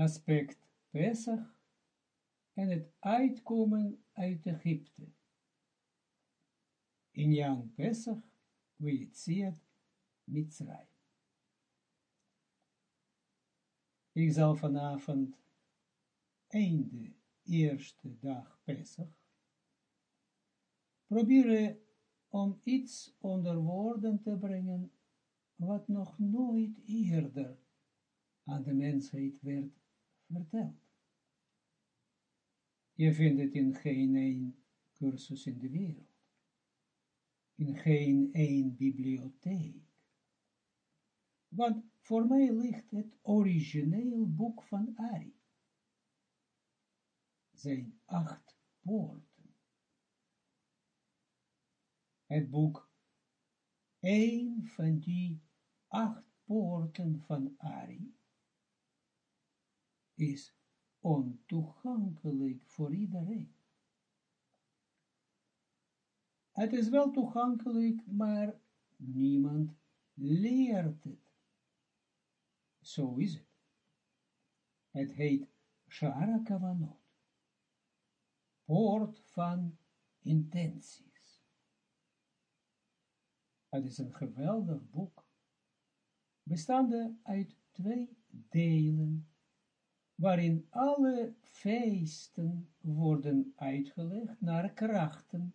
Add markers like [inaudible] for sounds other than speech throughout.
aspect Pesach en het uitkomen uit Egypte. In Jan Pesach, wie het ziet, Mitzray. Ik zal vanavond einde eerste dag Pesach proberen om iets onder woorden te brengen wat nog nooit eerder aan de mensheid werd verteld. Je vindt het in geen één cursus in de wereld, in geen één bibliotheek. Want voor mij ligt het origineel boek van Ari. Zijn acht poorten. Het boek, één van die acht poorten van Ari, is ontoegankelijk voor iedereen. Het is wel toegankelijk, maar niemand leert het. Zo is het. Het heet Shara Kavanot. Poort van intenties. Het is een geweldig boek, bestaande uit twee delen waarin alle feesten worden uitgelegd naar krachten,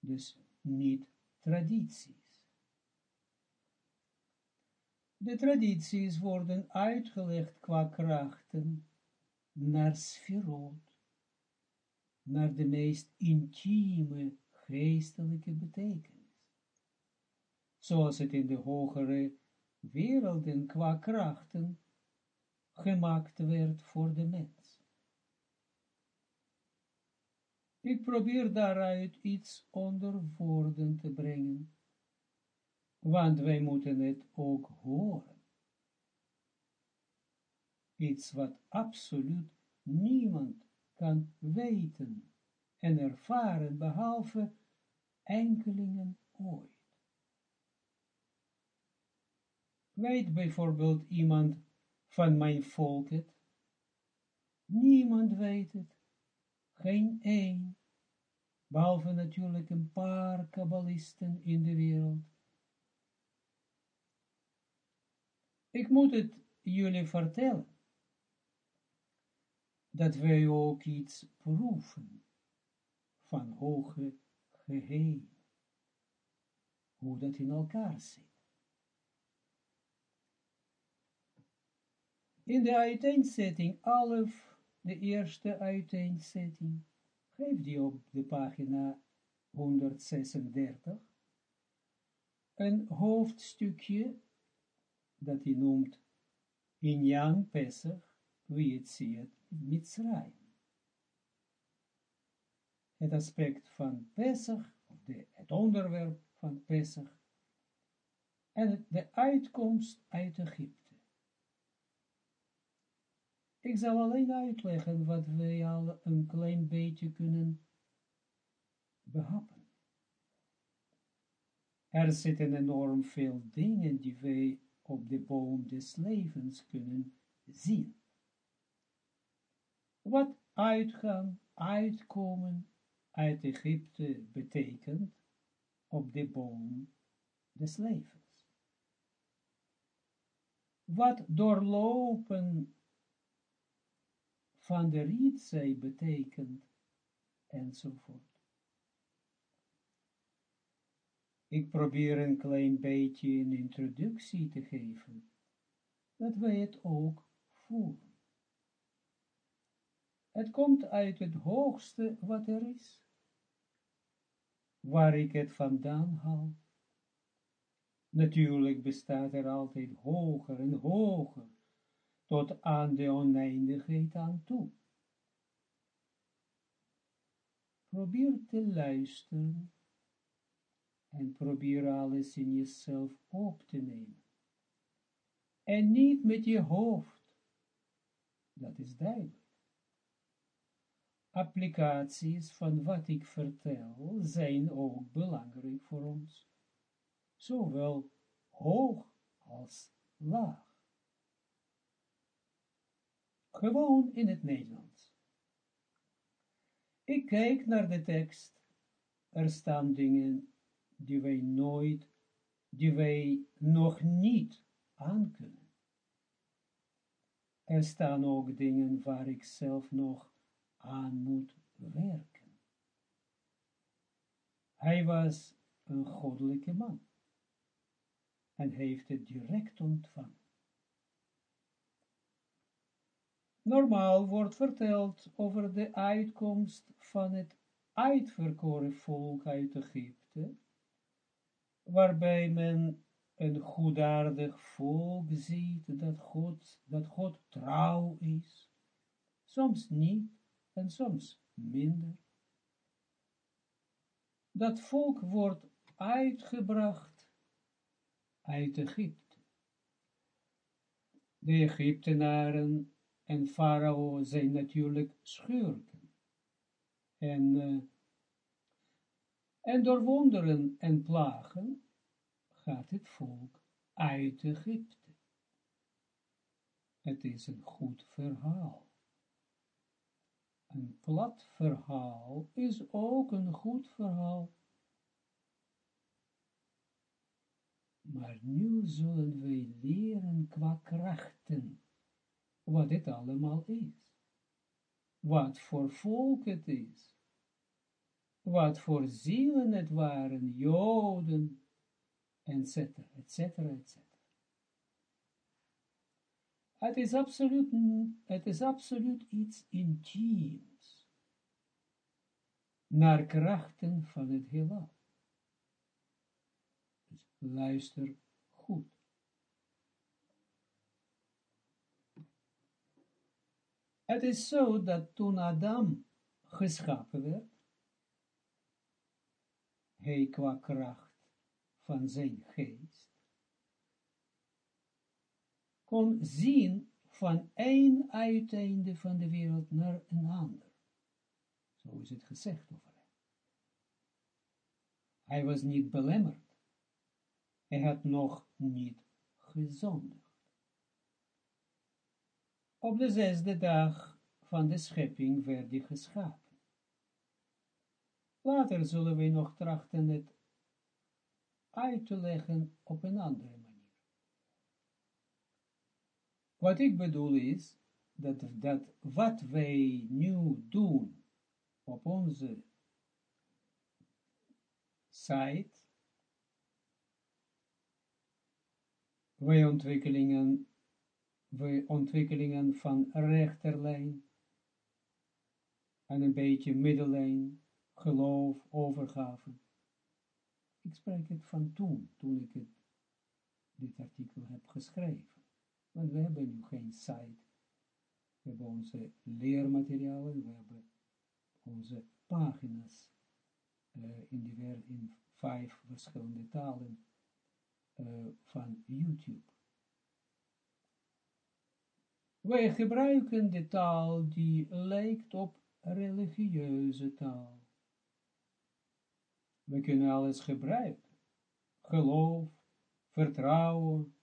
dus niet tradities. De tradities worden uitgelegd qua krachten naar sferot, naar de meest intieme geestelijke betekenis, zoals het in de hogere werelden qua krachten gemaakt werd voor de mens. Ik probeer daaruit iets onder woorden te brengen, want wij moeten het ook horen. Iets wat absoluut niemand kan weten en ervaren, behalve enkelingen ooit. Weet bijvoorbeeld iemand van mijn volk het? Niemand weet het, geen één, behalve natuurlijk een paar kabbalisten in de wereld. Ik moet het jullie vertellen, dat wij ook iets proeven van hoge geheel, hoe dat in elkaar zit. In de uiteenzetting, alf, de eerste uiteenzetting, geef die op de pagina 136, een hoofdstukje, dat hij noemt, in Jan Pesach, wie het ziet, Mitzrayim. Het aspect van Pesach, of de, het onderwerp van Pesach, en de uitkomst uit Egypte. Ik zal alleen uitleggen wat wij al een klein beetje kunnen behappen. Er zitten enorm veel dingen die wij op de boom des levens kunnen zien. Wat uitgaan, uitkomen uit Egypte betekent op de boom des levens. Wat doorlopen van de rietzij betekent, enzovoort. Ik probeer een klein beetje een introductie te geven, dat wij het ook voelen. Het komt uit het hoogste wat er is, waar ik het vandaan haal. Natuurlijk bestaat er altijd hoger en hoger, tot aan de oneindigheid aan toe. Probeer te luisteren en probeer alles in jezelf op te nemen. En niet met je hoofd. Dat is duidelijk. Applicaties van wat ik vertel zijn ook belangrijk voor ons. Zowel hoog als laag. Gewoon in het Nederlands. Ik kijk naar de tekst. Er staan dingen die wij nooit, die wij nog niet aankunnen. Er staan ook dingen waar ik zelf nog aan moet werken. Hij was een goddelijke man en heeft het direct ontvangen. Normaal wordt verteld over de uitkomst van het uitverkoren volk uit Egypte, waarbij men een goedaardig volk ziet dat God, dat God trouw is, soms niet en soms minder. Dat volk wordt uitgebracht uit Egypte. De Egyptenaren en Farao zijn natuurlijk schurken. En, uh, en door wonderen en plagen gaat het volk uit Egypte. Het is een goed verhaal. Een plat verhaal is ook een goed verhaal. Maar nu zullen wij leren qua krachten wat het allemaal is. Wat voor volk het is. Wat voor zielen het waren, Joden, etc., etc., etc. Het is absoluut, het is absoluut iets intiems. Naar krachten van het heelal. Dus luister goed. Het is zo dat toen Adam geschapen werd, hij qua kracht van zijn geest, kon zien van één uiteinde van de wereld naar een ander. Zo is het gezegd over hem. Hij was niet belemmerd. Hij had nog niet gezondigd. Op de zesde dag van de schepping werd hij geschapen. Later zullen we nog trachten het uit te leggen op een andere manier. Wat ik bedoel is, dat, dat wat wij nu doen op onze site, wij ontwikkelingen we ontwikkelingen van rechterlijn en een beetje middellijn, geloof, overgave. Ik spreek het van toen, toen ik het, dit artikel heb geschreven. Want we hebben nu geen site. We hebben onze leermaterialen, we hebben onze pagina's uh, in, die, in vijf verschillende talen uh, van YouTube. Wij gebruiken de taal die lijkt op religieuze taal. We kunnen alles gebruiken. Geloof, vertrouwen,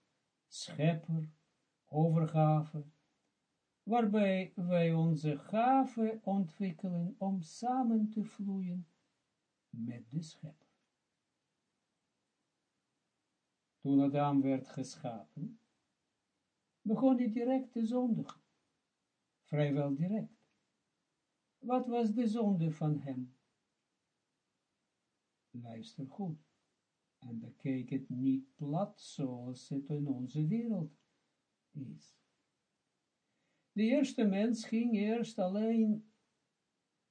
schepper, overgave, waarbij wij onze gave ontwikkelen om samen te vloeien met de schepper. Toen Adam werd geschapen, begon hij direct te zondigen. Vrijwel direct. Wat was de zonde van hem? Luister goed. En bekijk het niet plat zoals het in onze wereld is. De eerste mens ging eerst alleen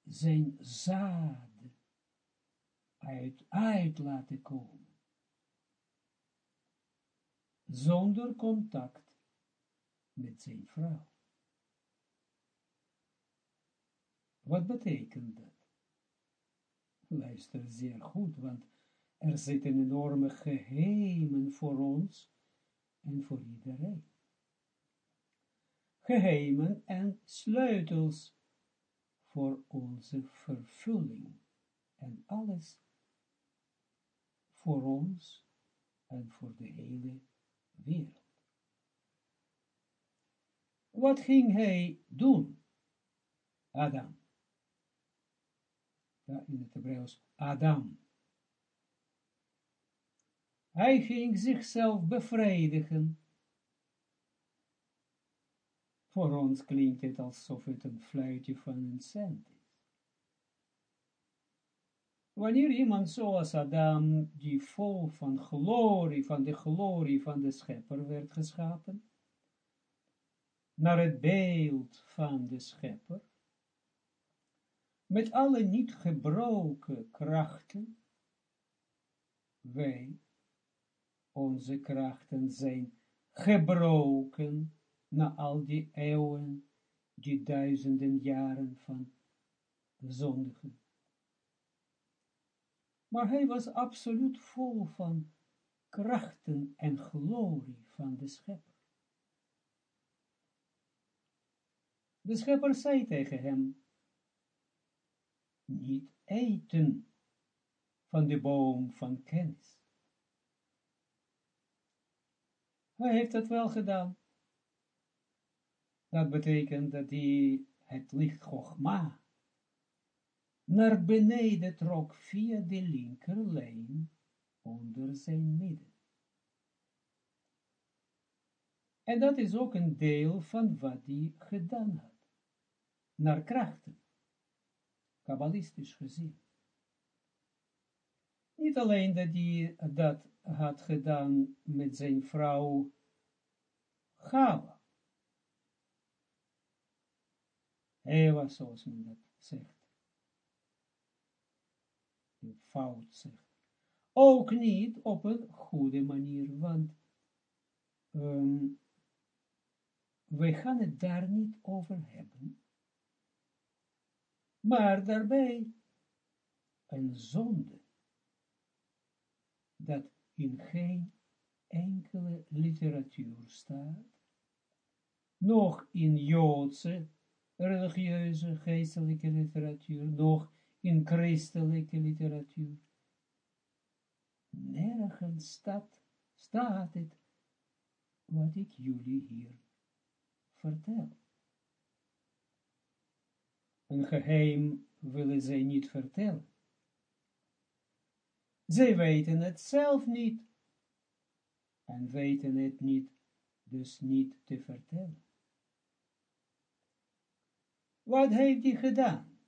zijn zaad uit, uit laten komen. Zonder contact met zijn vrouw. Wat betekent dat? Luister zeer goed, want er zitten enorme geheimen voor ons en voor iedereen. Geheimen en sleutels voor onze vervulling en alles voor ons en voor de hele wereld. Wat ging hij doen? Adam. Ja, in het Hebreeuws Adam. Hij ging zichzelf bevredigen. Voor ons klinkt het alsof het een fluitje van een cent is. Wanneer iemand zoals Adam, die vol van glorie, van de glorie van de schepper werd geschapen, naar het beeld van de schepper, met alle niet gebroken krachten, wij, onze krachten zijn gebroken na al die eeuwen, die duizenden jaren van zondigen. Maar hij was absoluut vol van krachten en glorie van de schepper. De schepper zei tegen hem, niet eten van de boom van kennis. Hij heeft het wel gedaan. Dat betekent dat hij het licht Chogma naar beneden trok via de linkerlijn onder zijn midden. En dat is ook een deel van wat hij gedaan had. Naar krachten. Kabbalistisch gezien. Niet alleen dat hij dat had gedaan met zijn vrouw Gava. Eva, zoals men dat zegt. Fout zegt. Ook niet op een goede manier, want um, wij gaan het daar niet over hebben. Maar daarbij een zonde, dat in geen enkele literatuur staat, nog in Joodse religieuze, geestelijke literatuur, nog in christelijke literatuur. Nergens staat, staat het wat ik jullie hier vertel. Een geheim willen zij niet vertellen. Zij weten het zelf niet en weten het niet, dus niet te vertellen. Wat heeft hij gedaan?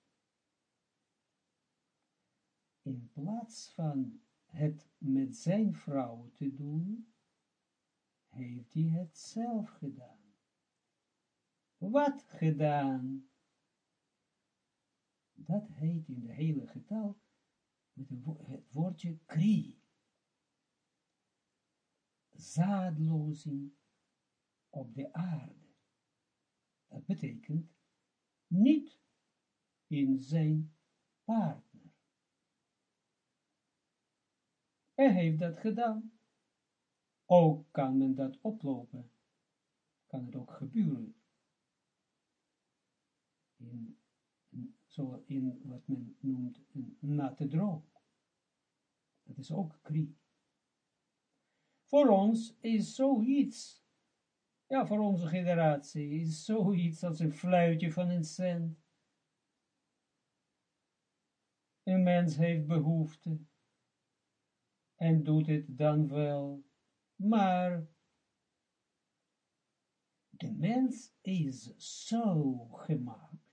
In plaats van het met zijn vrouw te doen, heeft hij het zelf gedaan. Wat gedaan? Dat heet in de hele taal met het woordje kri. Zaadlozing op de aarde. Dat betekent niet in zijn partner. Hij heeft dat gedaan. Ook kan men dat oplopen. Kan het ook gebeuren. In, zo in wat men noemt een natte droom. Dat is ook krie. Voor ons is zoiets ja, voor onze generatie is zoiets als een fluitje van een cent. Een mens heeft behoefte en doet het dan wel, maar de mens is zo gemaakt,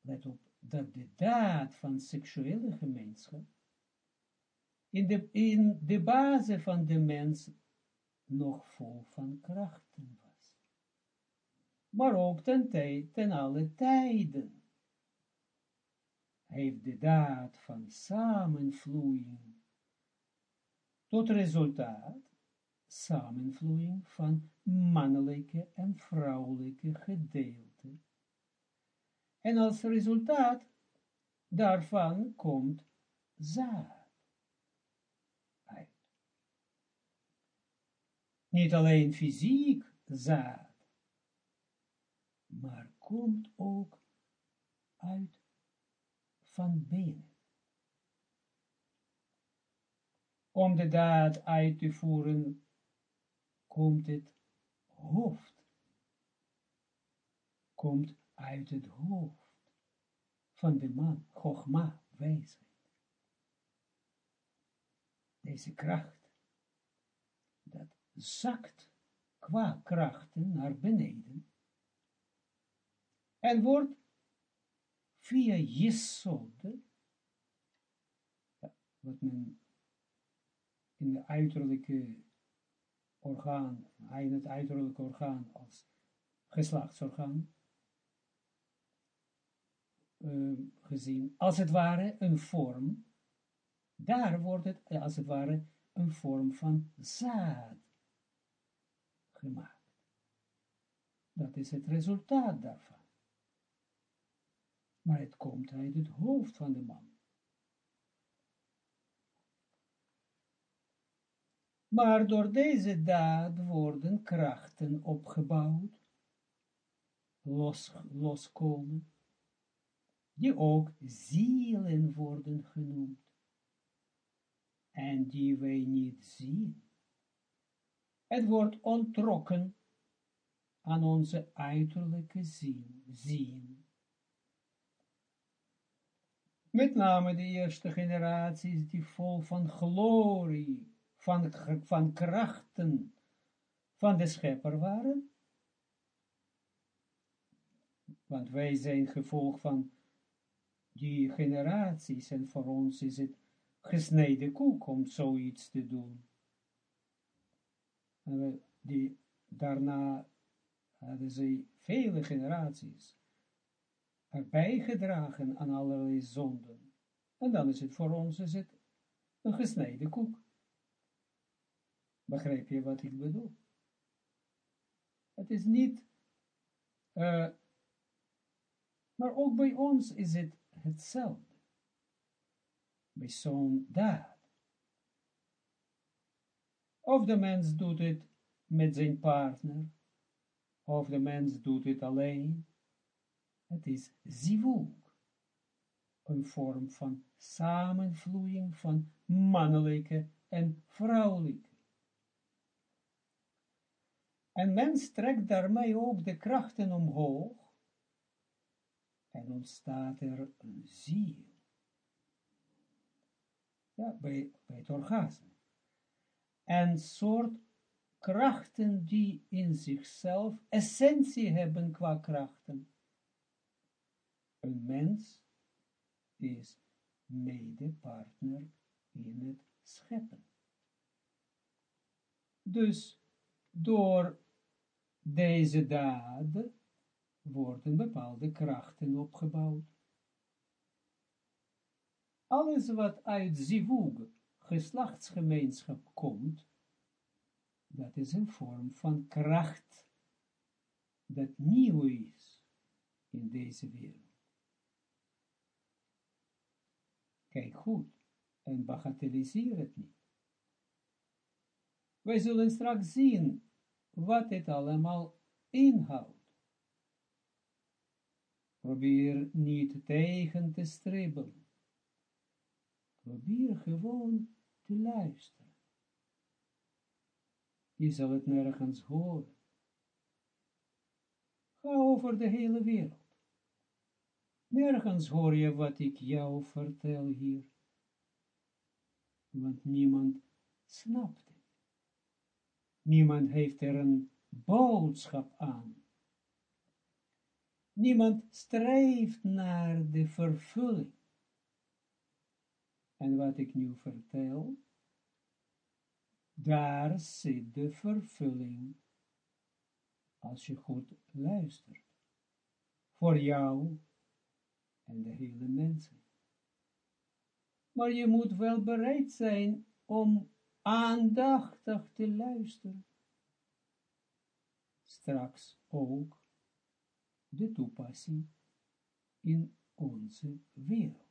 let op, dat de daad van seksuele gemeenschap in de, in de basis van de mens nog vol van krachten was. Maar ook ten tijd, ten alle tijden, heeft de daad van samenvloeiing tot resultaat samenvloeiing van mannelijke en vrouwelijke gedeelten. En als resultaat daarvan komt zaad. Niet alleen fysiek zaad, maar komt ook uit van binnen. Om de daad uit te voeren, komt het hoofd. Komt uit het hoofd van de man, Chogma, wijsheid. Deze kracht, dat zakt qua krachten naar beneden en wordt via Jesod, wat men in de uiterlijke orgaan, in het uiterlijke orgaan als geslachtsorgaan, uh, gezien, als het ware een vorm, daar wordt het als het ware een vorm van zaad gemaakt. Dat is het resultaat daarvan. Maar het komt uit het hoofd van de man. Maar door deze daad worden krachten opgebouwd, los, loskomen, die ook zielen worden genoemd, en die wij niet zien. Het wordt ontrokken aan onze uiterlijke zien, zien. Met name de eerste generaties die vol van glorie, van, van krachten van de schepper waren. Want wij zijn gevolg van die generaties en voor ons is het gesneden koek om zoiets te doen. En die, daarna hadden ze vele generaties erbij gedragen aan allerlei zonden. En dan is het voor ons is het een gesneden koek. Begrijp je wat ik bedoel? Het is niet, uh, maar ook bij ons is het hetzelfde. Bij zo'n daad. Of de mens doet het met zijn partner, of de mens doet het alleen. Het is zivug, een vorm van samenvloeiing van mannelijke en vrouwelijke. En mens trekt daarmee ook de krachten omhoog en ontstaat er een ziel. Ja, bij, bij het orgasme. En soort krachten die in zichzelf essentie hebben qua krachten. Een mens is medepartner in het scheppen. Dus door deze daad worden bepaalde krachten opgebouwd. Alles wat uit zivug, geslachtsgemeenschap, komt, dat is een vorm van kracht, dat nieuw is in deze wereld. Kijk goed en bagatelliseer het niet. Wij zullen straks zien wat het allemaal inhoudt. Probeer niet tegen te stribbelen. Probeer gewoon te luisteren. Je zal het nergens horen. Ga over de hele wereld. Nergens hoor je wat ik jou vertel hier. Want niemand snapt het. Niemand heeft er een boodschap aan. Niemand streeft naar de vervulling. En wat ik nu vertel, daar zit de vervulling, als je goed luistert, voor jou en de hele mensen. Maar je moet wel bereid zijn om aandachtig te luisteren. Straks ook de toepassing in onze wereld.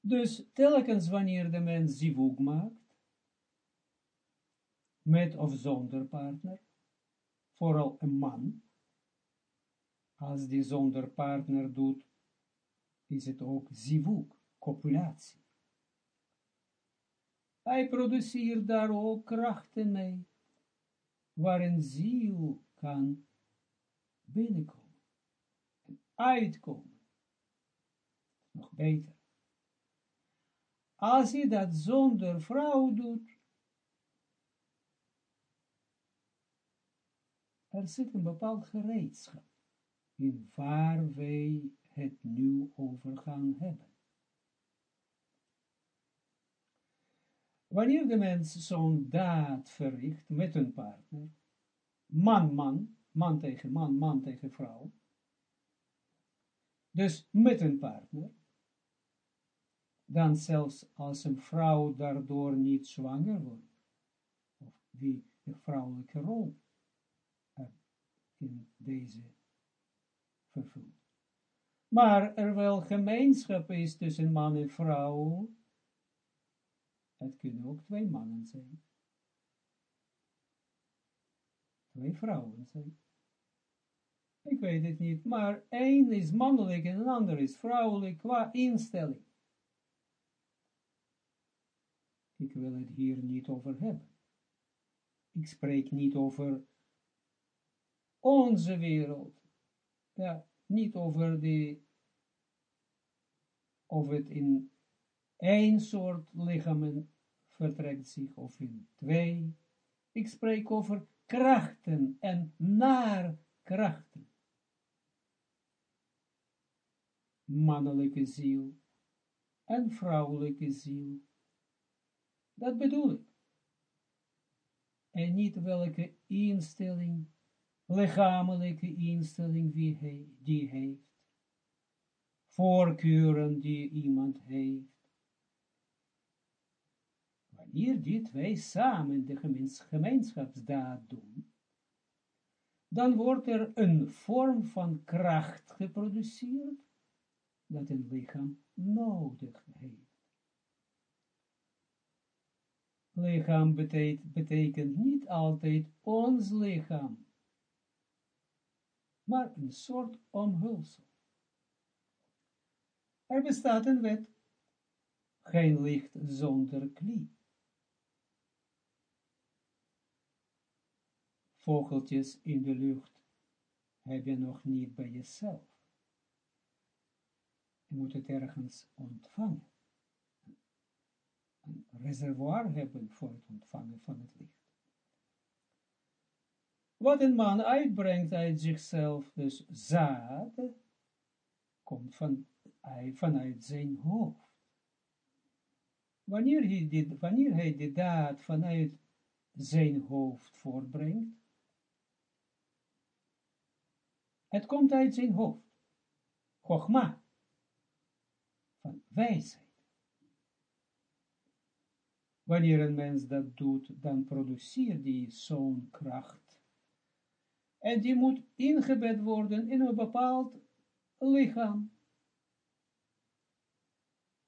Dus telkens wanneer de mens zivug maakt, met of zonder partner, vooral een man, als die zonder partner doet, is het ook zivug, copulatie. Hij produceert daar ook krachten mee, waar een ziel kan binnenkomen en uitkomen. Nog beter. Als hij dat zonder vrouw doet, er zit een bepaald gereedschap in waar wij het nu over gaan hebben. Wanneer de mens zo'n daad verricht met een partner, man, man, man tegen man, man tegen vrouw, dus met een partner, dan zelfs als een vrouw daardoor niet zwanger wordt, of wie de vrouwelijke rol in deze vervult. Maar er wel gemeenschap is tussen man en vrouw, het kunnen ook twee mannen zijn. Twee vrouwen zijn. Ik weet het niet, maar één is mannelijk en een ander is vrouwelijk qua instelling. Ik wil het hier niet over hebben. Ik spreek niet over onze wereld. Ja, niet over de, of het in één soort lichamen vertrekt zich, of in twee. Ik spreek over krachten en naar krachten. Mannelijke ziel en vrouwelijke ziel. Dat bedoel ik. En niet welke instelling, lichamelijke instelling wie hij, die heeft. Voorkeuren die iemand heeft hier die twee samen de gemeenschapsdaad doen, dan wordt er een vorm van kracht geproduceerd, dat een lichaam nodig heeft. Lichaam betekent, niet altijd ons lichaam, maar een soort omhulsel. Er bestaat een wet, geen licht zonder klie. Vogeltjes in de lucht heb je nog niet bij jezelf. Je moet het ergens ontvangen. Een reservoir hebben voor het ontvangen van het licht. Wat een man uitbrengt uit zichzelf, dus zaad, komt van, vanuit zijn hoofd. Wanneer hij, dit, wanneer hij daad vanuit zijn hoofd voortbrengt, Het komt uit zijn hoofd. Chogma. Van wijsheid. Wanneer een mens dat doet, dan produceert die zo'n kracht. En die moet ingebed worden in een bepaald lichaam.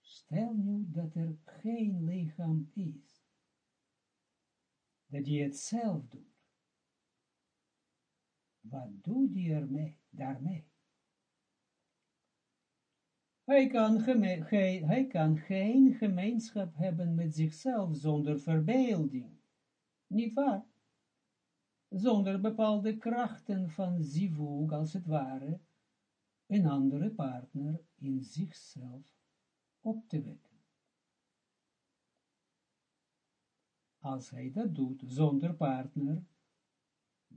Stel nu dat er geen lichaam is. Dat je het zelf doet. Wat doet hij ermee, daarmee? Hij kan, hij kan geen gemeenschap hebben met zichzelf zonder verbeelding. Niet waar? Zonder bepaalde krachten van zivug, als het ware, een andere partner in zichzelf op te wekken. Als hij dat doet zonder partner,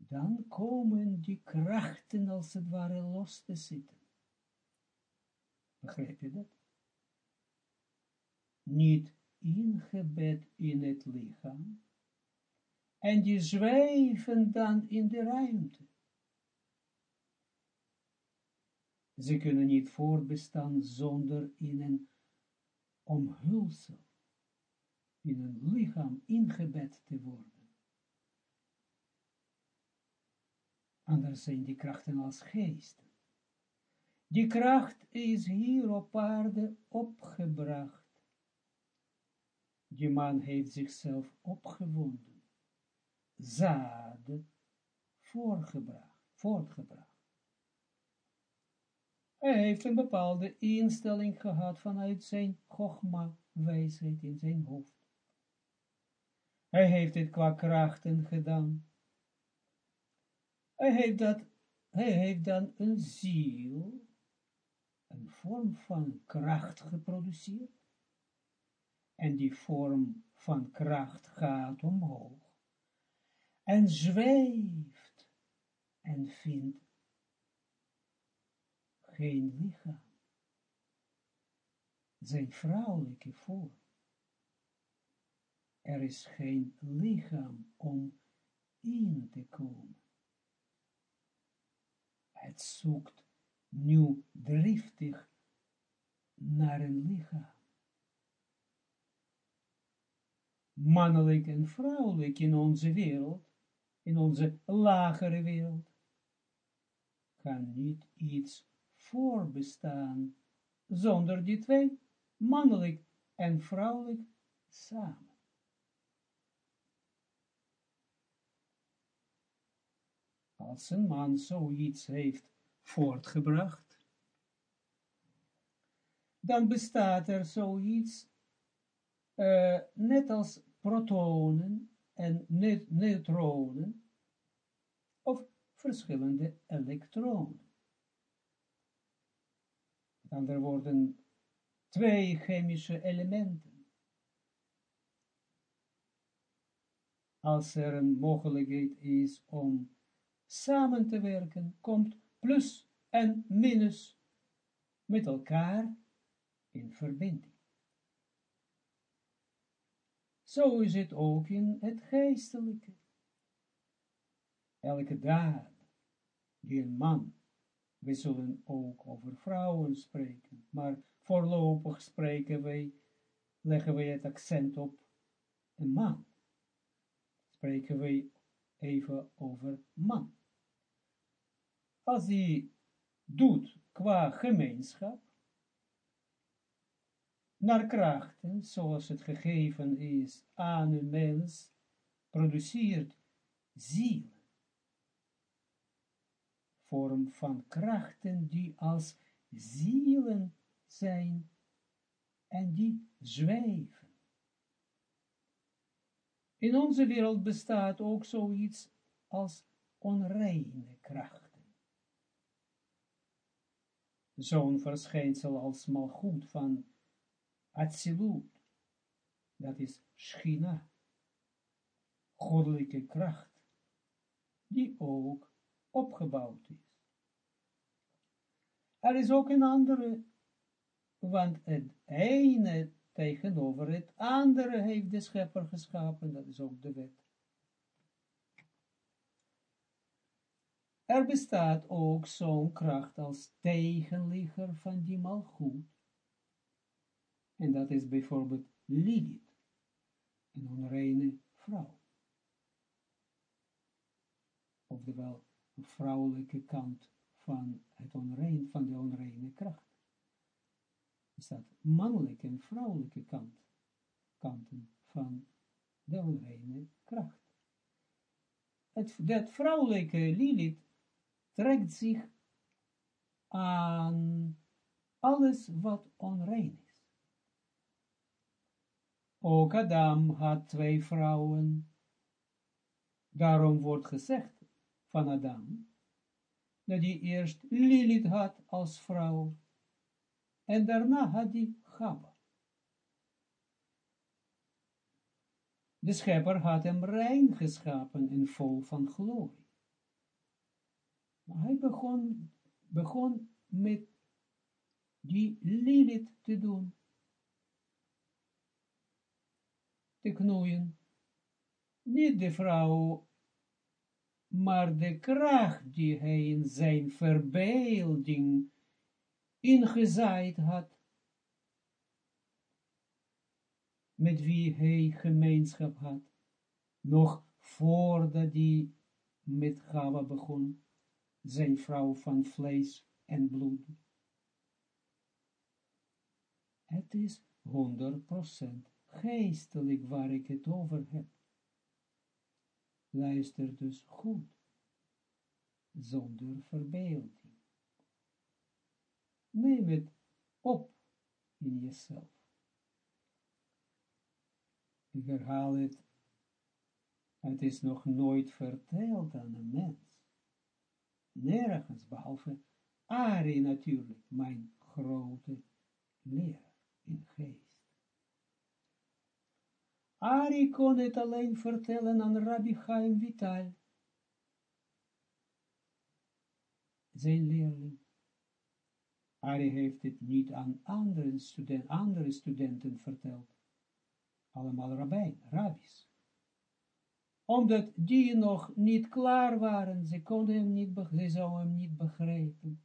dan komen die krachten als het ware los te zitten. Begrijp je dat? Niet ingebed in het lichaam, en die zwijven dan in de ruimte. Ze kunnen niet voortbestaan zonder in een omhulsel, in een lichaam ingebed te worden. Anders zijn die krachten als geesten. Die kracht is hier op aarde opgebracht. Die man heeft zichzelf opgewonden, zaad voorgebracht, voortgebracht. Hij heeft een bepaalde instelling gehad vanuit zijn chogma, wijsheid in zijn hoofd. Hij heeft het qua krachten gedaan Hij heeft, dat, hij heeft dan een ziel, een vorm van kracht geproduceerd. En die vorm van kracht gaat omhoog. En zweeft. En vindt geen lichaam. Zijn vrouwelijke vorm. Er is geen lichaam om in te komen. Het zoekt nu driftig naar een lichaam. Mannelijk en vrouwelijk in onze wereld, in onze lagere wereld, kan niet iets voorbestaan zonder die twee, mannelijk en vrouwelijk, samen. Als een man zoiets heeft voortgebracht, dan bestaat er zoiets, uh, net als protonen en neutronen, of verschillende elektronen. Dan er worden twee chemische elementen. Als er een mogelijkheid is om samen te werken, komt plus en minus met elkaar in verbinding. Zo is het ook in het geestelijke. Elke daad die een man, we zullen ook over vrouwen spreken, maar voorlopig spreken wij, leggen wij het accent op een man. Spreken wij even over man als hij doet qua gemeenschap, naar krachten, zoals het gegeven is aan een mens, produceert ziel, vorm van krachten die als zielen zijn en die zweven. In onze wereld bestaat ook zoiets als onreine kracht zo'n verschijnsel als malgoed van Atsilut, dat is Schina, goddelijke kracht, die ook opgebouwd is. Er is ook een andere, want het ene tegenover het andere heeft de schepper geschapen, dat is ook de wet. Er bestaat ook zo'n kracht als tegenligger van die malgoed. En dat is bijvoorbeeld Lilith, een onreine vrouw. Oftewel, een vrouwelijke kant van, het onrein, van de onreine kracht. Is dat mannelijke en vrouwelijke kant, kanten van de onreine kracht. Het, dat vrouwelijke Lilith trekt zich aan alles wat onrein is. Ook Adam had twee vrouwen. Daarom wordt gezegd van Adam, dat hij eerst Lilith had als vrouw, en daarna had hij Chaba. De schepper had hem rein geschapen en vol van glorie. Hij begon, begon met die Lilith te doen. Te knoeien. Niet de vrouw, maar de kracht die hij in zijn verbeelding ingezaaid had, met wie hij gemeenschap had, nog voordat hij met Gaba begon zijn vrouw van vlees en bloed. Het is 100% geestelijk waar ik het over heb. Luister dus goed, zonder verbeelding. Neem het op in jezelf. Ik herhaal het, het is nog nooit verteld aan een mens nergens, behalve Ari natuurlijk, mijn grote leraar in geest. Ari kon het alleen vertellen aan Rabbi Chaim Vital, zijn leerling. Ari heeft het niet aan andere, studenten, andere studenten verteld. Allemaal rabbijn, rabbis. Omdat die nog niet klaar waren, ze konden hem niet, ze zouden hem niet begrijpen.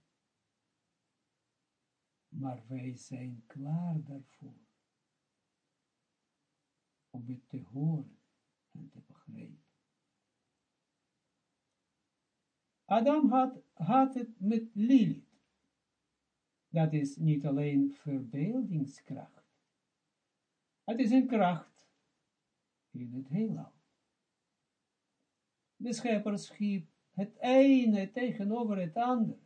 Maar wij zijn klaar daarvoor. Om het te horen en te begrijpen. Adam had, had het met Lilith. Dat is niet alleen verbeeldingskracht. Het is een kracht in het heelal. De schepper schiep het ene tegenover het andere.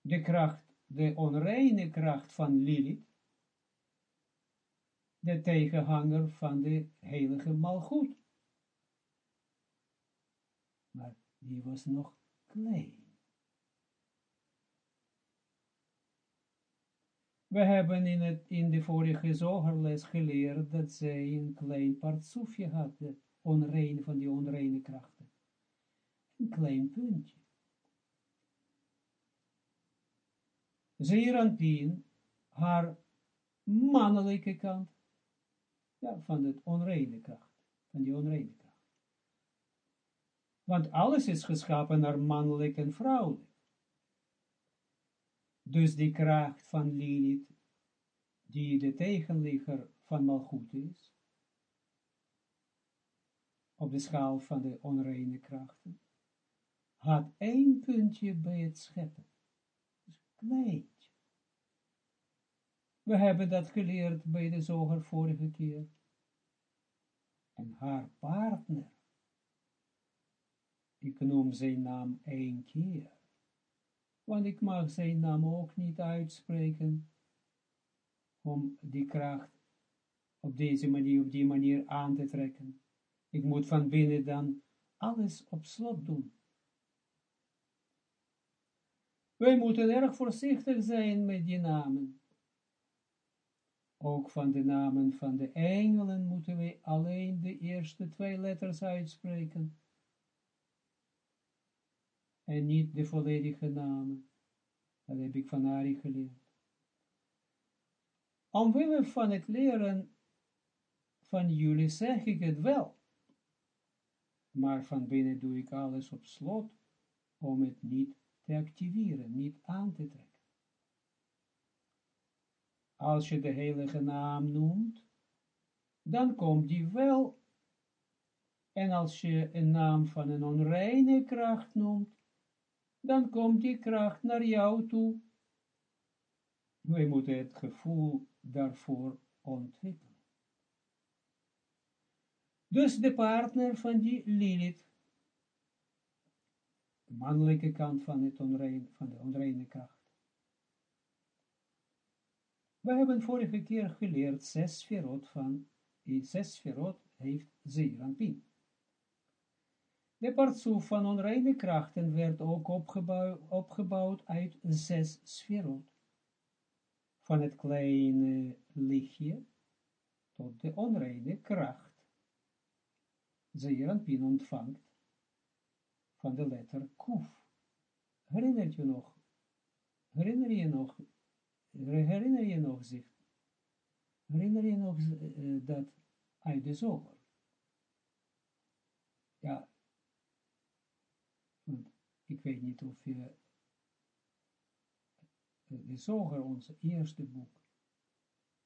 De kracht, de onreine kracht van Lilith, de tegenhanger van de heilige Malchut. Maar die was nog klein. We hebben in, het, in de vorige zogerles geleerd dat zij een klein partsoefje had, de onreine van die onreine krachten. Een klein puntje. Zeeranpien, haar mannelijke kant, ja, van het onreine kracht, van die onreine kracht. Want alles is geschapen naar mannelijk en vrouwelijk. Dus die kracht van Lilith, die de tegenligger van Malchut is, op de schaal van de onreine krachten, had één puntje bij het scheppen. Dus kleintje. We hebben dat geleerd bij de zoger vorige keer. En haar partner, ik noem zijn naam één keer, want ik mag zijn naam ook niet uitspreken, om die kracht op deze manier, op die manier aan te trekken. Ik moet van binnen dan alles op slot doen. Wij moeten erg voorzichtig zijn met die namen. Ook van de namen van de engelen moeten wij alleen de eerste twee letters uitspreken en niet de volledige namen. Dat heb ik van Ari geleerd. Omwille van het leren van jullie zeg ik het wel, maar van binnen doe ik alles op slot om het niet te activeren, niet aan te trekken. Als je de heilige naam noemt, dan komt die wel. En als je een naam van een onreine kracht noemt, dan komt die kracht naar jou toe. Wij moeten het gevoel daarvoor ontwikkelen. Dus de partner van die Lilith, de mannelijke kant van, het onrein, van de onreine kracht. We hebben vorige keer geleerd zes sferot van, zes sferot heeft Zeeranpien. De partsoef van onreine krachten werd ook opgebouwd uit zes sferot. Van het kleine lichtje tot de onreine kracht. Zeeranpien ontvangt van de letter Kuf. Herinner je nog? Herinner je nog? Herinner je nog zich? Herinner je nog uh, dat uit de zomer? Ja, ik weet niet of je de zoger, ons eerste boek,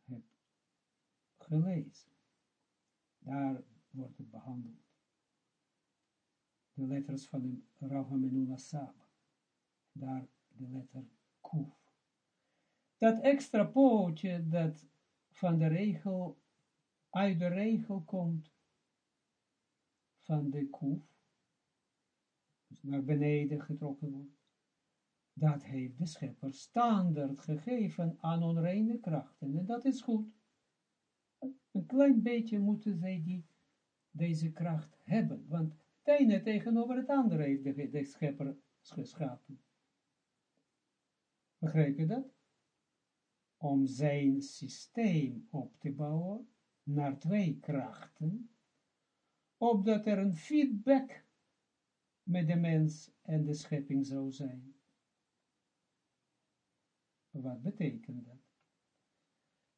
hebt gelezen. Daar wordt het behandeld. De letters van de Rachamenuna Saba. Daar de letter Kuf. Dat extra pootje dat van de regel, uit de regel komt, van de Kuf, naar beneden getrokken wordt. Dat heeft de schepper standaard gegeven aan onreine krachten. En dat is goed. Een klein beetje moeten zij die, deze kracht hebben. Want het ene tegenover het andere heeft de, schepper geschapen. Begrijp je dat? Om zijn systeem op te bouwen naar twee krachten, opdat er een feedback met de mens en de schepping zou zijn. Wat betekent dat?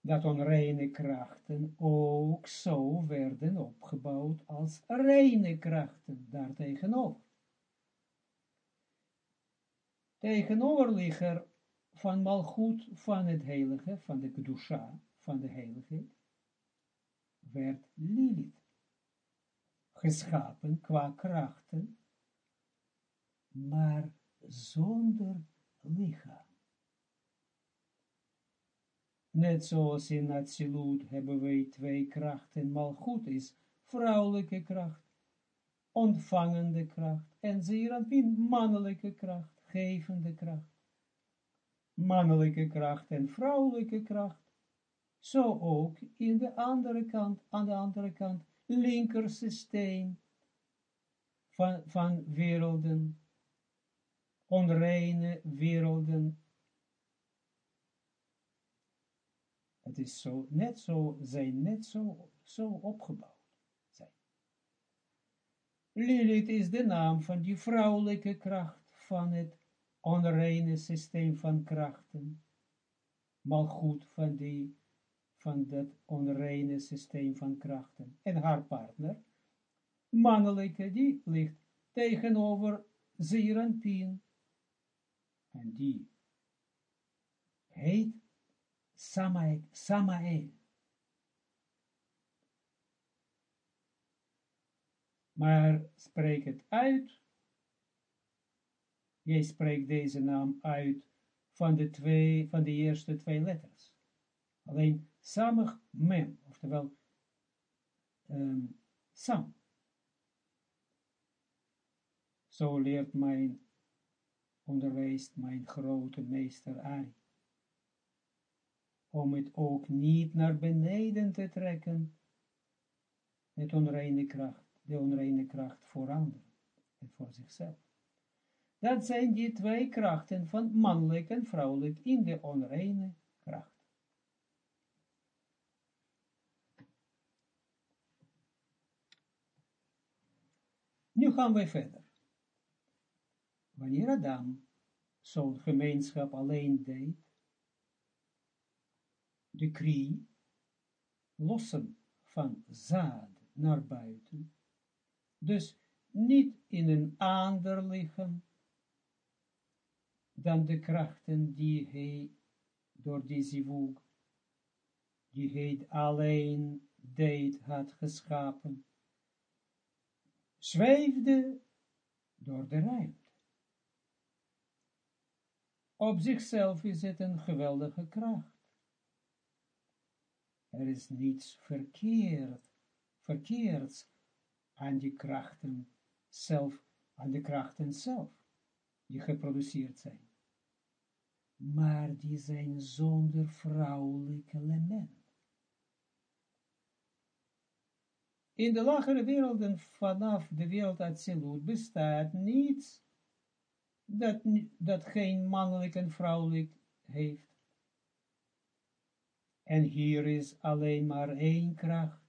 Dat onreine krachten ook zo werden opgebouwd als reine krachten daartegenover. Tegenoverligger van malgoed van het heilige, van de kedusha, van de heilige, werd Lilith geschapen qua krachten, maar zonder lichaam. Net zoals in Atsilut hebben wij twee krachten, malgoed is vrouwelijke kracht, ontvangende kracht, en Zeranpin mannelijke kracht, gevende kracht. Mannelijke kracht en vrouwelijke kracht zo ook in de andere kant, aan de andere kant, linker systeem van, van werelden, onreine werelden. Het is zo, net zo, zijn net zo, zo opgebouwd. Zijn. Lilith is de naam van die vrouwelijke kracht van het onreine systeem van krachten, maar goed van die van dat onreine systeem van krachten. En haar partner, mannelijke, die ligt tegenover Zeranpien. En die heet Samae. Samae. Maar spreek het uit. Jij spreekt deze naam uit van de, twee, van de eerste twee letters. Alleen samig mem, oftewel um, sam. Zo leert mijn, onderwijst mijn grote meester Ari. Om het ook niet naar beneden te trekken, het onreine kracht, de onreine kracht voor anderen en voor zichzelf. Dat zijn die twee krachten van mannelijk en vrouwelijk in de onreine kracht. Nu gaan wij verder. Wanneer Adam zo'n gemeenschap alleen deed, de krie lossen van zaad naar buiten, dus niet in een ander lichaam dan de krachten die hij door die zivug, die hij alleen deed, had geschapen, zweefde door de ruimte. Op zichzelf is het een geweldige kracht. Er is niets verkeerd, verkeerds aan die krachten zelf, aan de krachten zelf, die geproduceerd zijn. Maar die zijn zonder vrouwelijk element. In de lagere werelden vanaf de wereld Atsilut bestaat niets dat, dat geen mannelijk en vrouwelijk heeft. En hier is alleen maar één kracht.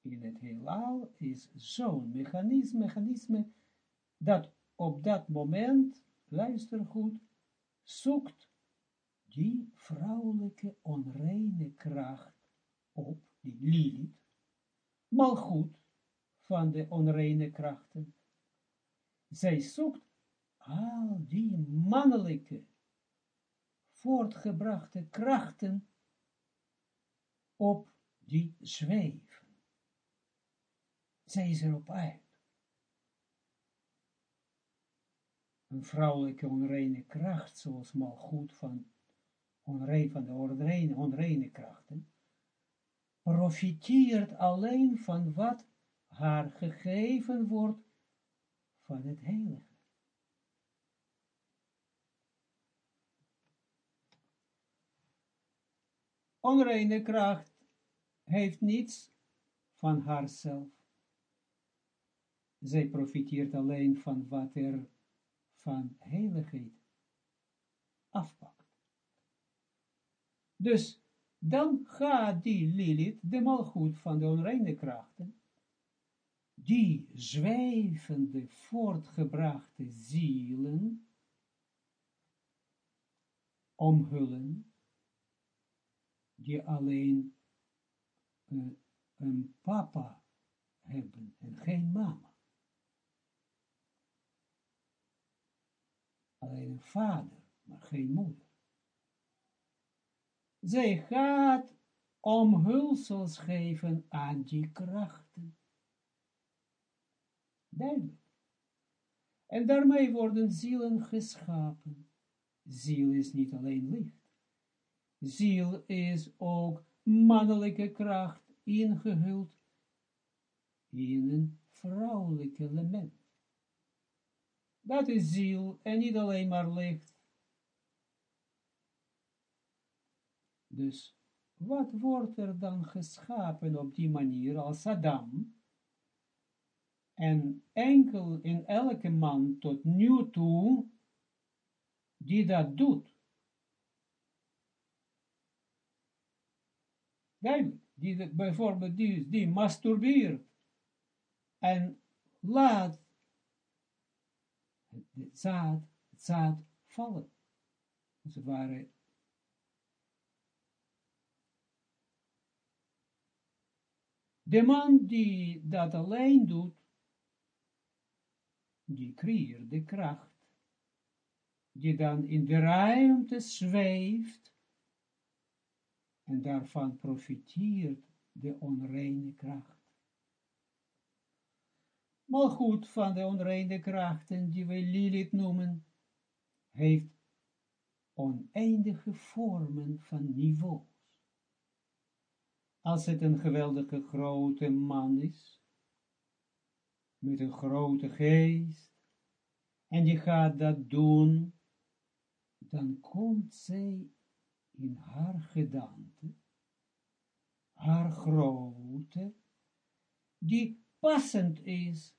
In het heelal is zo'n mechanisme, mechanisme dat op dat moment, luister goed, zoekt die vrouwelijke onreine kracht op, die Lilith, mal goed van de onreine krachten. Zij zoekt al die mannelijke, voortgebrachte krachten op die zweven. Zij is erop uit. Een vrouwelijke onreine kracht, zoals mal goed van onrein van de onreine, onreine krachten, profiteert alleen van wat haar gegeven wordt van het heilige. Onreine kracht heeft niets van haarzelf. zij profiteert alleen van wat er van heiligheid afpakt. Dus dan gaat die Lilith, de malgoed van de onreine krachten, die zwijvende, voortgebrachte zielen, omhullen, die alleen een, een papa hebben en geen mama. Alleen een vader, maar geen moeder. Zij gaat omhulsels geven aan die krachten. Duidelijk. En daarmee worden zielen geschapen. Ziel is niet alleen licht. Ziel is ook mannelijke kracht ingehuld in een vrouwelijk element. Dat is ziel en niet alleen maar licht. Dus wat wordt er dan geschapen op die manier als Adam? En enkel in elke man tot nu toe die dat doet. Duidelijk, die bijvoorbeeld die, die masturbeert en laat het zaad, het zaad vallen. Als het De man die dat alleen doet, die creëert de kracht, die dan in de ruimte zweeft, en daarvan profiteert de onreine kracht. Maar goed, van de onreine krachten, die wij Lilith noemen, heeft oneindige vormen van niveaus. Als het een geweldige grote man is, met een grote geest, en die gaat dat doen, dan komt zij in haar gedaante, haar grootte, die passend is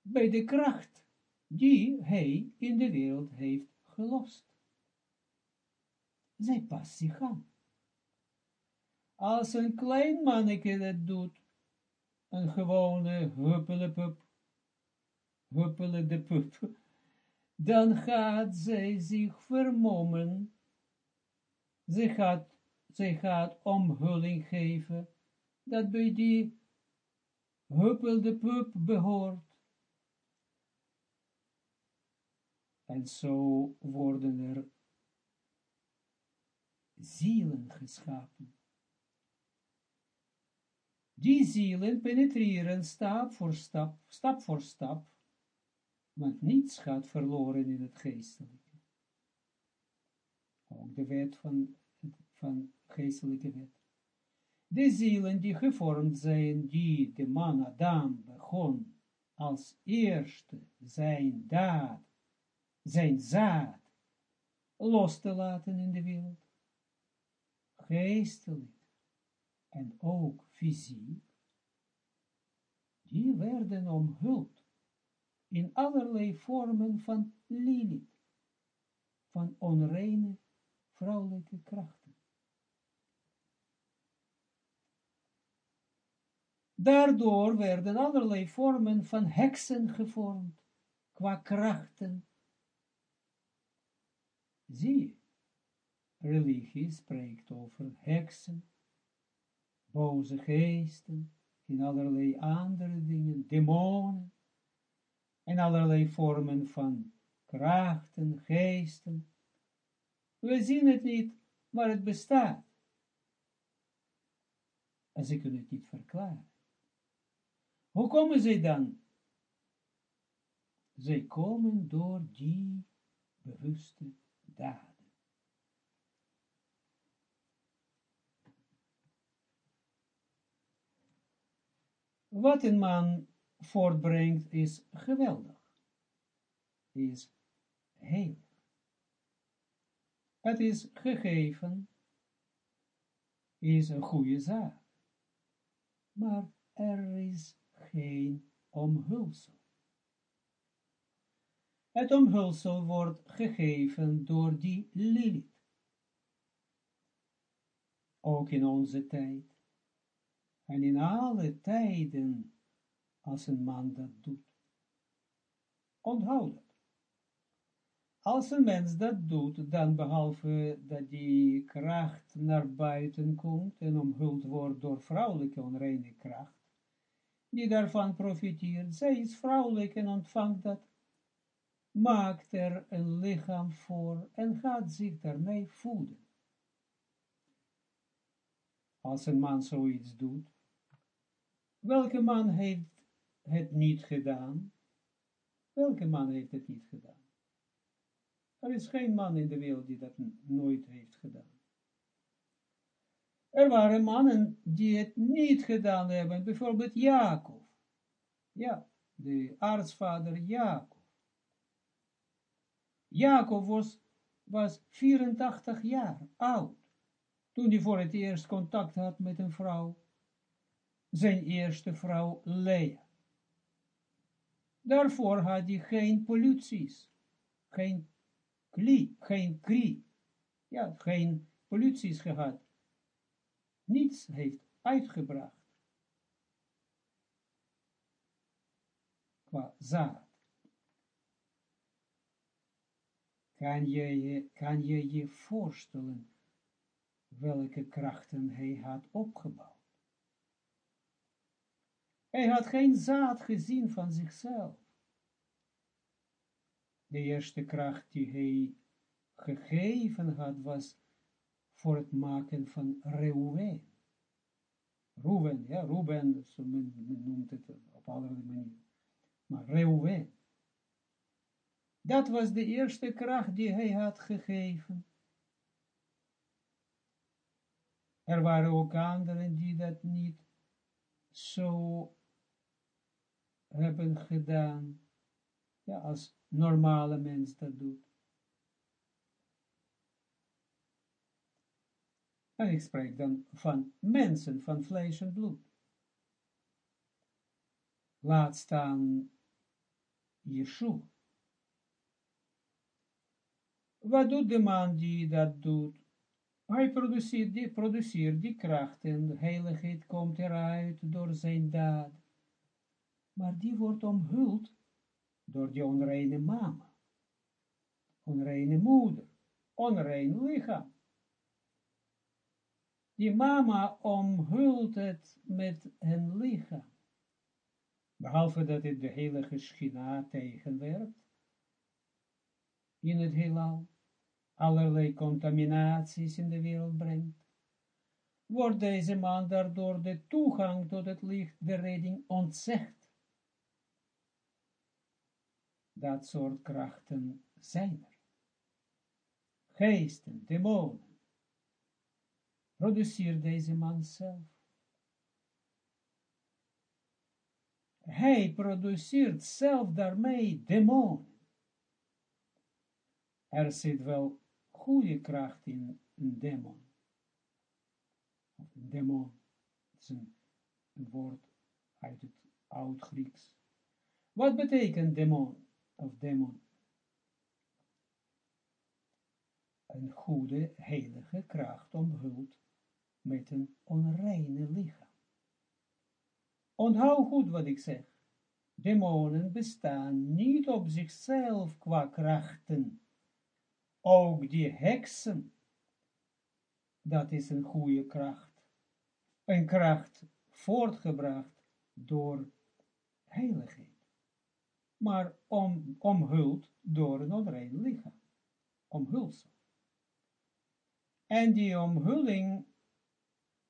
bij de kracht die hij in de wereld heeft gelost. Zij past zich aan. Als een klein manneke dat doet, een gewone huppelepup, huppele de pup, [laughs] dan gaat zij zich vermommen. Zij gaat, zij gaat omhulling geven, dat bij die huppelde pup behoort. En zo worden er zielen geschapen. Die zielen penetreren stap voor stap, stap voor stap, want niets gaat verloren in het geestelijke. Ook de wet van, van geestelijke wet. De zielen die gevormd zijn, die de man Adam begon als eerste zijn daad, zijn zaad, los te laten in de wereld. Geestelijk en ook fysiek, die werden omhuld in allerlei vormen van Lilith, van onreine vrouwelijke krachten. Daardoor werden allerlei vormen van heksen gevormd, qua krachten. Zie, religie spreekt over heksen, boze geesten, in allerlei andere dingen, demonen, en allerlei vormen van krachten, geesten. We zien het niet, maar het bestaat. En ze kunnen het niet verklaren. Hoe komen ze dan? Zij komen door die bewuste daad. Wat een man voortbrengt is geweldig, is heel. Het is gegeven, is een goede zaak, maar er is geen omhulsel. Het omhulsel wordt gegeven door die Lilith. Ook in onze tijd. En in alle tijden als een man dat doet. Onthoud het. Als een mens dat doet, dan behalve dat die kracht naar buiten komt en omhuld wordt door vrouwelijke onreine kracht, die daarvan profiteert, zij is vrouwelijk en ontvangt dat, maakt er een lichaam voor en gaat zich daarmee voeden. Als een man zoiets doet, welke man heeft het niet gedaan? Welke man heeft het niet gedaan? Er is geen man in de wereld die dat nooit heeft gedaan. Er waren mannen die het niet gedaan hebben, bijvoorbeeld Jacob. Ja, de aartsvader Jacob. Jacob was, was 84 jaar oud, toen hij voor het eerst contact had met een vrouw, zijn eerste vrouw Lea. Daarvoor had hij geen polluties, geen kli, geen kri, ja, geen polluties gehad. Niets heeft uitgebracht. Qua zaad. Kan je, je, kan je je voorstellen welke krachten hij had opgebouwd? Hij had geen zaad gezien van zichzelf de eerste kracht die hij gegeven had, was voor het maken van Reuven. Ruben, ja, Ruben, zo men, noemt het op allerlei manieren. Maar Reuven. Dat was de eerste kracht die hij had gegeven. Er waren ook anderen die dat niet zo hebben gedaan, ja, als normale mens dat doet. En ik spreek dan van mensen, van vlees en bloed. Laat staan Yeshua. Wat doet de man die dat doet? Hij produceert die, produceert die kracht en de heiligheid komt eruit door zijn daad. Maar die wordt omhuld door die onreine mama, onreine moeder, onrein lichaam. Die mama omhult het met een lichaam, behalve dat het de heilige schina tegenwerkt, in het heelal, allerlei contaminaties in de wereld brengt, wordt deze man daardoor de toegang tot het licht, de redding, ontzegd dat soort krachten zijn er. Geesten, demonen. Produceer deze man zelf. Hij produceert zelf daarmee demonen. Er zit wel goede kracht in een demon. Een demon. Is een woord uit het oud-Grieks. Wat betekent demon? Of demon. Een goede, heilige kracht omhult met een onreine lichaam. Onthoud goed wat ik zeg. Demonen bestaan niet op zichzelf qua krachten. Ook die heksen, dat is een goede kracht. Een kracht voortgebracht door heiligheid maar om, omhuld door een onrein lichaam. Omhulsel. En die omhulling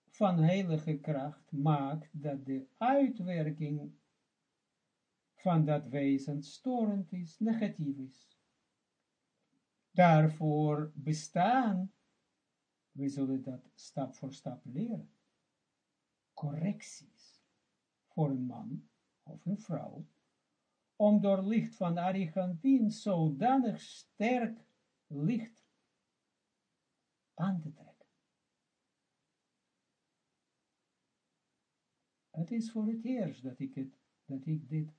van heilige kracht maakt dat de uitwerking van dat wezen storend is, negatief is. Daarvoor bestaan, we zullen dat stap voor stap leren, correcties voor een man of een vrouw, om door licht van Arigantin zodanig sterk licht aan te trekken. Het is voor het eerst dat ik, het, dat ik dit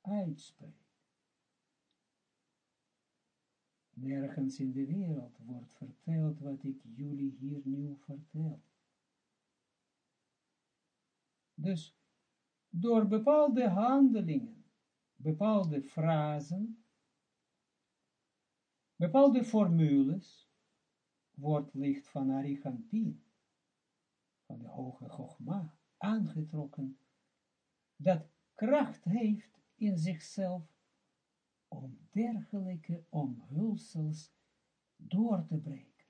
uitspreek. Nergens in de wereld wordt verteld wat ik jullie hier nu vertel. Dus door bepaalde handelingen, bepaalde frasen, bepaalde formules, wordt licht van Arichampin, van de hoge Chogma, aangetrokken, dat kracht heeft in zichzelf om dergelijke omhulsels door te breken,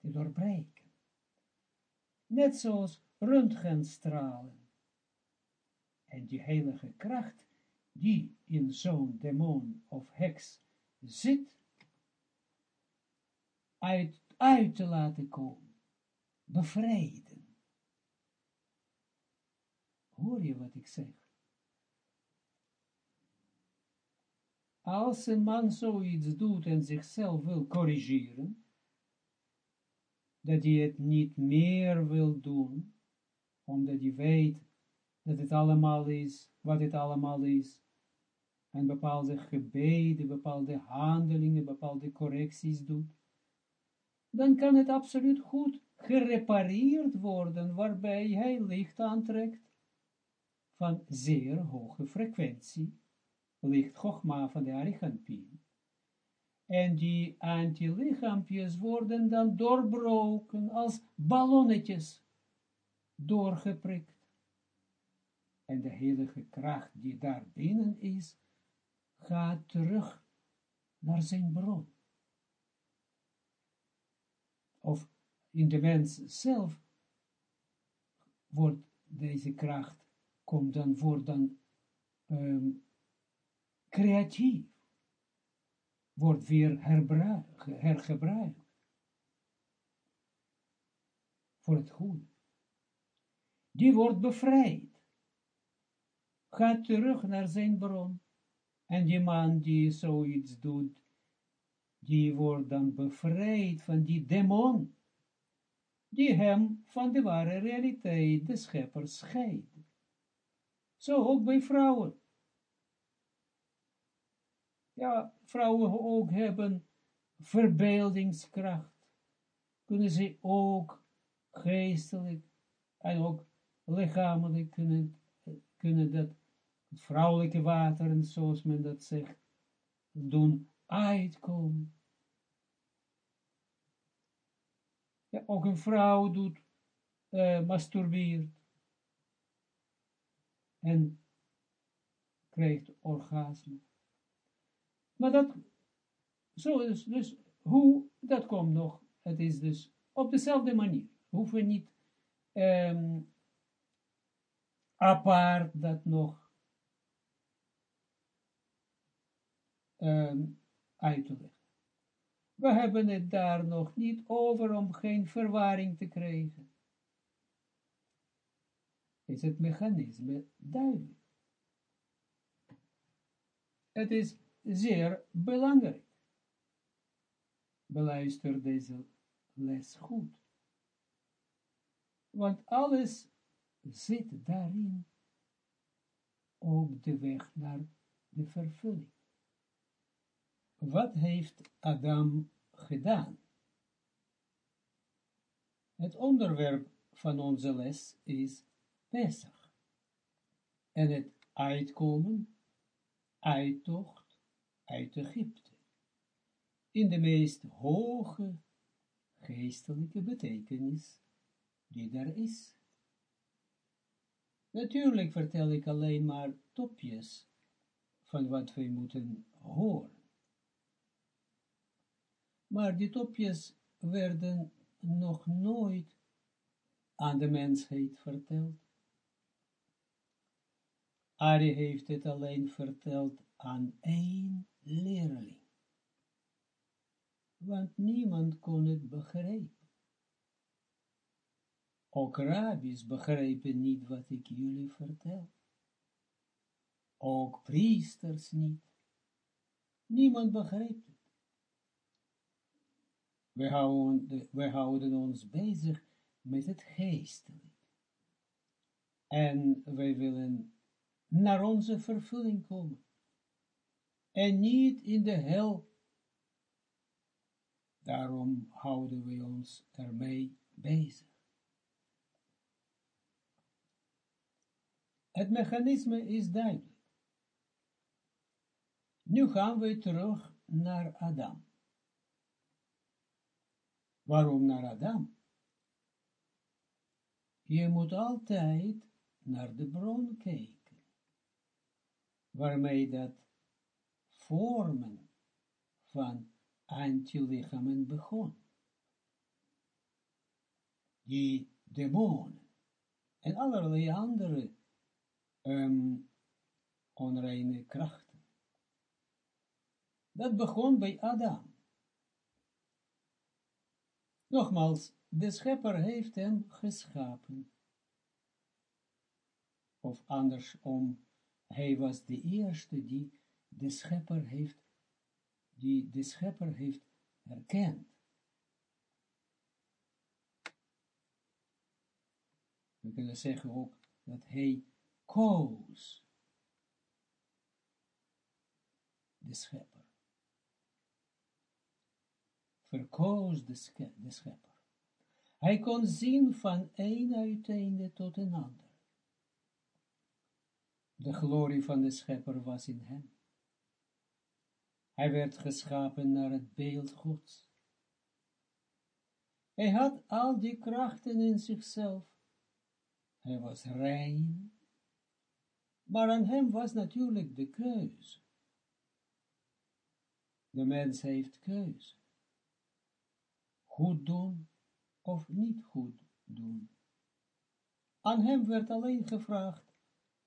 te doorbreken. Net zoals röntgenstralen. En die heilige kracht die in zo'n demon of heks zit, uit, uit te laten komen, bevrijden. Hoor je wat ik zeg? Als een man zoiets doet en zichzelf wil corrigeren, dat hij het niet meer wil doen, omdat hij weet dat het allemaal is, wat het allemaal is, en bepaalde gebeden, bepaalde handelingen, bepaalde correcties doet, dan kan het absoluut goed gerepareerd worden, waarbij hij licht aantrekt van zeer hoge frequentie, licht van de Arichampin. En die antilichaampjes worden dan doorbroken als ballonnetjes doorgeprikt. En de heilige kracht die daar binnen is, gaat terug naar zijn bron. Of in de mens zelf wordt deze kracht, komt dan, wordt dan um, creatief, wordt weer hergebruikt voor het goede. Die wordt bevrijd, gaat terug naar zijn bron, en die man die zoiets doet, die wordt dan bevrijd van die demon, die hem van de ware realiteit, de schepper, scheidt. Zo ook bij vrouwen ja, vrouwen ook hebben verbeeldingskracht, kunnen ze ook geestelijk en ook lichamelijk kunnen, kunnen dat vrouwelijke wateren, zoals men dat zegt, doen uitkomen. Ja, ook een vrouw doet, uh, masturbeert en krijgt orgasme. Maar dat, zo is dus, hoe, dat komt nog, het is dus op dezelfde manier. Hoeven niet um, apart dat nog um, uit te leggen. We hebben het daar nog niet over om geen verwarring te krijgen. Is het mechanisme duidelijk. Het is zeer belangrijk. Beluister deze les goed. Want alles zit daarin op de weg naar de vervulling. Wat heeft Adam gedaan? Het onderwerp van onze les is Pesach. En het uitkomen, uittocht, uit Egypte, in de meest hoge geestelijke betekenis die er is. Natuurlijk vertel ik alleen maar topjes van wat wij moeten horen. Maar die topjes werden nog nooit aan de mensheid verteld. Ari heeft het alleen verteld aan één leerling. Want niemand kon het begrijpen. Ook rabbis begrijpen niet wat ik jullie vertel. Ook priesters niet. Niemand begrijpt. We houden, we houden ons bezig met het geestelijk. En wij willen naar onze vervulling komen en niet in de hel Daarom houden we ons ermee bezig. Het mechanisme is duidelijk. Nu gaan we terug naar Adam. Waarom naar Adam? Je moet altijd naar de bron kijken, waarmee dat vormen van antilichamen begon. Die demonen en allerlei andere um, onreine krachten. Dat begon bij Adam. Nogmaals, de schepper heeft hem geschapen. Of andersom, hij was de eerste die de schepper heeft, die de schepper heeft herkend. We kunnen zeggen ook dat hij koos de schepper. Verkoos de, schepper. Hij kon zien van een uiteinde tot een ander. De glorie van de schepper was in hem. Hij werd geschapen naar het beeld Gods. Hij had al die krachten in zichzelf. Hij was rein, maar aan hem was natuurlijk de keuze. De mens heeft keuze. Goed doen of niet goed doen. Aan hem werd alleen gevraagd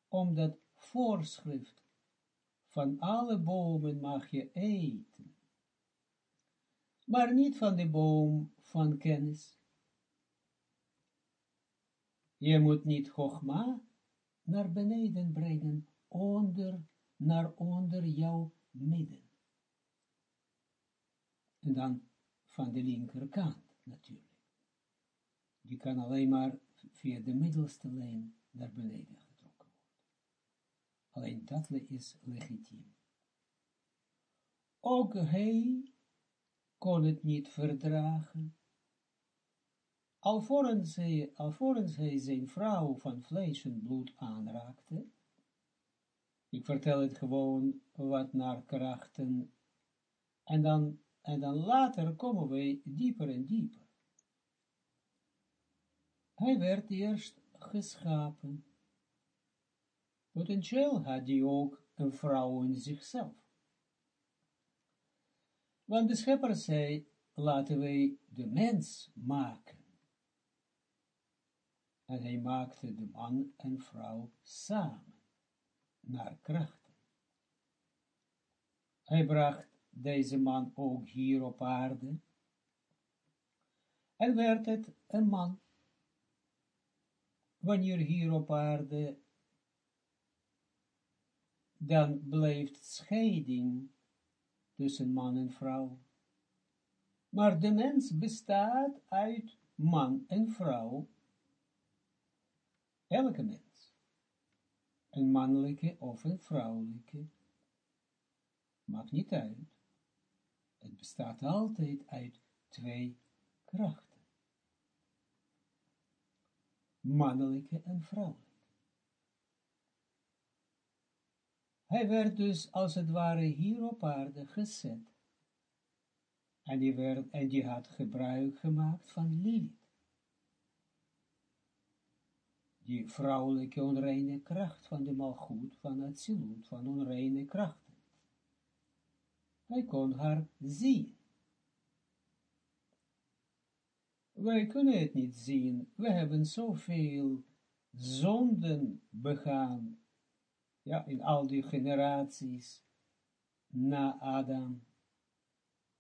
om dat voorschrift van alle bomen mag je eten, maar niet van de boom van kennis. Je moet niet Chogma naar beneden brengen, onder, naar onder jouw midden. En dan van de linkerkant, natuurlijk. Die kan alleen maar via de middelste lijn naar beneden getrokken worden. Alleen dat is legitiem. Ook hij kon het niet verdragen alvorens hij, alvorens hij zijn vrouw van vlees en bloed aanraakte, ik vertel het gewoon wat naar krachten, en dan, en dan later komen we dieper en dieper. Hij werd eerst geschapen. Potentieel had hij ook een vrouw in zichzelf. Want de schepper zei, laten wij de mens maken. En hij maakte de man en vrouw samen, naar krachten. Hij bracht deze man ook hier op aarde, en werd het een man. Wanneer hier op aarde, dan blijft scheiding tussen man en vrouw. Maar de mens bestaat uit man en vrouw, elke mens, een mannelijke of een vrouwelijke, maakt niet uit. Het bestaat altijd uit twee krachten. Mannelijke en vrouwelijke. Hij werd dus als het ware hier op aarde gezet. En die, werd, en die had gebruik gemaakt van Lilith. die vrouwelijke onreine kracht van de malgoed, van het zilut, van onreine krachten. Hij kon haar zien. Wij kunnen het niet zien. We hebben zoveel zonden begaan, ja, in al die generaties na Adam.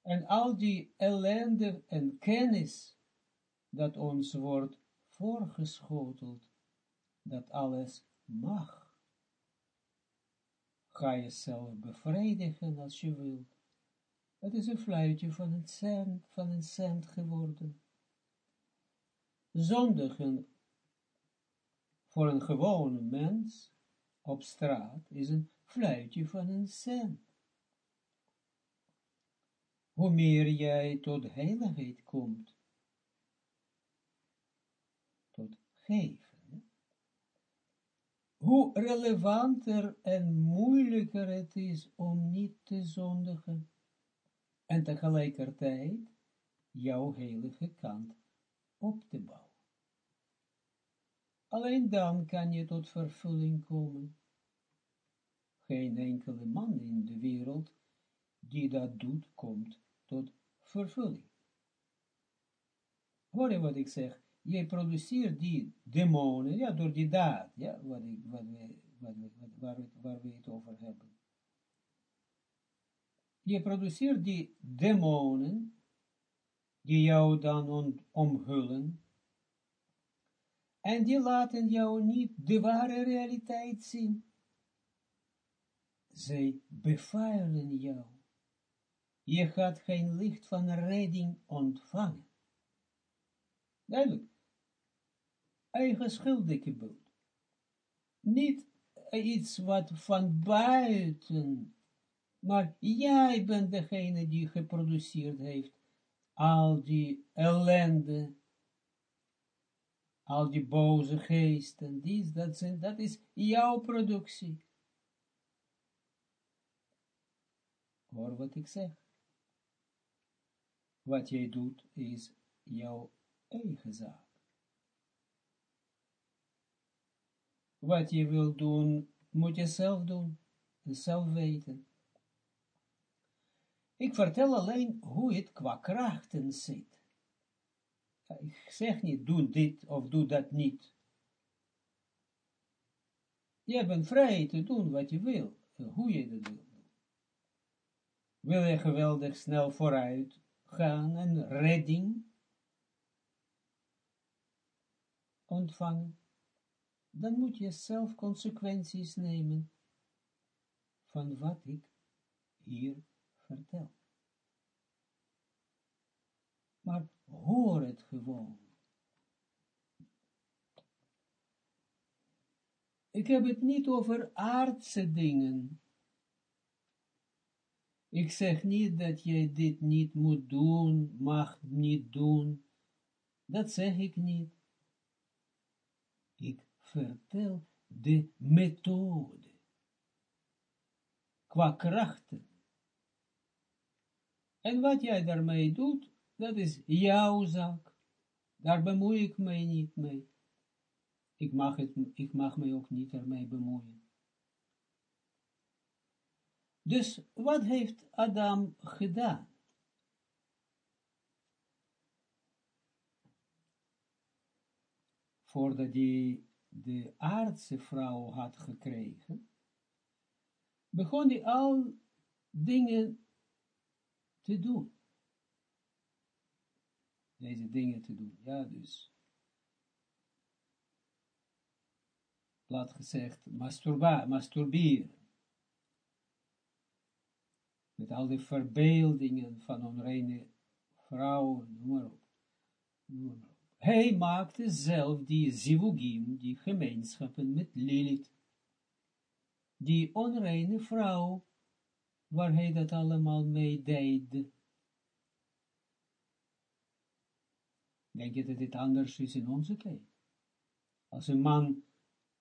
En al die ellende en kennis dat ons wordt voorgeschoteld, dat alles mag. Ga jezelf bevredigen als je wilt. Het is een fluitje van een cent, van een cent geworden. Zondigen voor een gewone mens op straat is een fluitje van een cent. hoe meer jij tot heiligheid komt, tot geven, hoe relevanter en moeilijker het is om niet te zondigen en tegelijkertijd jouw heilige kant op te bouwen. Alleen dan kan je tot vervulling komen. Geen enkele man in de wereld die dat doet, komt tot vervulling. Hoor je wat ik zeg? Je produceert die demonen, ja, door die daad, ja, wat ik, wat we, wat we, wat, waar, waar we het over hebben. Je produceert die demonen, die jou dan omhullen, en die laten jou niet de ware realiteit zien. Zij bevuilen jou. Je gaat geen licht van redding ontvangen. Duidelijk. Eigen bult. Niet iets wat van buiten, maar jij bent degene die geproduceerd heeft al die ellende, al die boze geesten, dies, dat, zijn, dat is jouw productie. Hoor wat ik zeg. Wat jij doet, is jouw eigen zaak. Wat je wil doen, moet je zelf doen, en zelf weten. Ik vertel alleen hoe het qua krachten zit. Ik zeg niet, doe dit of doe dat niet. Je bent vrij te doen wat je wil, hoe je dat wil. Wil je geweldig snel vooruit gaan en redding ontvangen, dan moet je zelf consequenties nemen van wat ik hier vertel. Maar hoor het gewoon. Ik heb het niet over aardse dingen. Ik zeg niet dat jij dit niet moet doen, mag niet doen. Dat zeg ik niet. Ik vertel de methode. Qua krachten. En wat jij daarmee doet, dat is jouw zaak. Daar bemoei ik mij niet mee. Ik mag, het, ik mag mij ook niet ermee bemoeien. Dus wat heeft Adam gedaan? Voordat hij de aardse vrouw had gekregen, begon hij al dingen te doen. Deze dingen te doen. Ja, dus. Laat gezegd, masturba, masturberen. Met al die verbeeldingen van onreine vrouwen, noem maar op. Hij maakte zelf die zivugim, die gemeenschappen met Lilith. Die onreine vrouw waar hij dat allemaal mee deed. Denk je dat dit anders is in onze tijd? Als een man,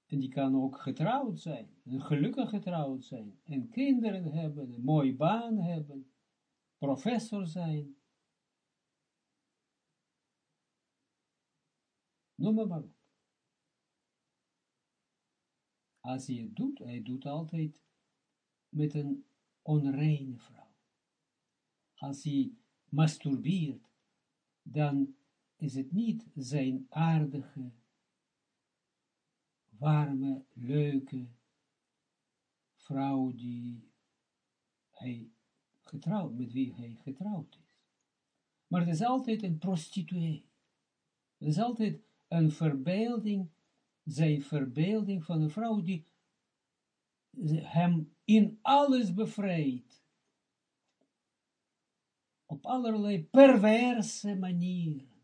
en die kan ook getrouwd zijn, en gelukkig getrouwd zijn, en kinderen hebben, een mooie baan hebben, professor zijn. Noem maar, op. Als hij het doet, hij doet altijd met een onreine vrouw. Als hij masturbeert, dan is het niet zijn aardige, warme, leuke vrouw die hij getrouwd, met wie hij getrouwd is. Maar het is altijd een prostituee. Het is altijd een verbeelding, zijn verbeelding van een vrouw die hem in alles bevrijdt. Op allerlei perverse manieren.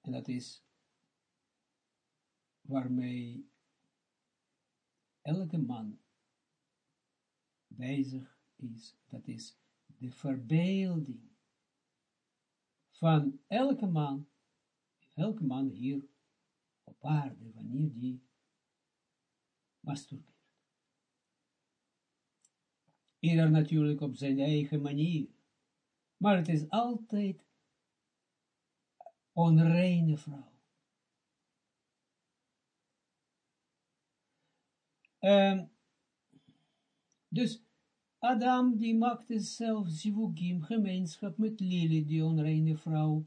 En dat is waarmee elke man bezig is, dat is de verbeelding van elke man, elke man hier op aarde, wanneer die Ieder natuurlijk op zijn eigen manier. Maar het is altijd onreine vrouw. Um, dus Adam die maakte zelf zivugim, gemeenschap met Lili, die onreine vrouw,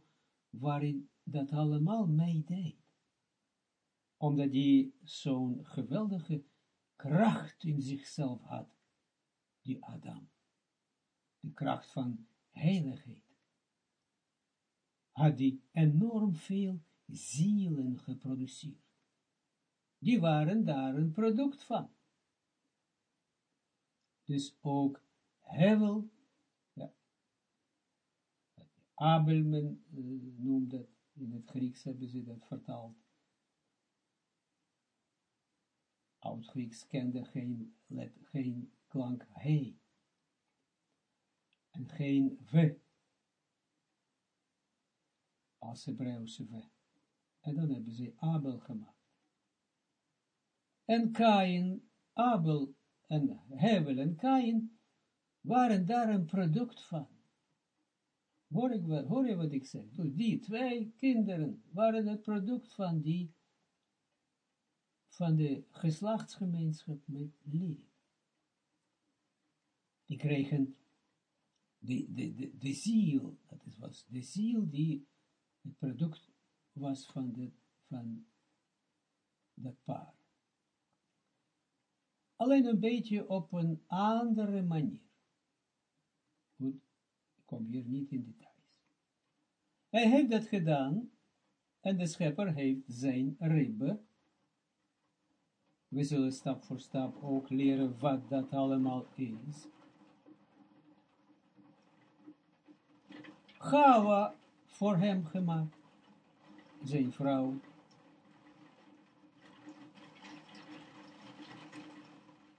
waarin dat allemaal meedeed. Omdat die zo'n geweldige kracht in zichzelf had, die Adam. De kracht van heiligheid. Had die enorm veel zielen geproduceerd. Die waren daar een product van. Dus ook Hevel, ja, Abel men uh, noemt in het Grieks hebben ze dat vertaald. Oud-Grieks kende geen, let, geen klank he en geen v als Hebreeuwse v. En dan hebben ze Abel gemaakt. En Kain, Abel en Hevel en Kain waren daar een product van. Hoor, ik, hoor je wat ik zeg? Die twee kinderen waren het product van die, van de geslachtsgemeenschap met Lee. Die kregen de, de, de, de ziel, dat is, was de ziel die het product was van, de, van dat paar. Alleen een beetje op een andere manier. Goed, ik kom hier niet in details. Hij heeft dat gedaan, en de schepper heeft zijn ribbe. We zullen stap voor stap ook leren wat dat allemaal is. Gawa voor hem gemaakt, zijn vrouw.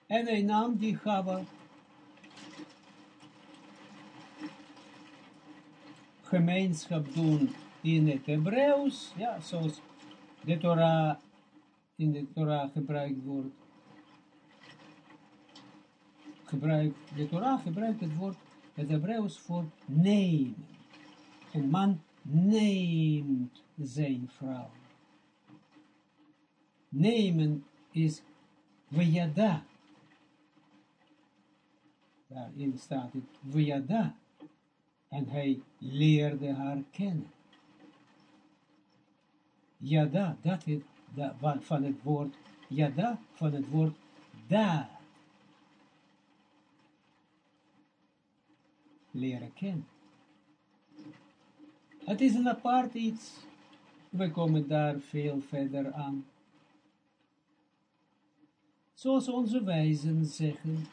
En hij nam die Gawa gemeenschap doen in het Hebreeuws, ja, zoals de Torah in de Torah gebruikt wordt. Gebruikt, de Torah gebruikt het woord, het Hebreeuws voor nemen. Een man neemt zijn vrouw. Nemen is vajada. Daarin staat het vajada. En hij leerde haar kennen. Yada, dat is da, van het woord yada, van het woord da. Leren kennen. Het is een apart iets. We komen daar veel verder aan. Zoals onze wijzen zeggen,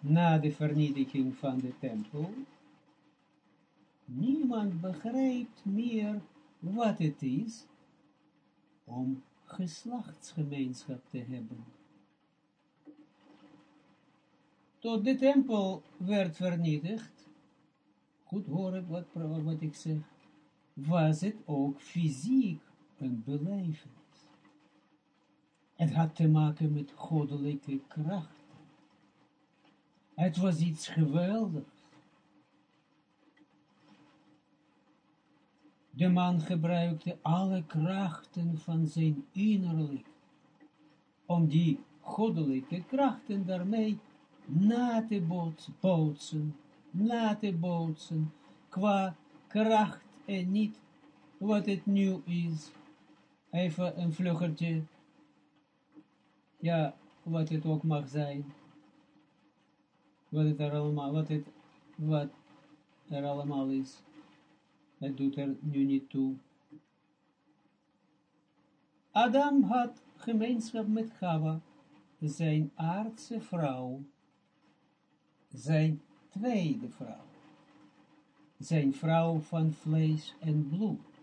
na de vernietiging van de tempel, niemand begrijpt meer wat het is om geslachtsgemeenschap te hebben. Tot de tempel werd vernietigd, goed horen wat, wat ik zeg, was het ook fysiek een belevenis. Het had te maken met goddelijke krachten. Het was iets geweldigs. De man gebruikte alle krachten van zijn innerlijk, om die goddelijke krachten daarmee na te bootsen na te bootsen, qua kracht en niet wat het nu is. Even een vluggertje, ja, wat het ook mag zijn. Wat het er allemaal, wat het, wat er allemaal is. Het doet er nu niet toe. Adam had gemeenschap met Chava, zijn aardse vrouw, zijn tweede vrouw. Zijn vrouw van vlees en bloed.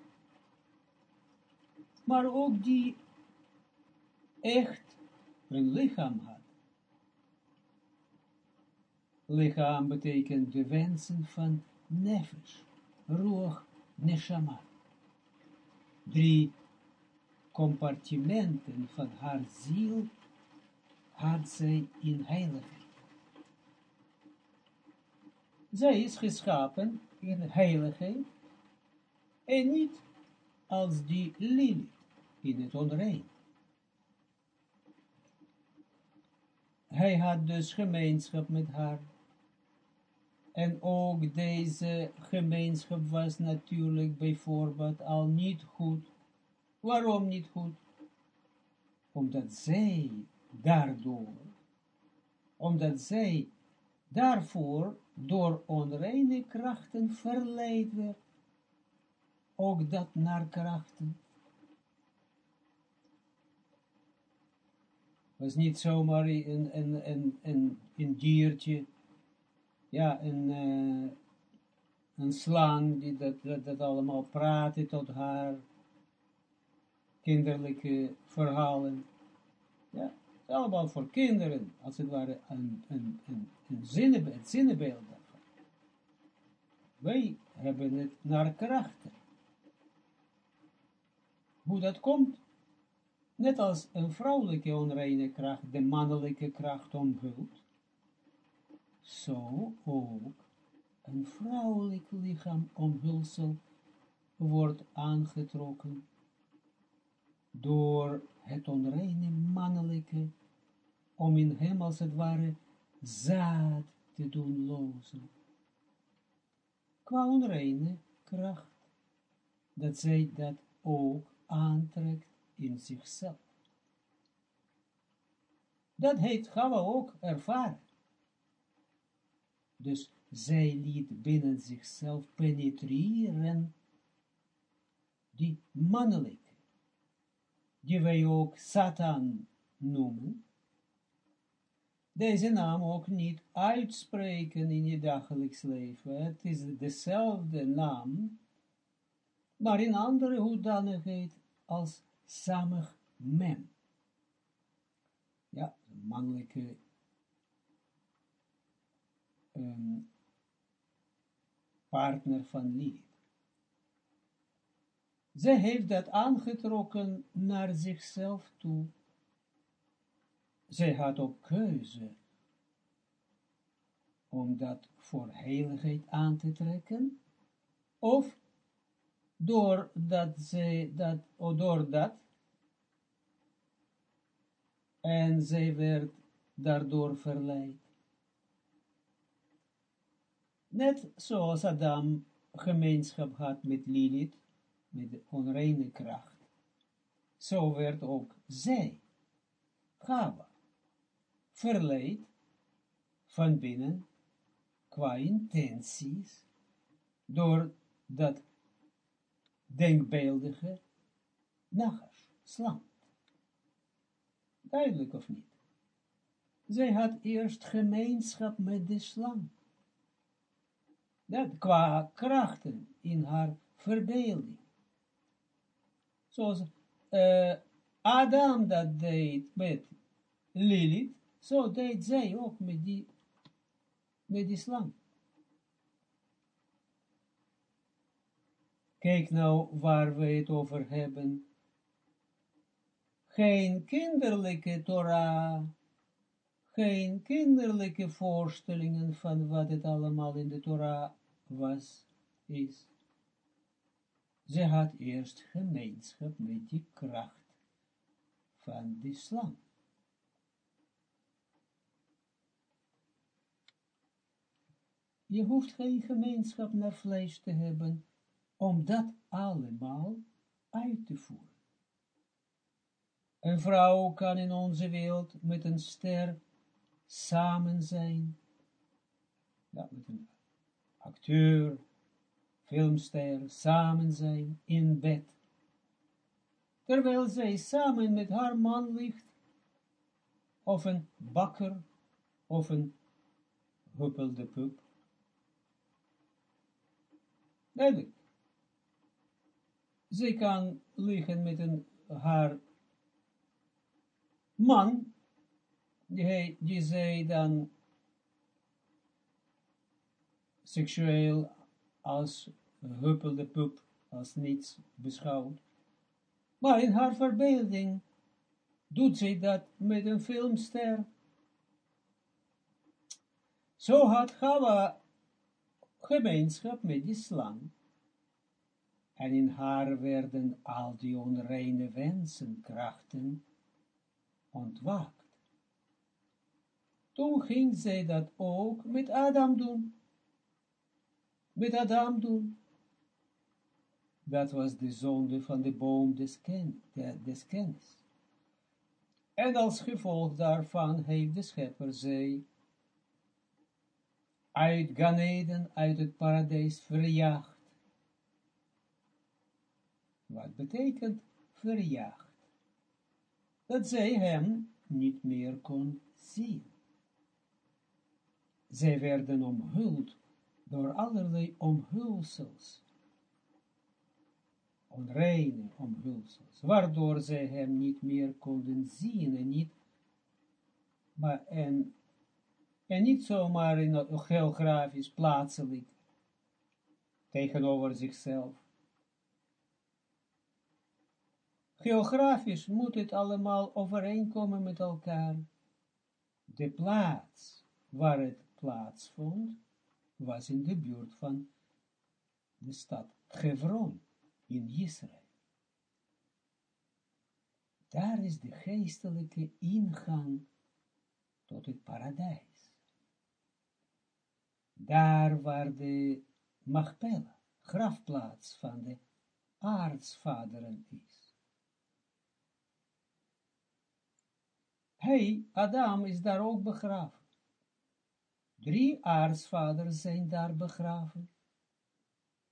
Maar ook die echt een lichaam had. lichaam betekent de wensen van nefesh, roog, neshama. Drie compartimenten van haar ziel had zij in heiligheid. Zij is geschapen in heiligheid en niet als die Lilith in het onrein. Hij had dus gemeenschap met haar. En ook deze gemeenschap was natuurlijk bijvoorbeeld al niet goed. Waarom niet goed? Omdat zij daardoor, omdat zij daarvoor door onreine krachten verleid werd. Ook dat naar krachten. was niet zomaar een, een, een, een, een diertje, ja, een, uh, een slang die dat, dat, dat allemaal praatte tot haar, kinderlijke verhalen. Ja, allemaal voor kinderen, als het ware een, een, een, een het zinnebeeld. Wij hebben het naar krachten. Hoe dat komt, net als een vrouwelijke onreine kracht de mannelijke kracht omhult, zo ook een vrouwelijk lichaam omhulsel wordt aangetrokken door het onreine mannelijke, om in hem als het ware zaad te doen lozen. Qua onreine kracht, dat zij dat ook aantrekt in zichzelf. Dat heeft Gawa ook ervaren. Dus zij liet binnen zichzelf penetreren die mannelijke, die wij ook Satan noemen, deze naam ook niet uitspreken in je dagelijks leven. Het is dezelfde naam, maar in andere hoedanigheid als samig mem. Ja, mannelijke partner van Lilith. Zij heeft dat aangetrokken naar zichzelf toe. Zij had ook keuze om dat voor heiligheid aan te trekken, of doordat zij dat, of doordat en zij werd daardoor verleid. Net zoals Adam gemeenschap had met Lilith, met de onreine kracht, zo werd ook zij, Gaba, verleid van binnen qua intenties, door dat denkbeeldige nagas, slang. Duidelijk of niet? Zij had eerst gemeenschap met de slang. Dat qua krachten in haar verbeelding. Zoals Adam dat deed met Lilith, zo deed zij ook met die, met die slang. Kijk nou waar we het over hebben geen kinderlijke Torah, geen kinderlijke voorstellingen van wat het allemaal in de Torah was, is. Ze had eerst gemeenschap met die kracht van de slang. Je hoeft geen gemeenschap naar vlees te hebben, om dat allemaal uit te voeren. Een vrouw kan in onze wereld met een ster samen zijn. Ja, met een acteur, filmster samen zijn in bed. Terwijl zij samen met haar man ligt, of een bakker, of een huppelde pup. Duidelijk. Zij kan liggen met een, haar man, die, die zei dan, seksueel als huppelde pup, als niets beschouwd. Maar in haar verbeelding doet zij dat met een filmster. Zo had Gawa gemeenschap met die slang. En in haar werden al die onreine wensen, krachten ontwaakt. Toen ging zij dat ook met Adam doen. Met Adam doen. Dat was de zonde van de boom des, ken, des kennis. En als gevolg daarvan heeft de schepper zij uit Ganeden, uit het paradijs verjaagd. Wat betekent verjaagd? Dat zij hem niet meer kon zien. Zij werden omhuld door allerlei omhulsels, onreine omhulsels, waardoor zij hem niet meer konden zien en niet, maar en, en niet zomaar in geografisch plaatselijk tegenover zichzelf. Geografisch moet het allemaal overeenkomen met elkaar. De plaats waar het plaatsvond, was in de buurt van de stad Hebron in Israël. Daar is de geestelijke ingang tot het paradijs. Daar waar de Machpella, grafplaats van de aartsvaderen is. Hij, Adam, is daar ook begraven. Drie aartsvaders zijn daar begraven.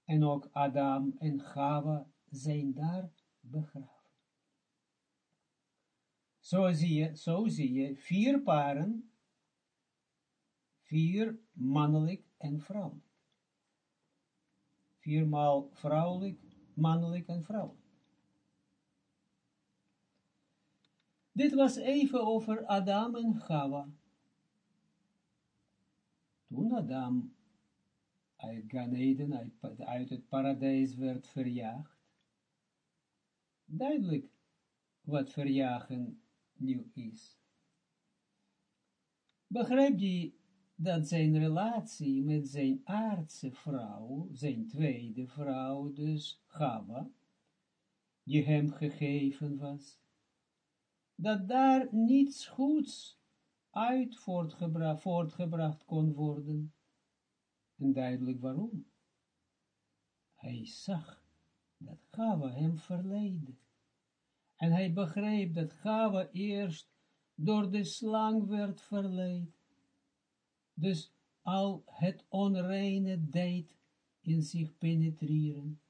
En ook Adam en Chava zijn daar begraven. Zo zie je, zo zie je vier paren, vier mannelijk en vrouwelijk. Viermaal vrouwelijk, mannelijk en vrouwelijk. Dit was even over Adam en Chava. Toen Adam uit Ganeden, uit, het paradijs werd verjaagd, duidelijk wat verjagen nu is. Begrijp je dat zijn relatie met zijn aardse vrouw, zijn tweede vrouw, dus Gava, die hem gegeven was, dat daar niets goeds uit voortgebracht, voortgebracht kon worden. En duidelijk waarom. Hij zag dat Gava hem verleidde. En hij begreep dat Gava eerst door de slang werd verleid. Dus al het onreine deed in zich penetreren.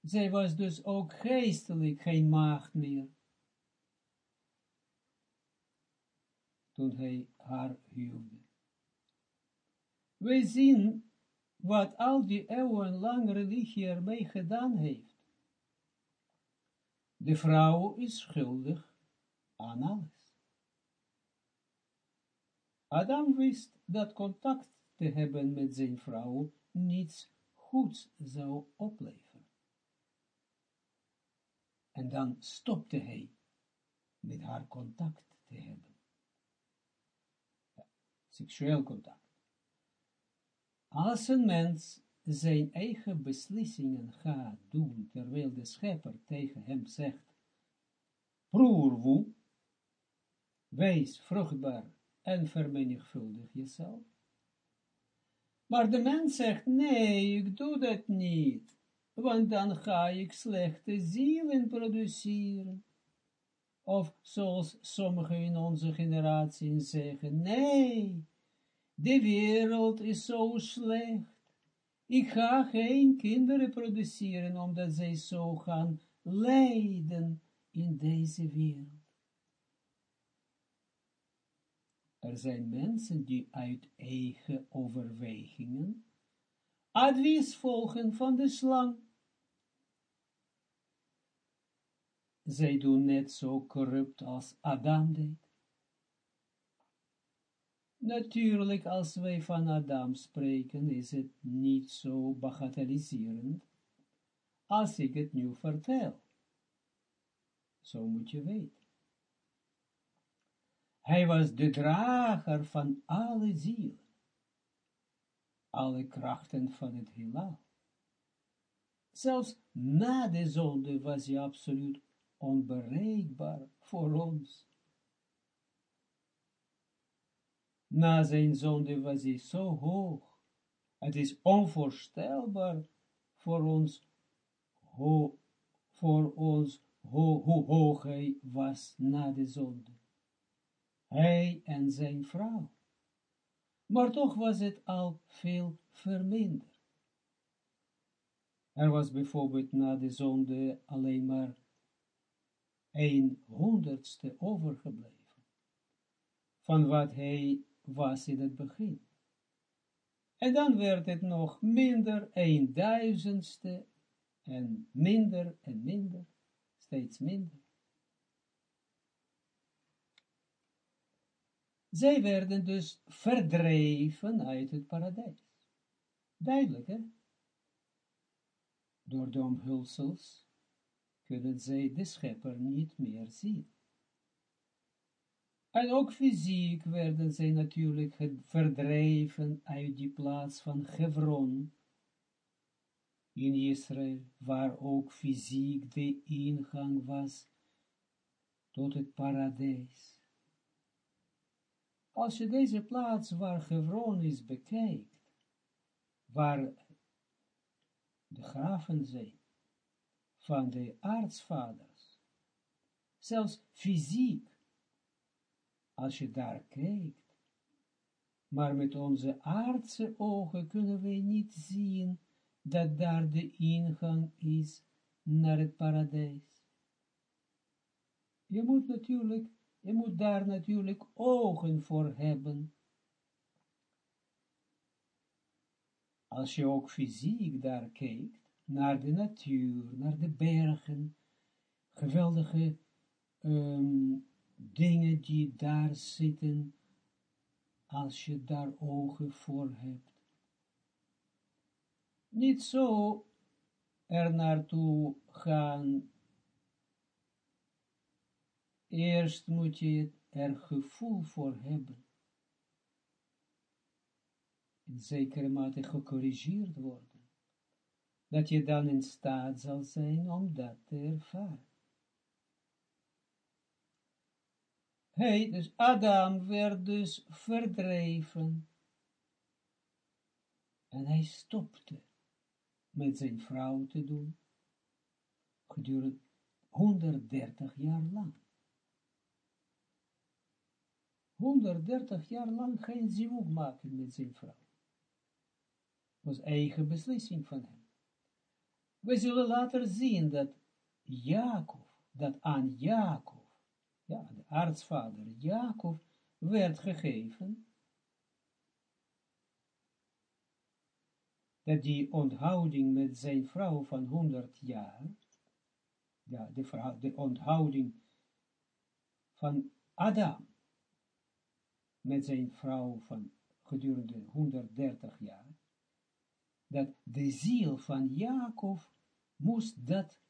Zij was dus ook geestelijk geen maagd meer. Toen hij haar huwde. Wij zien wat al die eeuwenlang religie ermee gedaan heeft. De vrouw is schuldig aan alles. Adam wist dat contact te hebben met zijn vrouw niets goeds zou opleveren. En dan stopte hij met haar contact te hebben. Ja, seksueel contact. Als een mens zijn eigen beslissingen gaat doen, terwijl de schepper tegen hem zegt, proerwoe, wees vruchtbaar en vermenigvuldig jezelf. Maar de mens zegt, nee, ik doe dat niet want dan ga ik slechte zielen produceren. Of zoals sommigen in onze generatie zeggen, nee, de wereld is zo slecht. Ik ga geen kinderen produceren, omdat zij zo gaan lijden in deze wereld. Er zijn mensen die uit eigen overwegingen advies volgen van de slang. Zij doen net zo corrupt als Adam deed. Natuurlijk, als wij van Adam spreken, is het niet zo bagatelliserend, als ik het nu vertel. Zo moet je weten. Hij was de drager van alle zielen, alle krachten van het heelal. Zelfs na de zonde was hij absoluut onbereikbaar voor ons. Na zijn zonde was hij zo hoog. Het is onvoorstelbaar voor ons, ho, voor ons hoe hoog hij was na de zonde. Hij en zijn vrouw. Maar toch was het al veel verminderd. Er was bijvoorbeeld na de zonde alleen maar een honderdste overgebleven van wat hij was in het begin. En dan werd het nog minder, een duizendste, en minder en minder, steeds minder. Zij werden dus verdreven uit het paradijs. Duidelijk, hè? Door de omhulsels kunnen zij de schepper niet meer zien. En ook fysiek werden zij natuurlijk verdreven uit die plaats van Hebron in Israël, waar ook fysiek de ingang was tot het paradijs. Als je deze plaats waar Hebron is bekijkt, waar de graven zijn van de aartsvaders, zelfs fysiek, als je daar kijkt. Maar met onze aardse ogen kunnen wij niet zien dat daar de ingang is naar het paradijs. Je moet natuurlijk, je moet daar natuurlijk ogen voor hebben. Als je ook fysiek daar kijkt, naar de natuur, naar de bergen, geweldige um, dingen die daar zitten, als je daar ogen voor hebt. Niet zo er naartoe gaan. Eerst moet je er gevoel voor hebben. In zekere mate gecorrigeerd worden. Dat je dan in staat zal zijn om dat te ervaren. Hij, dus Adam, werd dus verdreven. En hij stopte met zijn vrouw te doen, gedurende 130 jaar lang. 130 jaar lang geen zivug maken met zijn vrouw. Was eigen beslissing van hem. We zullen later zien dat Jacob, dat aan Jacob, ja, de aartsvader Jacob, werd gegeven, dat die onthouding met zijn vrouw van 100 jaar, ja, de, de onthouding van Adam met zijn vrouw van gedurende 130 jaar, dat de ziel van Jacob moest dat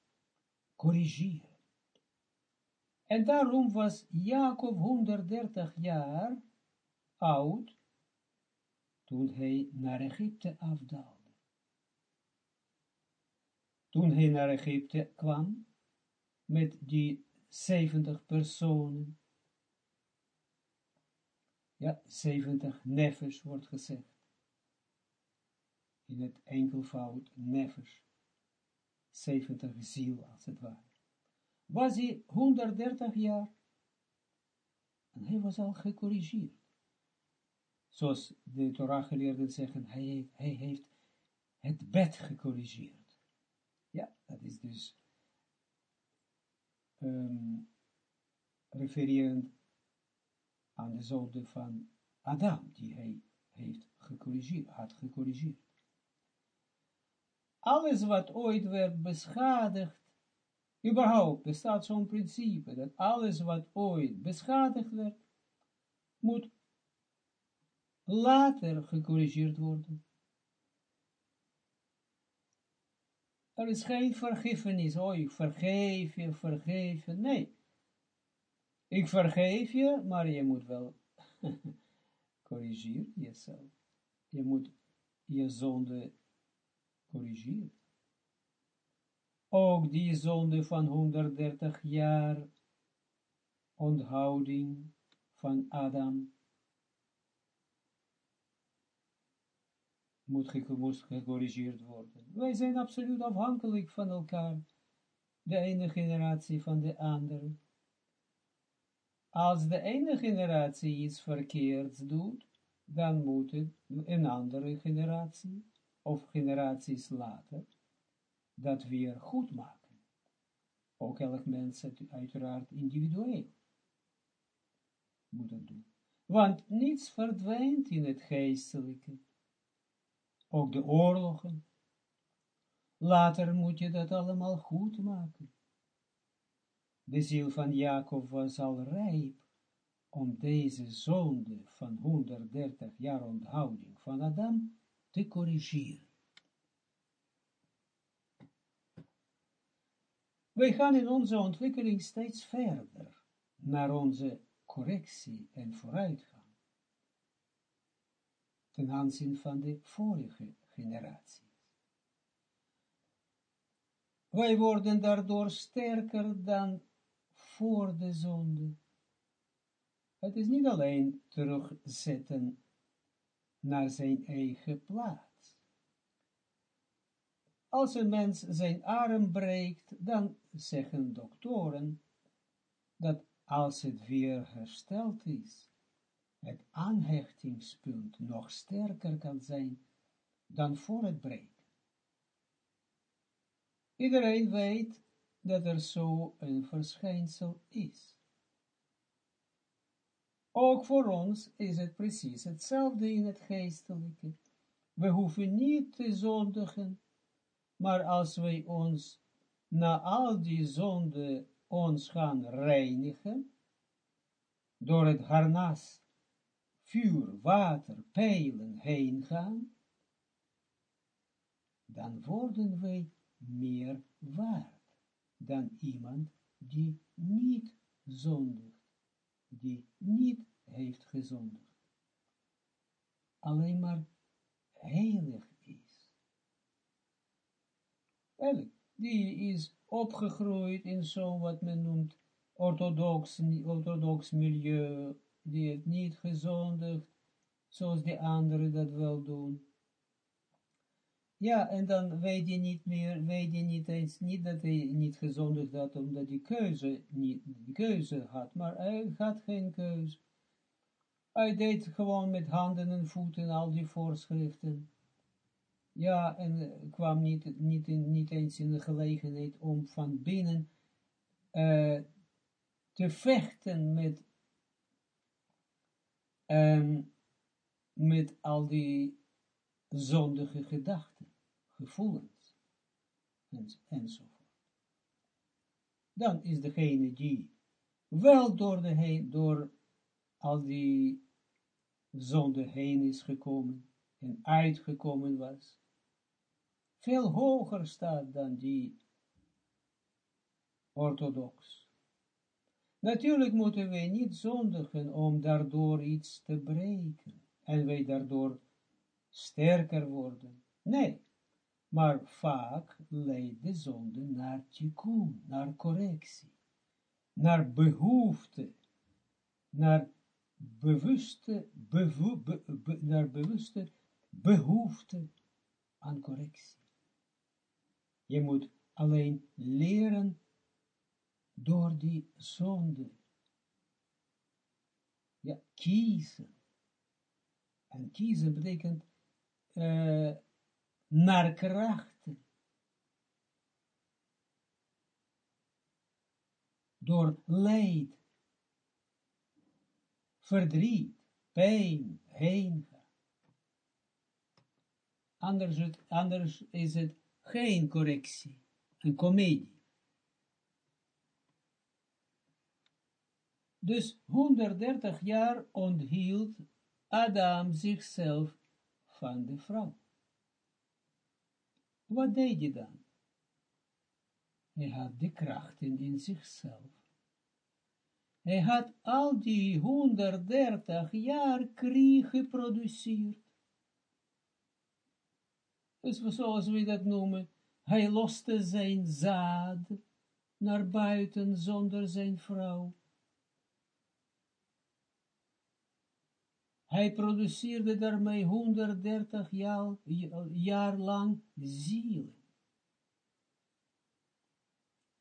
corrigeren. En daarom was Jacob 130 jaar oud, toen hij naar Egypte afdaalde. Toen hij naar Egypte kwam, met die 70 personen, ja, 70 nefes wordt gezegd, in het enkelvoud nefes, 70 ziel als het ware was hij 130 jaar. En hij was al gecorrigeerd. Zoals de Torah geleerden zeggen, hij, hij heeft het bed gecorrigeerd. Ja, dat is dus um, refererend aan de zonde van Adam, die hij heeft gecorrigeerd, had gecorrigeerd. Alles wat ooit werd beschadigd, Überhaupt bestaat zo'n principe dat alles wat ooit beschadigd werd, moet later gecorrigeerd worden. Er is geen vergiffenis, oh, ik vergeef je, vergeef je, nee. Ik vergeef je, maar je moet wel [laughs] corrigeren jezelf. Je moet je zonde Ook die zonde van 130 jaar onthouding van Adam moet gecorrigeerd worden. Wij zijn absoluut afhankelijk van elkaar, de ene generatie van de andere. Als de ene generatie iets verkeerds doet, dan moet het een andere generatie, of generaties later, dat weer goed maken. Ook elk mens uiteraard individueel moet het doen. Want niets verdwijnt in het geestelijke. Ook de oorlogen. Later moet je dat allemaal goed maken. De ziel van Jacob was al rijp om deze zonde van 130 jaar onthouding van Adam te corrigeren. Wij gaan in onze ontwikkeling steeds verder naar onze correctie en vooruitgang ten aanzien van de vorige generatie. Wij worden daardoor sterker dan voor de zonde. Het is niet alleen terugzetten naar zijn eigen plaats. Als een mens zijn arm breekt, dan zeggen doktoren dat als het weer hersteld is, het aanhechtingspunt nog sterker kan zijn dan voor het breken. Iedereen weet dat er zo een verschijnsel is. Ook voor ons is het precies hetzelfde in het geestelijke. We hoeven niet te zondigen, maar als wij ons na al die zonden ons gaan reinigen, door het harnas, vuur, water, pijlen heen gaan, dan worden wij meer waard dan iemand die niet zondigt, die niet heeft gezondigd, alleen maar heilig is. Eigenlijk, die is opgegroeid in zo'n wat men noemt orthodox, orthodox milieu, die het niet gezondigd, zoals de anderen dat wel doen. Ja, en dan weet je niet meer, weet je niet eens, niet dat hij niet gezondigd had, omdat die keuze niet, keuze had, maar hij had geen keuze. Hij deed gewoon met handen en voeten al die voorschriften. Ja, en kwam niet, niet, in, niet eens in de gelegenheid om van binnen uh, te vechten met, um, met al die zondige gedachten, gevoelens, en, enzovoort. Dan is degene die wel door, de heen, door al die zonde heen is gekomen en uitgekomen was, veel hoger staat dan die orthodox. Natuurlijk moeten wij niet zondigen om daardoor iets te breken en wij daardoor sterker worden. Nee, maar vaak leidt de zonde naar tikkun, naar correctie, naar behoefte, naar bewuste, bevo, naar bewuste behoefte aan correctie. Je moet alleen leren door die zonde. Ja, kiezen. En kiezen betekent uh, naar krachten. Door leid, verdriet, pijn, heen. Anders, anders is het geen correctie, een komedie. Dus 130 jaar onthield Adam zichzelf van de vrouw. Wat deed hij dan? Hij had de krachten in zichzelf. Hij had al die 130 jaar krieg geproduceerd. Dus zoals we dat noemen, hij loste zijn zaad naar buiten zonder zijn vrouw. Hij produceerde daarmee 130 jaar, jaar lang zielen.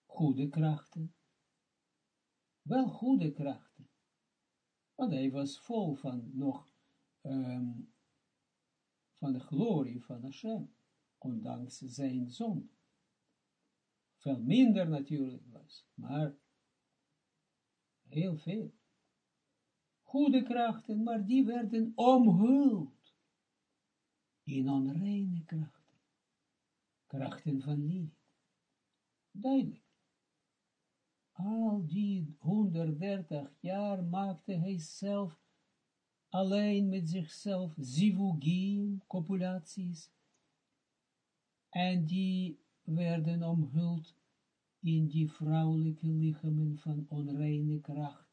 Goede krachten. Wel goede krachten. Want hij was vol van nog um, van de glorie van Hashem, ondanks zijn zon. Veel minder natuurlijk was, maar heel veel. Goede krachten, maar die werden omhuld in onreine krachten. Krachten van liefde. Duidelijk. Al die 130 jaar maakte hij zelf alleen met zichzelf, zivugim, copulaties, en die werden omhuld in die vrouwelijke lichamen van onreine krachten.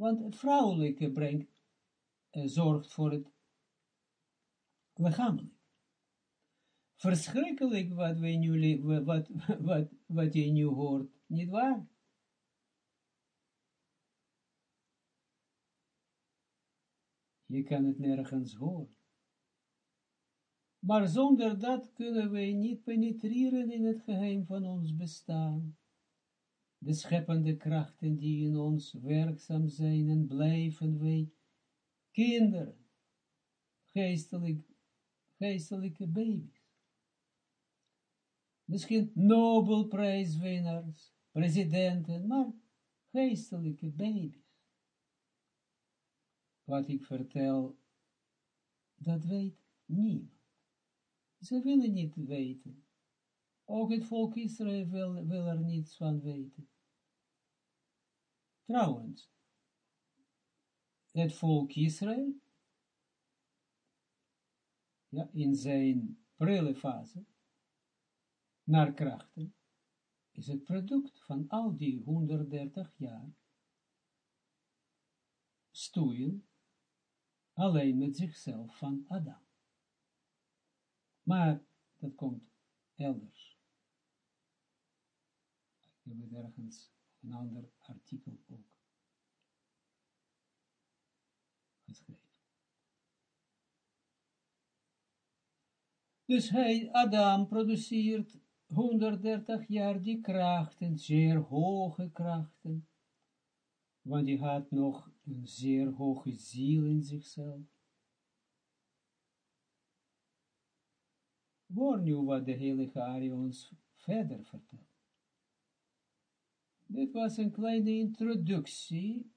Want het vrouwelijke brengt, uh, zorgt voor het lichamelijk. Verschrikkelijk wat, we nu, wat, [laughs] wat, wat je nu hoort, niet waar? Je kan het nergens horen. Maar zonder dat kunnen wij niet penetreren in het geheim van ons bestaan. De scheppende krachten die in ons werkzaam zijn en blijven wij kinderen, geestelijk, geestelijke baby's. Misschien Nobelprijswinnaars, presidenten, maar geestelijke baby's wat ik vertel, dat weet niemand. Ze willen niet weten. Ook het volk Israël wil, wil er niets van weten. Trouwens, het volk Israël, ja, in zijn prille fase, naar krachten, is het product van al die 130 jaar stoeien alleen met zichzelf van Adam. Maar dat komt elders. Ik heb het ergens een ander artikel ook geschreven. Dus hij, Adam, produceert 130 jaar die krachten, zeer hoge krachten, want hij had nog een zeer hoge ziel in zichzelf. Hoor nu wat de heilige Ari ons verder vertelt. Dit was een kleine introductie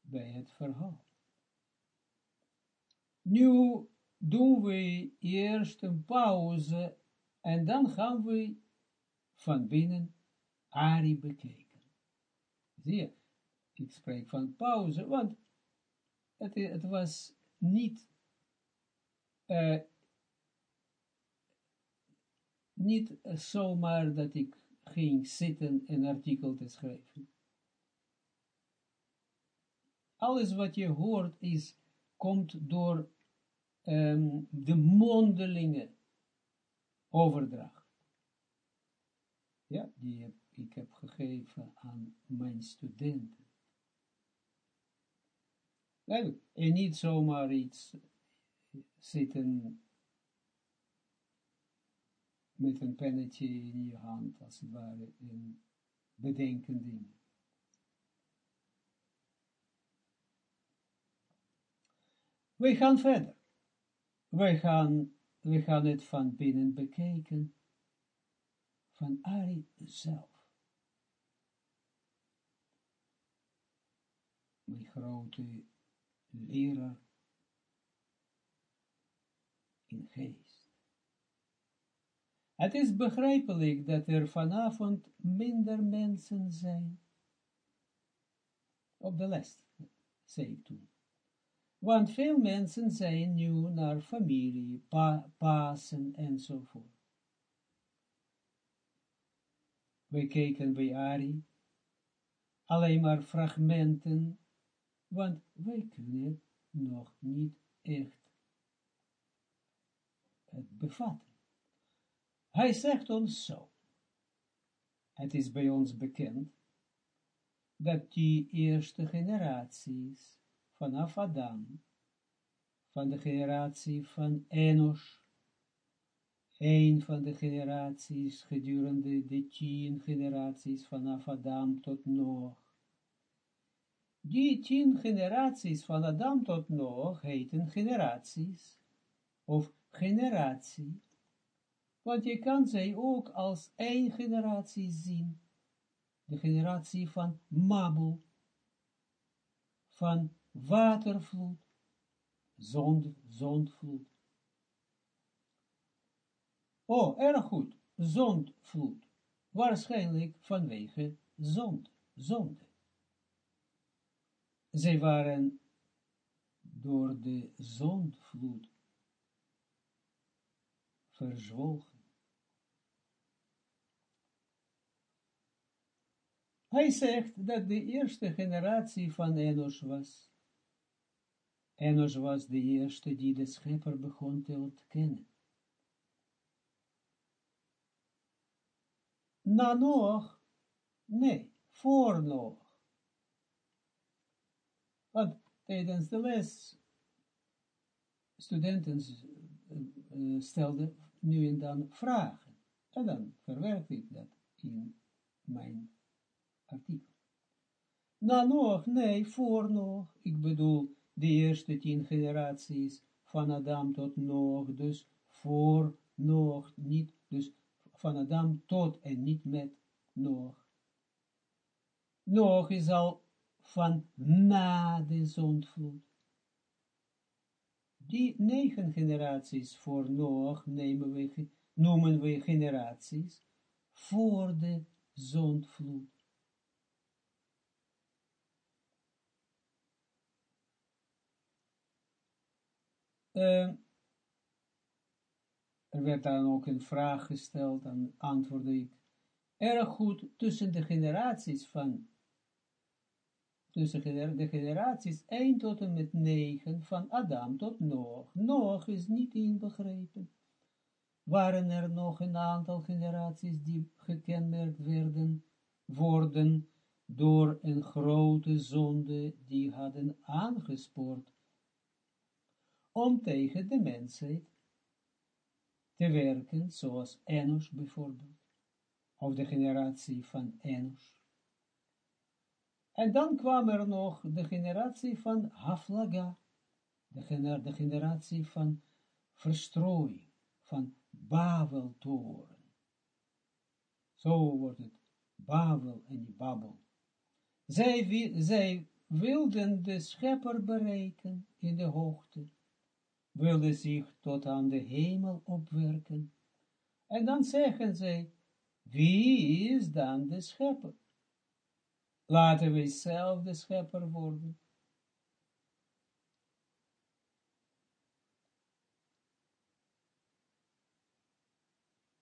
bij het verhaal. Nu doen we eerst een pauze en dan gaan we van binnen Ari bekijken. Zie je, ik spreek van pauze, want het, het was niet, uh, niet zomaar dat ik ging zitten een artikel te schrijven. Alles wat je hoort is, komt door um, de mondelinge overdracht. Ja, die ik heb gegeven aan mijn studenten. En niet zomaar iets zitten met een pennetje in je hand, als het ware, en bedenken dingen. We gaan verder. We gaan, we gaan het van binnen bekijken, van Ari zelf. Mijn grote leraar in geest. Het is begrijpelijk dat er vanavond minder mensen zijn op de les. zei ik toen. Want veel mensen zijn nu naar familie, pa, pasen enzovoort. We keken bij Ari alleen maar fragmenten, want wij kunnen nog niet echt het bevatten. Hij zegt ons zo. Het is bij ons bekend dat die eerste generaties vanaf Adam, van de generatie van Enos, een van de generaties gedurende de tien generaties vanaf Adam tot Noach. Die tien generaties van Adam tot Noach heten generaties, of generatie, want je kan zij ook als één generatie zien, de generatie van Mabel, van watervloed, zond, zondvloed. Oh, erg goed, zondvloed, waarschijnlijk vanwege zond, zonde. Zij waren door de zondvloed verzwolgen. Hij zegt dat de eerste generatie van Enos was. Enos was de eerste die de schepper begon te ontkennen. Na nog, nee, voor nog. Want tijdens de les, studenten uh, stelden nu en dan vragen. En dan verwerk ik dat in mijn artikel. Na nog, nee, voor nog. Ik bedoel, de eerste tien generaties van Adam tot nog, dus voor nog, niet, dus van Adam tot en niet met nog. Nog is al van na de zondvloed. Die negen generaties voor nog nemen we, noemen we generaties voor de zondvloed. Uh, er werd dan ook een vraag gesteld, dan antwoordde ik, erg goed tussen de generaties van, tussen de generaties 1 tot en met 9, van Adam tot Noach. Noach is niet inbegrepen. Waren er nog een aantal generaties die gekenmerkt werden, worden door een grote zonde die hadden aangespoord om tegen de mensheid te werken, zoals Enos bijvoorbeeld, of de generatie van Enos. En dan kwam er nog de generatie van Haflaga, de, gener de generatie van verstrooiing, van Babeltoren. Zo wordt het, Babel en die Babel. Zij, zij wilden de schepper bereiken in de hoogte, willen zich tot aan de hemel opwerken. En dan zeggen zij, wie is dan de schepper? Laten wij zelf de schepper worden.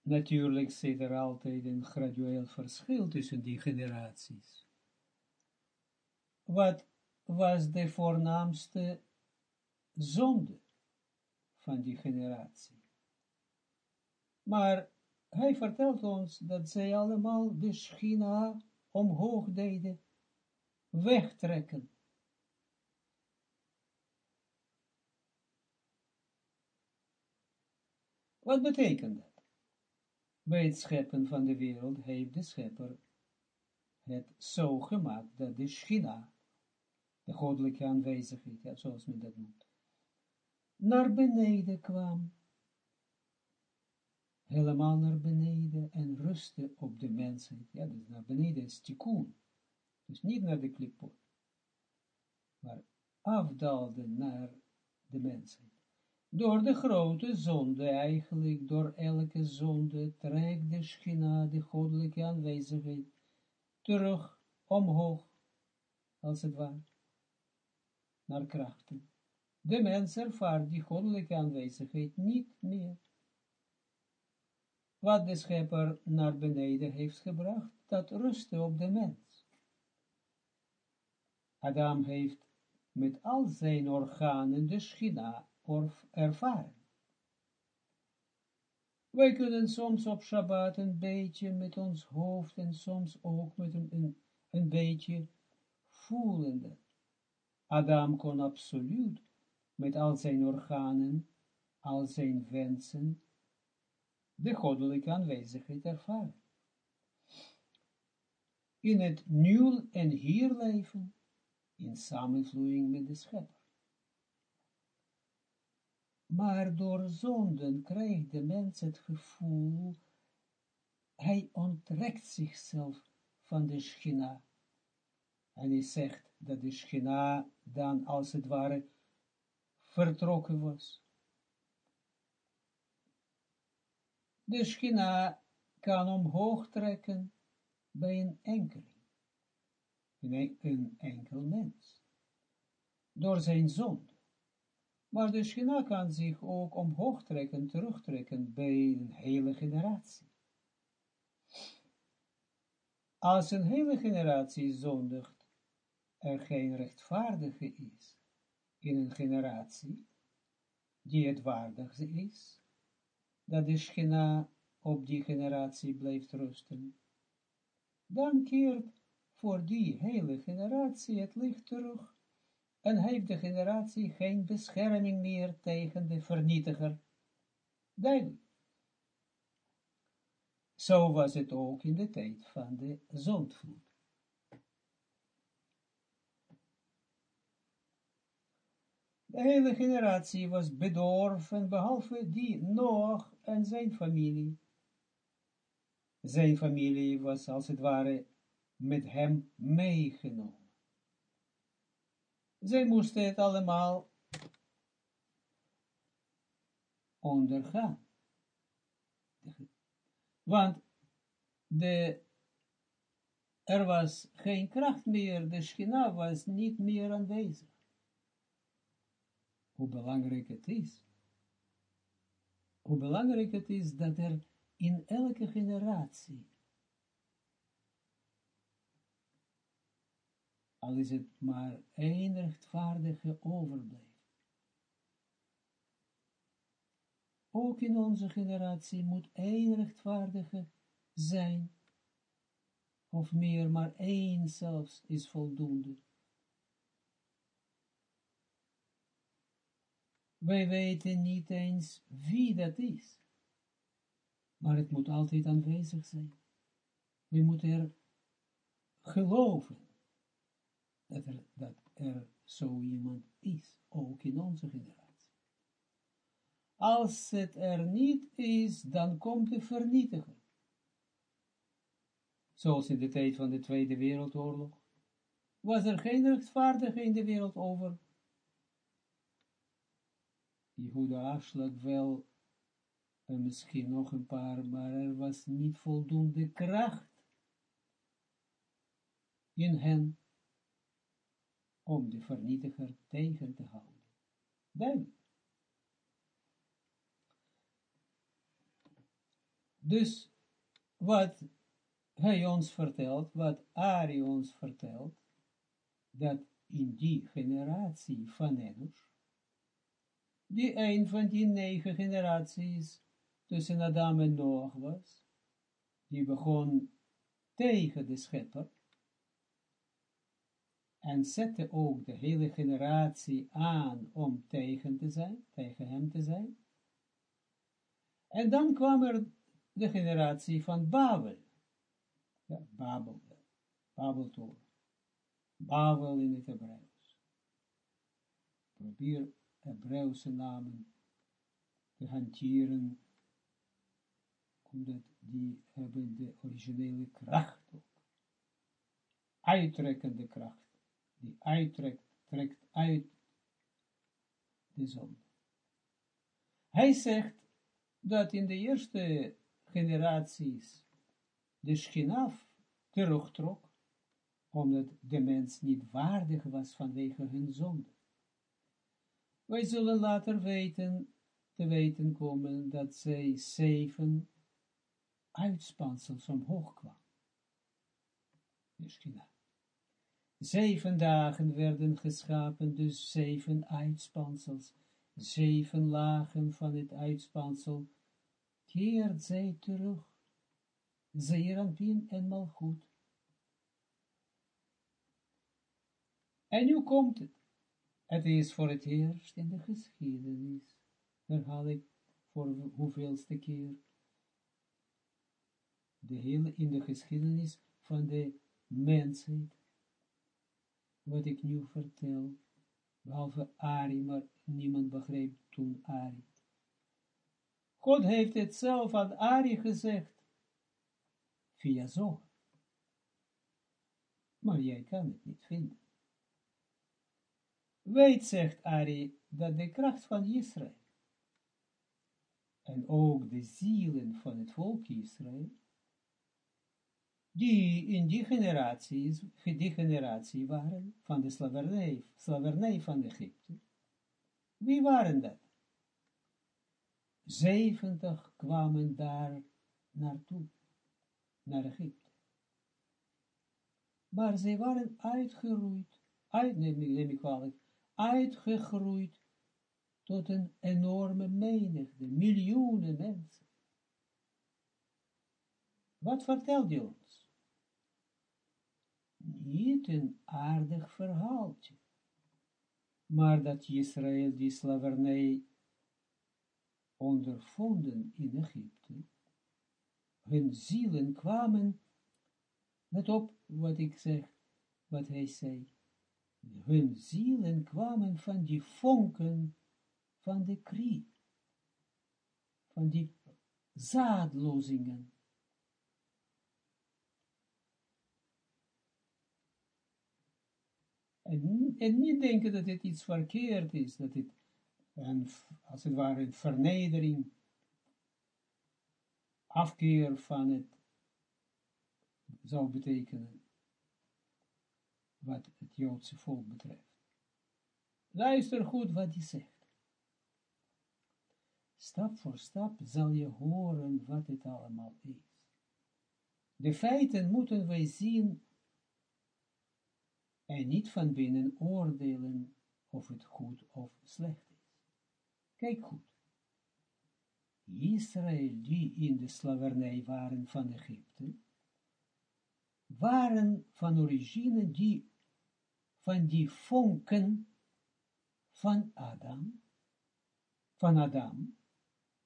Natuurlijk zit er altijd een gradueel verschil tussen die generaties. Wat was de voornaamste zonde? Van die generatie. Maar hij vertelt ons dat zij allemaal de schina omhoog deden, wegtrekken. Wat betekent dat? Bij het scheppen van de wereld heeft de schepper het zo gemaakt dat de schina, de goddelijke aanwezigheid, ja, zoals men dat noemt, naar beneden kwam. Helemaal naar beneden en rustte op de mensheid. Ja, dus naar beneden is tikkun. Dus niet naar de klipot. Maar afdaalde naar de mensheid. Door de grote zonde, eigenlijk door elke zonde, trekt de schina, de goddelijke aanwezigheid, terug, omhoog, als het ware. naar krachten. De mens ervaart die goddelijke aanwezigheid niet meer. Wat de schepper naar beneden heeft gebracht, dat rustte op de mens. Adam heeft met al zijn organen de schina ervaren. Wij kunnen soms op Shabbat een beetje met ons hoofd en soms ook met een, een, een beetje voelende. Adam kon absoluut met al zijn organen, al zijn wensen, de goddelijke aanwezigheid ervaren. In het nu en hier leven, in samenvloeiing met de schepper. Maar door zonden krijgt de mens het gevoel, hij onttrekt zichzelf van de schina. En hij zegt dat de schina dan als het ware vertrokken was. De schina kan omhoog trekken bij een enkeling, een enkel mens, door zijn zonde. Maar de schina kan zich ook omhoog trekken, terugtrekken bij een hele generatie. Als een hele generatie zondigt, er geen rechtvaardige is in een generatie, die het waardig is, dat de schina op die generatie blijft rusten, dan keert voor die hele generatie het licht terug en heeft de generatie geen bescherming meer tegen de vernietiger. Duidelijk. Zo was het ook in de tijd van de zondvloed. De hele generatie was bedorven, behalve die Noach en zijn familie. Zijn familie was als het ware met hem meegenomen. Zij moesten het allemaal ondergaan. Want de, er was geen kracht meer, de schina was niet meer aanwezig. Hoe belangrijk het is. Hoe belangrijk het is dat er in elke generatie al is het maar één rechtvaardige overblijft. Ook in onze generatie moet één rechtvaardige zijn, of meer, maar één zelfs is voldoende. Wij weten niet eens wie dat is, maar het moet altijd aanwezig zijn. We moeten er geloven dat er, dat er zo iemand is, ook in onze generatie. Als het er niet is, dan komt de vernietiger. Zoals in de tijd van de Tweede Wereldoorlog. Was er geen rechtvaardige in de wereld over? Jehuda Aschlag wel, en misschien nog een paar, maar er was niet voldoende kracht in hen om de vernietiger tegen te houden. Dus wat hij ons vertelt, wat Ari ons vertelt, dat in die generatie van Enos, die een van die negen generaties tussen Adam en Noach was, die begon tegen de schepper, en zette ook de hele generatie aan om tegen te zijn, tegen hem te zijn. En dan kwam er de generatie van Babel. Ja, Babel, Babel Babel in het Hebreeuws. Probeer Hebreeuwse namen te hanteren, omdat die hebben de originele kracht ook. Uittrekkende kracht die uittrekt, trekt uit de zon. Hij zegt dat in de eerste generaties de schinaf terugtrok, omdat de mens niet waardig was vanwege hun zonde. Wij zullen later weten, te weten komen, dat zij zeven uitspansels omhoog kwam. Zeven dagen werden geschapen, dus zeven uitspansels, zeven lagen van het uitspansel, keert zij terug. Zeeranpien en Malchut. En nu komt het. Het is voor het eerst in de geschiedenis, herhaal ik voor hoeveelste keer, de hele in de geschiedenis van de mensheid, wat ik nu vertel, behalve Ari, maar niemand begreep toen Ari. God heeft het zelf aan Ari gezegd, via zo. Maar jij kan het niet vinden. Weet, zegt Ari, dat de kracht van Israël en ook de zielen van het volk Israël, die in die generatie, die generatie waren van de slavernij, slavernij van Egypte. Wie waren dat? Zeventig kwamen daar naartoe, naar Egypte. Maar zij waren uitgeroeid, uit, neem ik kwalijk, uitgegroeid tot een enorme menigte, miljoenen mensen. Wat vertelt hij ons? Niet een aardig verhaaltje, maar dat Israël die slavernij ondervonden in Egypte, hun zielen kwamen, let op wat ik zeg, wat hij zei, hun zielen kwamen van die vonken van de krie, van die zaadlozingen. En, en niet denken dat het iets verkeerd is, dat het een, als het ware een vernedering, afkeer van het zou betekenen wat het Joodse volk betreft. Luister goed wat hij zegt. Stap voor stap zal je horen wat het allemaal is. De feiten moeten wij zien en niet van binnen oordelen of het goed of slecht is. Kijk goed. Israël die in de slavernij waren van Egypte, waren van origine die van die vonken van Adam, van Adam,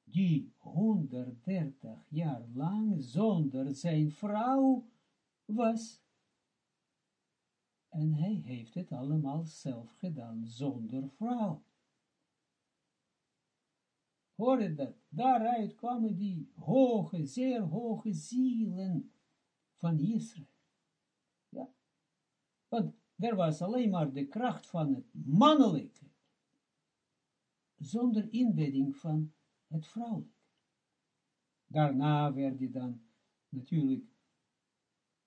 die 130 jaar lang zonder zijn vrouw was. En hij heeft het allemaal zelf gedaan, zonder vrouw. Hoor je dat? Daaruit kwamen die hoge, zeer hoge zielen van Israël. Ja, want er was alleen maar de kracht van het mannelijke, zonder inbedding van het vrouwelijke. Daarna werd hij dan natuurlijk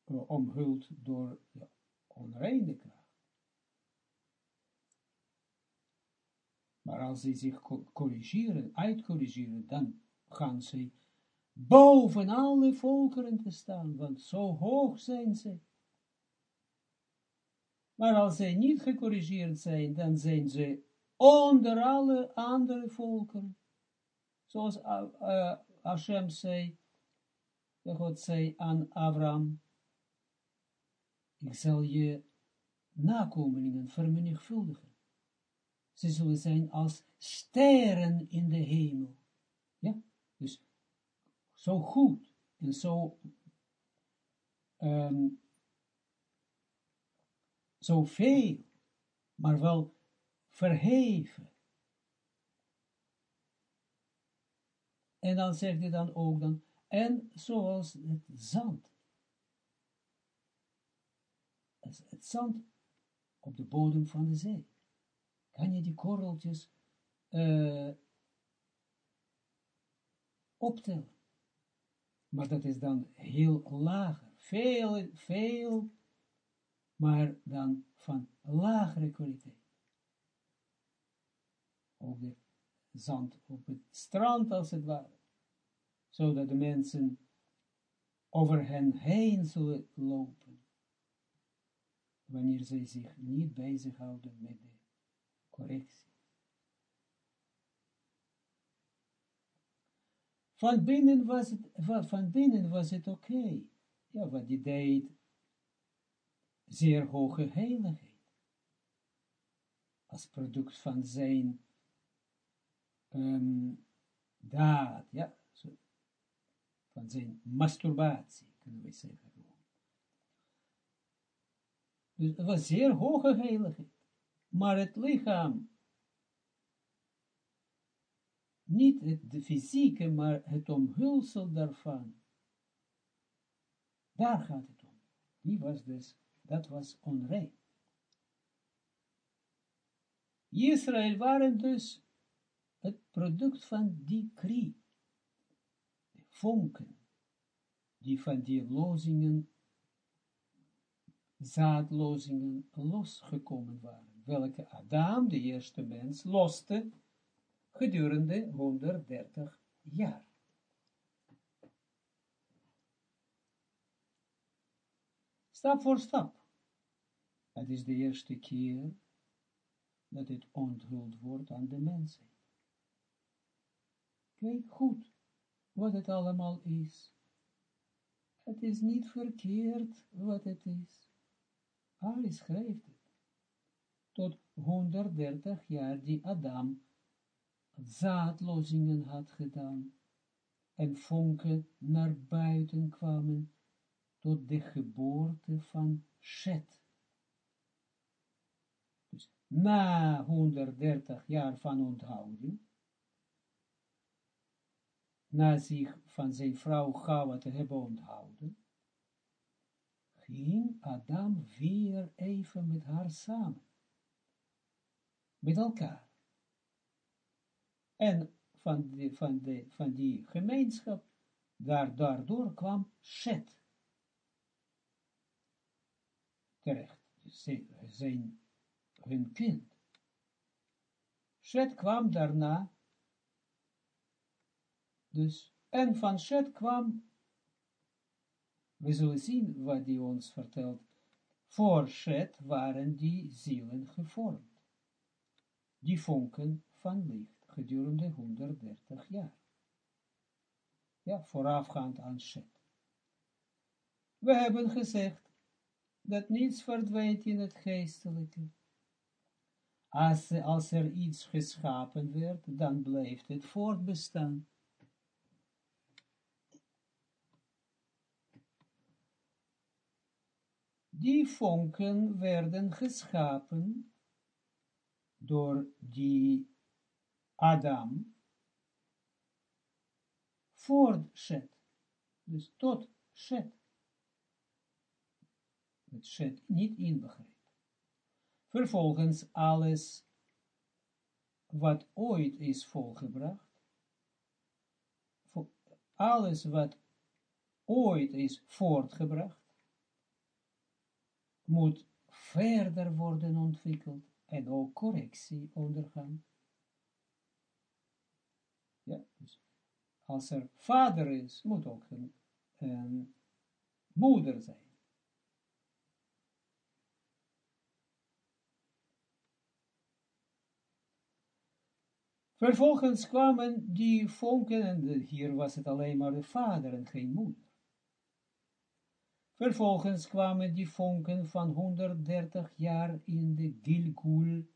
uh, omhuld door de onreine kracht. Maar als ze zich corrigeren, uitcorrigeren, dan gaan ze boven alle volkeren te staan, want zo hoog zijn ze. Maar als zij niet gecorrigeerd zijn, dan zijn ze onder alle andere volken. Zoals uh, Hashem zei, de God zei aan Abraham, ik zal je nakomelingen vermenigvuldigen. Ze zullen zijn als sterren in de hemel. Ja, dus zo goed en zo um, zoveel, maar wel verheven. En dan zegt hij dan ook dan, en zoals het zand. Het zand op de bodem van de zee. Kan je die korreltjes uh, optellen. Maar dat is dan heel lager. Veel, veel maar dan van lagere kwaliteit. op de zand, op het strand als het ware, zodat de mensen over hen heen zullen lopen, wanneer zij zich niet bezighouden met de correctie. Van binnen was het, van binnen was het oké. Ja, wat die deed, zeer hoge heiligheid. Als product van zijn um, daad, ja, van zijn masturbatie, kunnen we zeggen. Dus het was zeer hoge heiligheid. Maar het lichaam niet het de fysieke, maar het omhulsel daarvan. Daar gaat het om. Die was dus, dat was onrein. Israël waren dus het product van die krie, de vonken, die van die lozingen, zaadlozingen losgekomen waren, welke Adam, de eerste mens, loste gedurende 130 jaar. Stap voor stap. Het is de eerste keer dat het onthuld wordt aan de mensen. Kijk goed wat het allemaal is. Het is niet verkeerd wat het is. Hij schrijft het. Tot 130 jaar die Adam zaadlozingen had gedaan en vonken naar buiten kwamen tot de geboorte van Shet. Na 130 jaar van onthouding, na zich van zijn vrouw Gawa te hebben onthouden, ging Adam weer even met haar samen, met elkaar. En van, die, van, van die gemeenschap, daar, daardoor kwam Shet terecht, zijn, hun kind. Shet kwam daarna, dus, en van Shet kwam, we zullen zien wat hij ons vertelt, voor Shet waren die zielen gevormd, die vonken van licht gedurende 130 jaar. Ja, voorafgaand aan Shet. We hebben gezegd dat niets verdwijnt in het geestelijke. Als, als er iets geschapen werd, dan blijft het voortbestaan. Die vonken werden geschapen door die Adam voor Shet, dus tot Shet, met Shet niet inbegrepen. Vervolgens alles wat ooit is volgebracht, alles wat ooit is voortgebracht, moet verder worden ontwikkeld en ook correctie ondergaan. Ja, dus als er vader is, moet ook een, moeder zijn. Vervolgens kwamen die vonken, en hier was het alleen maar de vader en geen moeder. Vervolgens kwamen die vonken van 130 jaar in de Gilgul,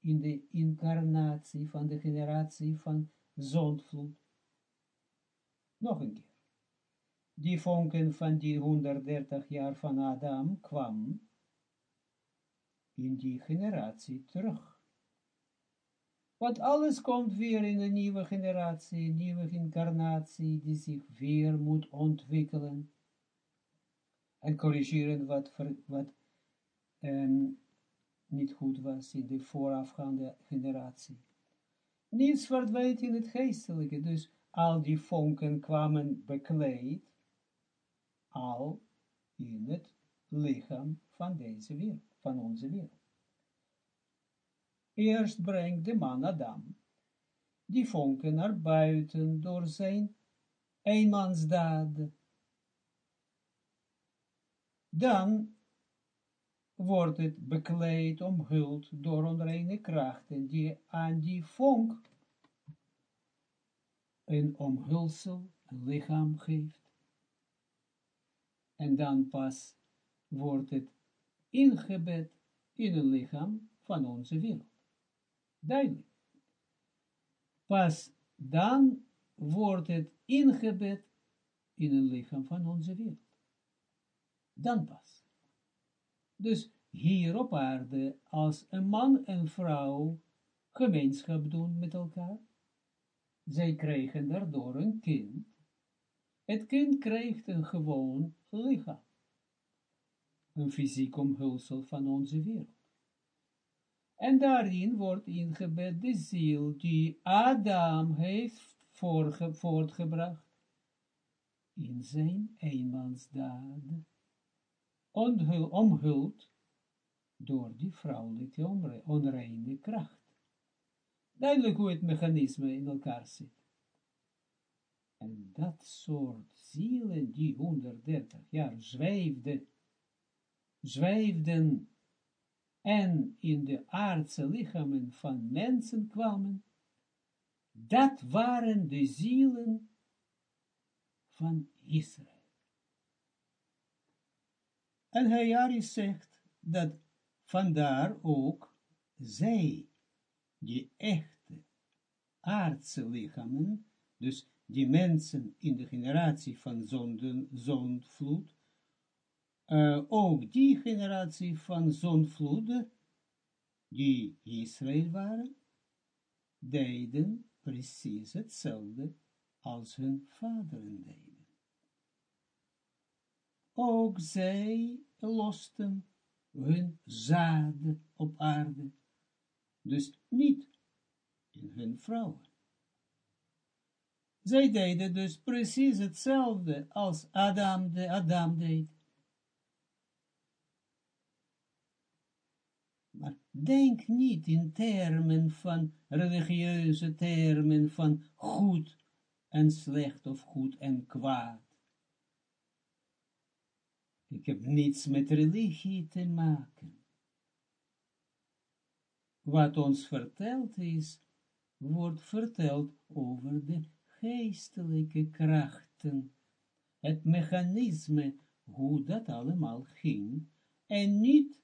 in de incarnatie van de generatie van zondvloed. Nog een keer. Die vonken van die 130 jaar van Adam kwam in die generatie terug. Want alles komt weer in een nieuwe generatie, een nieuwe incarnatie, die zich weer moet ontwikkelen en corrigeren wat, wat um, niet goed was in de voorafgaande generatie. Niets verdwijnt in het geestelijke, dus al die vonken kwamen bekleed, al in het lichaam van deze wereld, van onze wereld. Eerst brengt de man Adam die vonken naar buiten door zijn eenmansdaad. Dan wordt het bekleed, omhuld door onreine krachten, die aan die vonk een omhulsel, een lichaam geeft. En dan pas wordt het ingebed in een lichaam van onze wereld. Duidelijk. Pas dan wordt het ingebed in een lichaam van onze wereld. Dan pas. Dus hier op aarde, als een man en vrouw gemeenschap doen met elkaar, zij krijgen daardoor een kind. Het kind krijgt een gewoon lichaam. Een fysiek omhulsel van onze wereld. En daarin wordt ingebed de ziel die Adam heeft voortgebracht in zijn eenmansdaad, omhuld door die vrouwelijke onreine kracht. Duidelijk hoe het mechanisme in elkaar zit. En dat soort zielen die 130 jaar zweefden, zweefden en in de aardse lichamen van mensen kwamen, dat waren de zielen van Israël. En Hayaris zegt dat vandaar ook zij, die echte aardse lichamen, dus die mensen in de generatie van zonden, zondvloed, uh, ook die generatie van zondvloeden, die Israël waren, deden precies hetzelfde als hun vaderen deden. Ook zij losten hun zaad op aarde, dus niet in hun vrouwen. Zij deden dus precies hetzelfde als Adam, de Adam deed. Maar denk niet in termen van religieuze termen van goed en slecht of goed en kwaad. Ik heb niets met religie te maken. Wat ons verteld is, wordt verteld over de geestelijke krachten, het mechanisme, hoe dat allemaal ging, en niet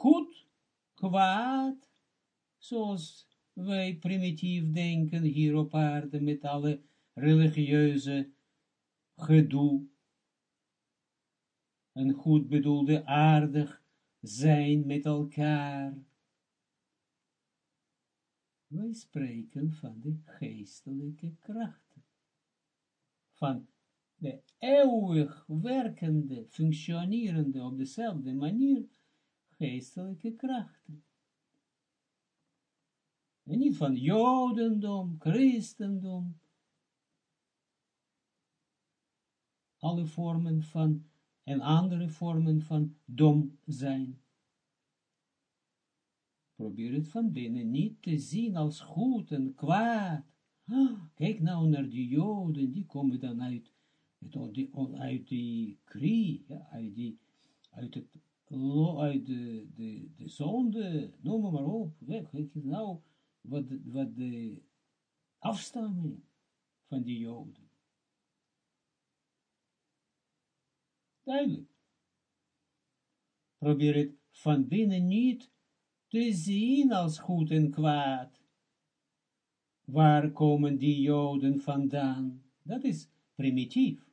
goed, kwaad, zoals wij primitief denken hier op aarde met alle religieuze gedoe en goed bedoelde aardig zijn met elkaar. Wij spreken van de geestelijke krachten, van de eeuwig werkende, functionerende op dezelfde manier geestelijke krachten. En niet van jodendom, christendom, alle vormen van, en andere vormen van dom zijn. Probeer het van binnen niet te zien als goed en kwaad. Ah, kijk nou naar die joden, die komen dan uit, uit die krie, ja, uit, die, uit het uit de, de, de zonde, noem maar op, weg, nou, wat, wat de afstamming van die joden. Duidelijk. Probeer het van binnen niet te zien als goed en kwaad. Waar komen die joden vandaan? Dat is primitief.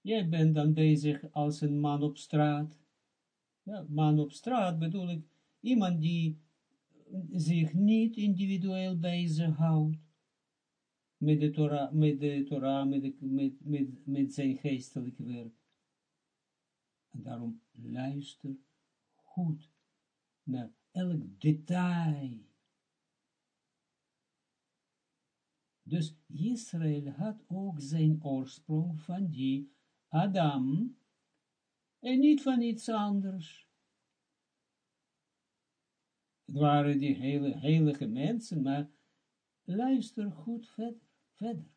Jij bent dan bezig als een man op straat ja, man op straat bedoel ik, iemand die zich niet individueel bezighoudt met de Torah, met de Torah, met, met, met, met zijn geestelijk werk. En daarom luister goed naar elk detail. Dus Israël had ook zijn oorsprong van die Adam, en niet van iets anders. Het waren die hele, heilige mensen, maar luister goed verder, verder.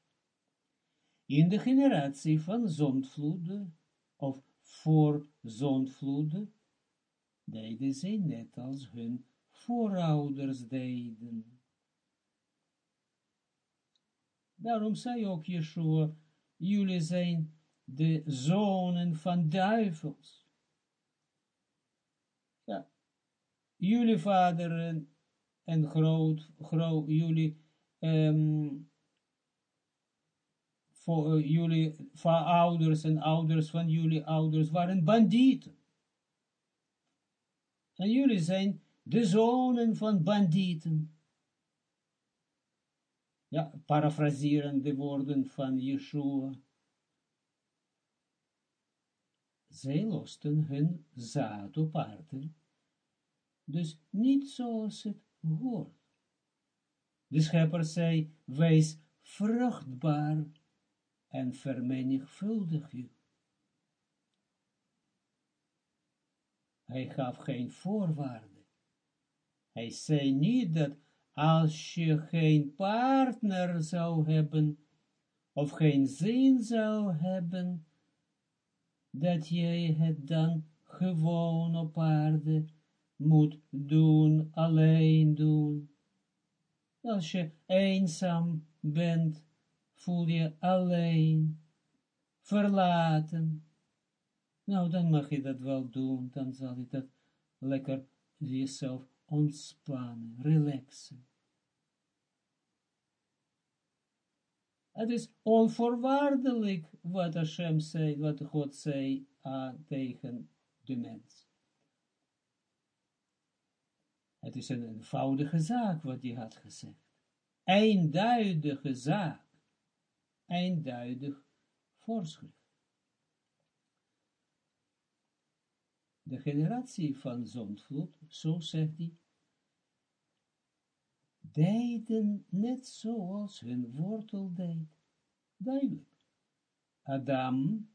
In de generatie van zondvloeden, of voor zondvloeden, deden zij net als hun voorouders deden. Daarom zei ook Yeshua, jullie zijn de zonen van duivels. Ja, jullie vaderen en groot, groot jullie, um, voor uh, jullie ouders en ouders van jullie ouders waren bandieten. En jullie zijn de zonen van bandieten. Ja, parafraseren de woorden van Yeshua. Zij losten hun zaad op aarde, dus niet zoals het hoort. De schepper zei, wees vruchtbaar en vermenigvuldig je. Hij gaf geen voorwaarden. Hij zei niet dat als je geen partner zou hebben, of geen zin zou hebben, dat jij het dan gewoon op aarde moet doen, alleen doen. Als je eenzaam bent, voel je alleen, verlaten. Nou, dan mag je dat wel doen, dan zal je dat lekker jezelf ontspannen, relaxen. Het is onvoorwaardelijk wat Hashem zei, wat God zei aan, tegen de mens. Het is een eenvoudige zaak wat hij had gezegd. Eenduidige zaak. Eenduidig voorschrift. De generatie van zondvloed, zo zegt hij, deden net zoals hun wortel deed. Duidelijk. Adam,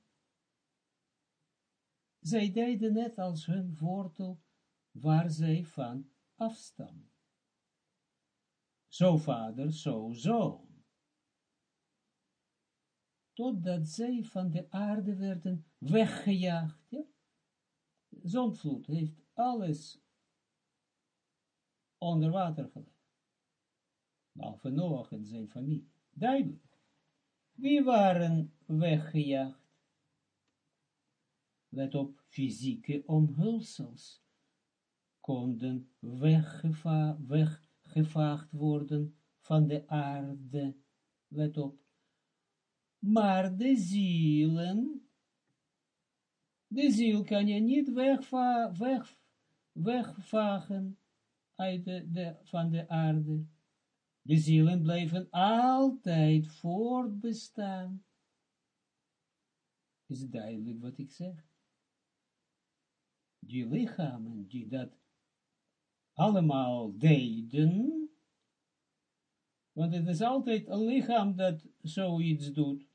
zij deden net als hun wortel, waar zij van afstammen. Zo vader, zo zoon. Totdat zij van de aarde werden weggejaagd. Ja? Zondvloed heeft alles onder water gelegd. Behalve Noach en zijn familie. Duidelijk. Wie waren weggejaagd? Let op fysieke omhulsels konden weggeva weggevaagd worden van de aarde. Let op. Maar de zielen, de ziel kan je niet wegva weg, wegvagen uit de, van de aarde. De zielen blijven altijd voortbestaan. Is duidelijk wat ik zeg? Die lichamen die dat allemaal deden, want het is altijd een lichaam dat zoiets doet,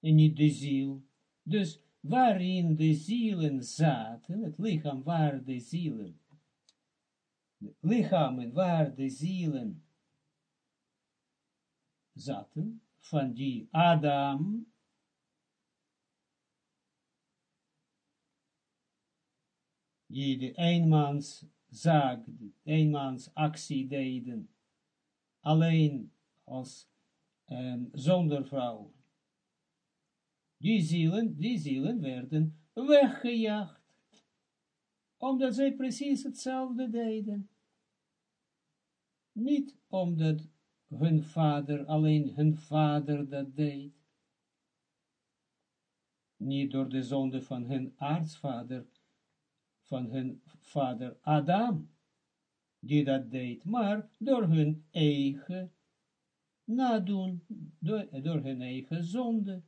en niet de ziel. Dus waarin de zielen zaten, het lichaam waar de zielen, de lichamen waar de zielen zaten, van die Adam, die de eenmans zaak, eenmans actie deden, alleen als um, zonder vrouw. Die zielen, die zielen werden weggejaagd, omdat zij precies hetzelfde deden. Niet omdat hun vader, alleen hun vader dat deed. Niet door de zonde van hun aartsvader, van hun vader Adam, die dat deed, maar door hun eigen nadoen, door, door hun eigen zonde.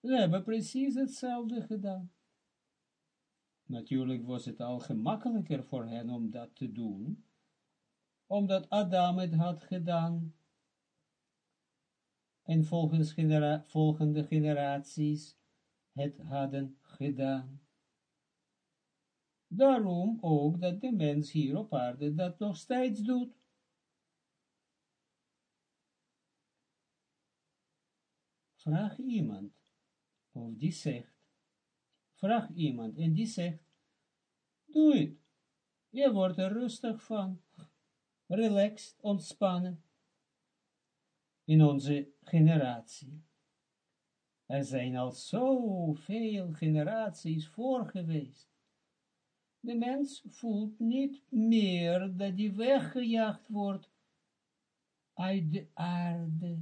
Ze hebben precies hetzelfde gedaan. Natuurlijk was het al gemakkelijker voor hen om dat te doen, omdat Adam het had gedaan. En volgens volgende generaties het hadden gedaan. Daarom ook dat de mens hier op aarde dat nog steeds doet. Vraag iemand, of die zegt, vraag iemand en die zegt, doe het, je wordt er rustig van relaxed, ontspannen, in onze generatie. Er zijn al zoveel generaties voor geweest. De mens voelt niet meer dat hij weggejaagd wordt uit de aarde.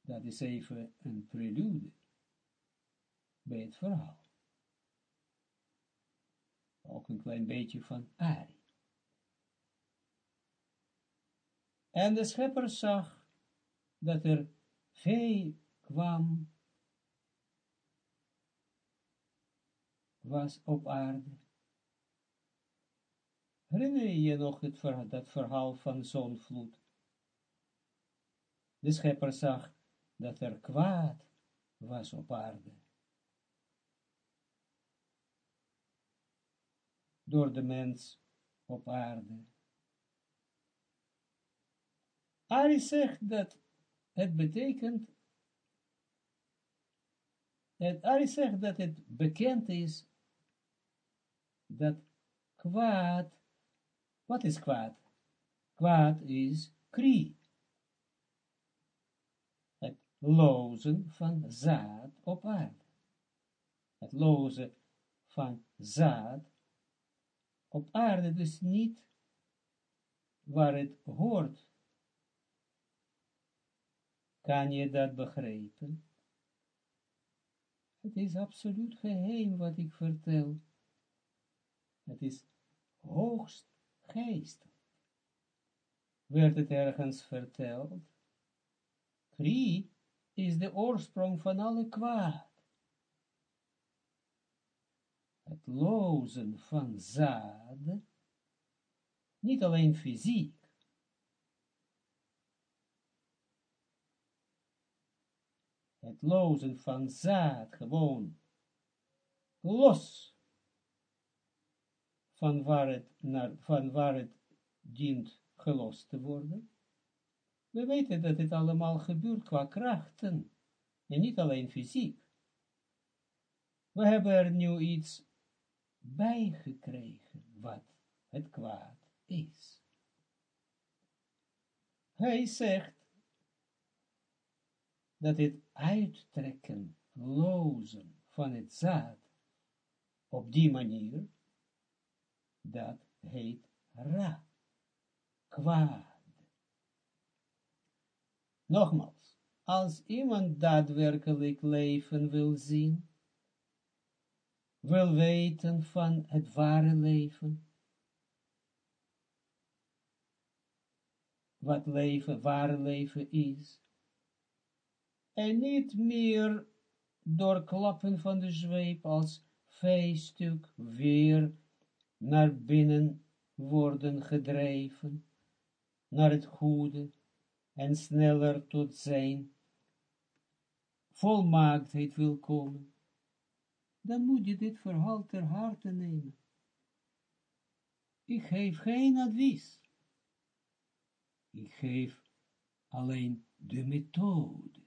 Dat is even een prelude bij het verhaal. Ook een klein beetje van Ari. En de schepper zag dat er vee kwam, was op aarde. Herinner je je nog het verhaal, dat verhaal van zo'n vloed? De schepper zag dat er kwaad was op aarde. Door de mens op aarde. Ari zegt dat het betekent, het Ari zegt dat het bekend is dat kwaad, wat is kwaad? Kwaad is krie. Het lozen van zaad op aarde. Het lozen van zaad op aarde, dus niet waar het hoort kan je dat begrijpen? Het is absoluut geheim wat ik vertel. Het is hoogst geestig. Werd het ergens verteld? Krie is de oorsprong van alle kwaad. Het lozen van zaad, niet alleen fysiek, het lozen van zaad gewoon los van waar het, naar, van waar het dient gelost te worden. We weten dat het allemaal gebeurt qua krachten en niet alleen fysiek. We hebben er nu iets bijgekregen wat het kwaad is. Hij zegt dat het uittrekken, lozen van het zaad op die manier, dat heet ra, kwaad. Nogmaals, als iemand daadwerkelijk leven wil zien, wil weten van het ware leven, wat leven, ware leven is, en niet meer door klappen van de zweep als veestuk weer naar binnen worden gedreven, naar het goede en sneller tot zijn volmaaktheid wil komen, dan moet je dit verhaal ter harte nemen. Ik geef geen advies. Ik geef alleen de methode.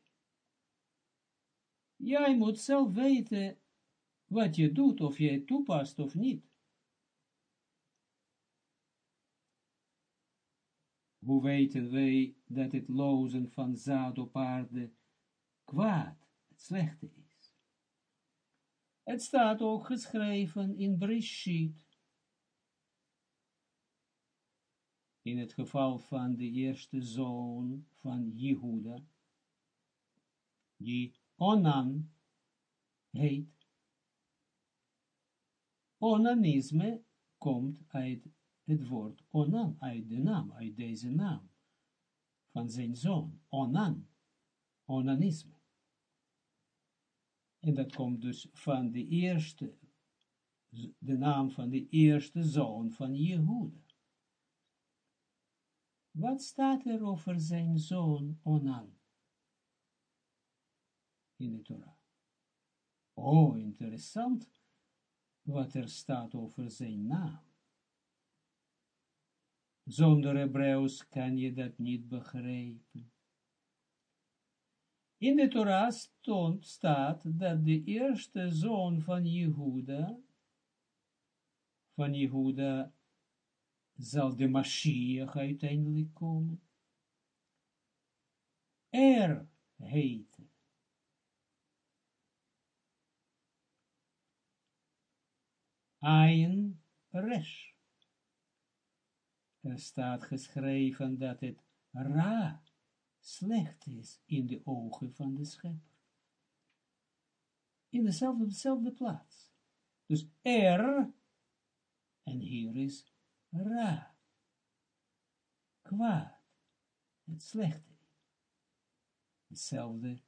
Jij moet zelf weten wat je doet, of je toepast of niet. Hoe weten wij dat het lozen van zaad op aarde kwaad, het slechte is? Het staat ook geschreven in Brishit. In het geval van de eerste zoon van Jehuda, die Onan heet. Onanisme komt uit het woord Onan, uit de naam, uit deze naam van zijn zoon, Onan, onanisme. En dat komt dus van de eerste, de naam van de eerste zoon van Jehuda. Wat staat er over zijn zoon Onan? In de Torah. Oh, interessant wat er staat over zijn naam. Zonder Hebreeuws kan je dat niet begrijpen. In de Torah stond, staat dat de eerste zoon van Jehuda, van Jehuda, zal de Mashiach uiteindelijk komen. Er heette. Ayn Resh. Er staat geschreven dat het Ra slecht is in de ogen van de schepper. In dezelfde, dezelfde plaats. Dus er, en hier is ra, kwaad, het slechte. Hetzelfde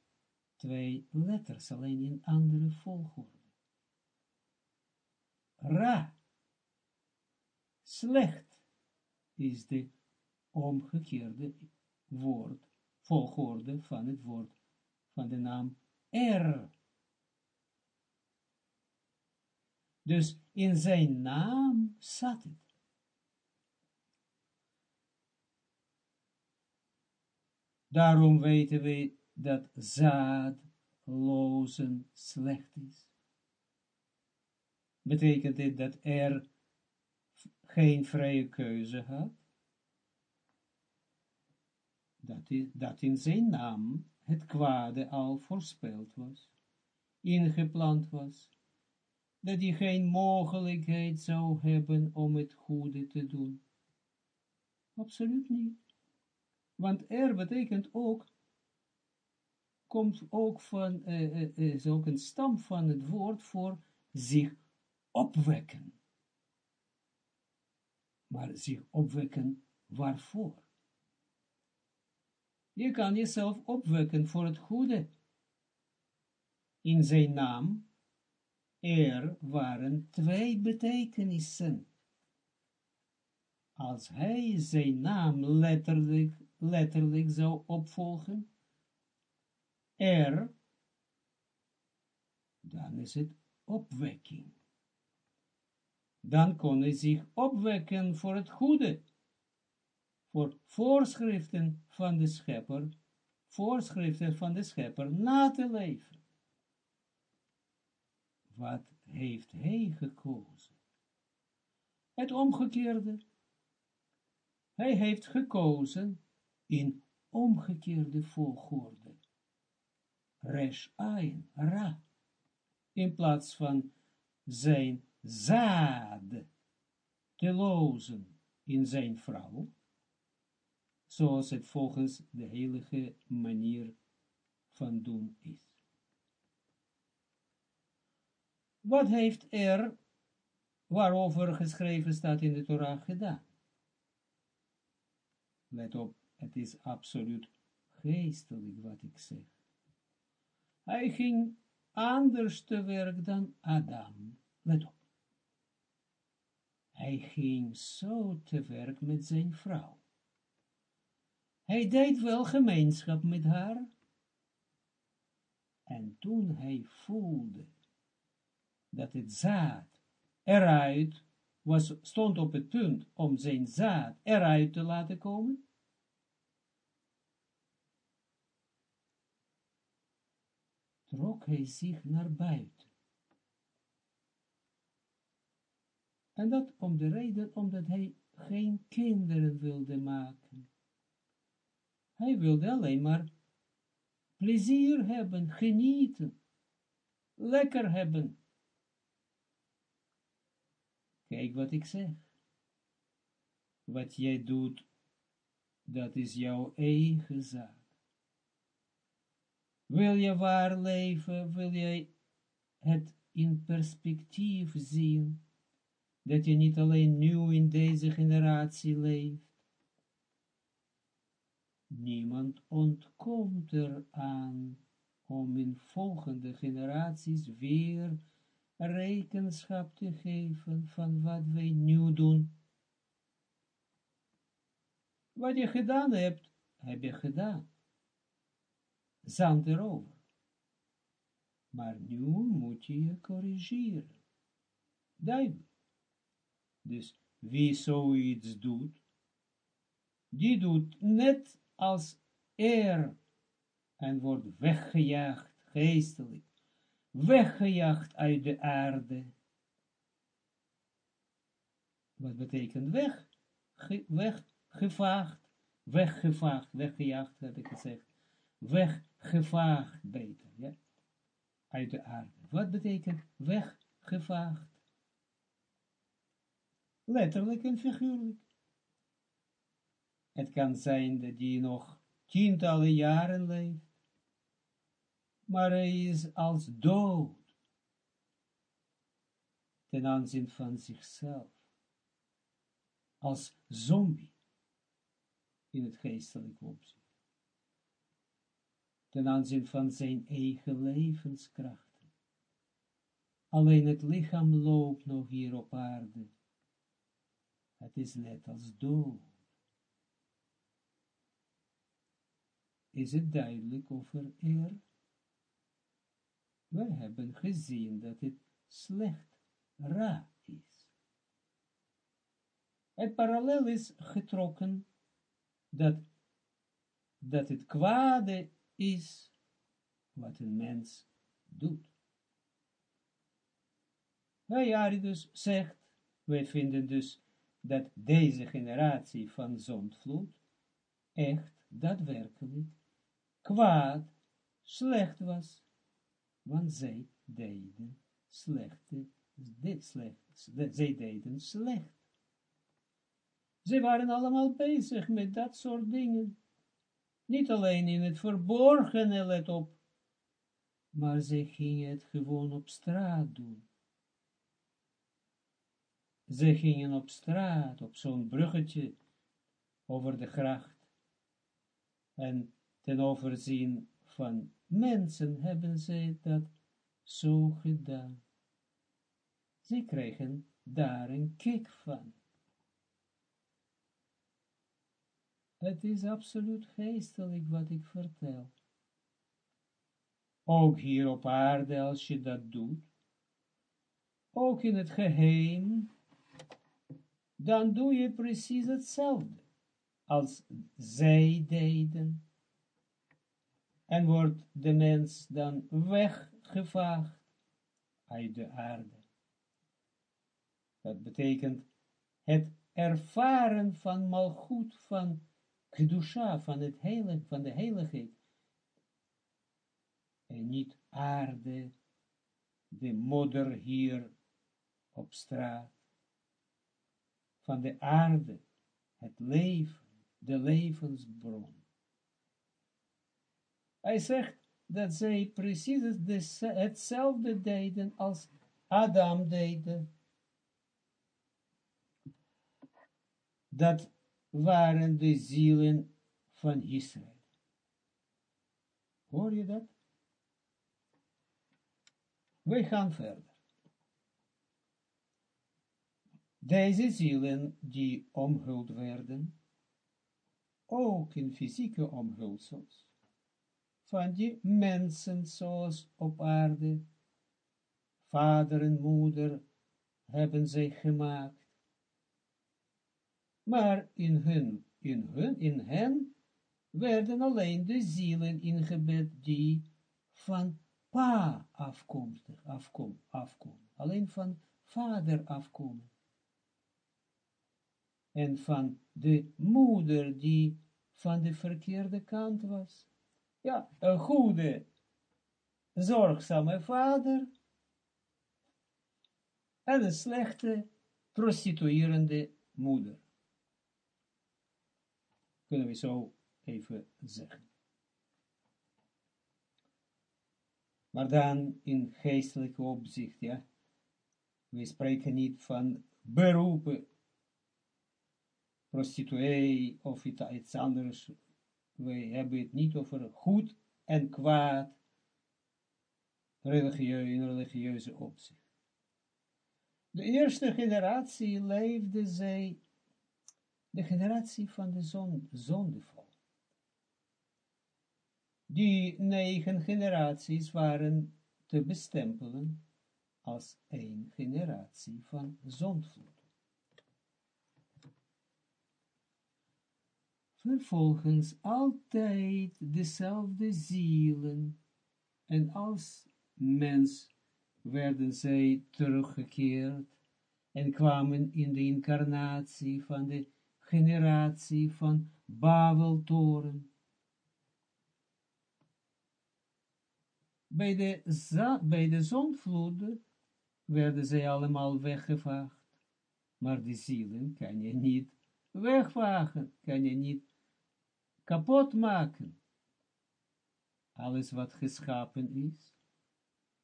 twee letters, alleen in andere volgorde. Ra, slecht, is de omgekeerde woord volgorde van het woord, van de naam er. Dus in zijn naam zat het. Daarom weten we dat zaadlozen slecht is. Betekent dit dat er geen vrije keuze had? dat, in zijn naam het kwade al voorspeld was, ingeplant was, dat hij geen mogelijkheid zou hebben om het goede te doen. Absoluut niet. Want er betekent ook, komt ook van, uh, uh, is ook een stam van het woord voor zich opwekken. Maar zich opwekken waarvoor? Je kan jezelf opwekken voor het goede. In zijn naam, er waren twee betekenissen. Als hij zijn naam letterlijk, letterlijk zou opvolgen, er, dan is het opwekking. Dan kon hij zich opwekken voor het goede voor voorschriften van de schepper, voorschriften van de schepper na te leven. Wat heeft hij gekozen? Het omgekeerde. Hij heeft gekozen in omgekeerde volgorde. Resh ein, ra. In plaats van zijn zaad te lozen in zijn vrouw, zoals het volgens de heilige manier van doen is. Wat heeft er, waarover geschreven staat in de Torah gedaan? Let op, het is absoluut geestelijk wat ik zeg. Hij ging anders te werk dan Adam. Let op. Hij ging zo te werk met zijn vrouw. Hij deed wel gemeenschap met haar. En toen hij voelde dat het zaad eruit was, stond op het punt om zijn zaad eruit te laten komen, trok hij zich naar buiten. En dat om de reden omdat hij geen kinderen wilde maken. Hij wilde alleen maar plezier hebben, genieten, lekker hebben. Kijk wat ik zeg. Wat jij doet, dat is jouw eigen zaak. Wil je waar leven, wil jij het in perspectief zien, dat je niet alleen nu in deze generatie leeft, Niemand ontkomt eraan om in volgende generaties weer rekenschap te geven van wat wij nu doen. Wat je gedaan hebt, heb je gedaan. Zand erover. Maar nu moet je je corrigeren. Duidelijk. Dus wie zoiets doet, die doet net als er en wordt weggejaagd, geestelijk, weggejaagd uit de aarde. Wat betekent weg? Ge, weggevaagd, weggevaagd, weggejaagd, heb ik gezegd. Weggevaagd, beter, ja, uit de aarde. Wat betekent weggevaagd? Letterlijk en figuurlijk. Het kan zijn dat hij nog tientallen jaren leeft, maar hij is als dood ten aanzien van zichzelf, als zombie in het geestelijk opzicht, ten aanzien van zijn eigen levenskrachten. Alleen het lichaam loopt nog hier op aarde. Het is net als dood. Is het duidelijk over er? We hebben gezien dat het slecht, ra is. Het parallel is getrokken dat, dat het kwade is wat een mens doet. Wij dus zegt, wij vinden dus dat deze generatie van zondvloed echt daadwerkelijk kwaad, slecht was, want zij deden slechte, dit slecht, zij deden slecht. Ze waren allemaal bezig met dat soort dingen. Niet alleen in het verborgene, let op, maar ze gingen het gewoon op straat doen. Ze gingen op straat, op zo'n bruggetje over de gracht. En ten overzien van mensen hebben ze dat zo gedaan. Ze kregen daar een kick van. Het is absoluut geestelijk wat ik vertel. Ook hier op aarde, als je dat doet, ook in het geheim, dan doe je precies hetzelfde als zij deden. En wordt de mens dan weggevaagd uit de aarde. Dat betekent het ervaren van malgoed, van kedusha, van het heilig, van de heiligheid. En niet aarde, de modder hier op straat. Van de aarde, het leven, de levensbron. Hij zegt dat zij precies hetzelfde deden als Adam deden. Dat waren de zielen van Israël. Hoor je dat? Wij gaan verder. Deze zielen die omhuld werden, ook in fysieke omhulsels, van die mensen zoals op aarde, vader en moeder hebben zij gemaakt, maar in hun, in hun, in hen werden alleen de zielen ingebed die van pa afkomstig, afkom, afkomen, alleen van vader afkomen. En van de moeder die van de verkeerde kant was. Ja, een goede, zorgzame vader en een slechte, prostituerende moeder kunnen we zo even zeggen. Maar dan in geestelijke opzicht, ja. We spreken niet van beroepen, prostituee of iets anders. We hebben het niet over goed en kwaad religieuze, in religieuze opzicht. De eerste generatie leefde zij de generatie van de zon, zondeval. Die negen generaties waren te bestempelen als één generatie van zondvloed. Vervolgens altijd dezelfde zielen, en als mens werden zij teruggekeerd en kwamen in de incarnatie van de generatie van Babeltoren. Bij de, bij de zonvloed werden zij allemaal weggevaagd, maar die zielen kan je niet wegvagen, kan je niet kapot maken. Alles wat geschapen is,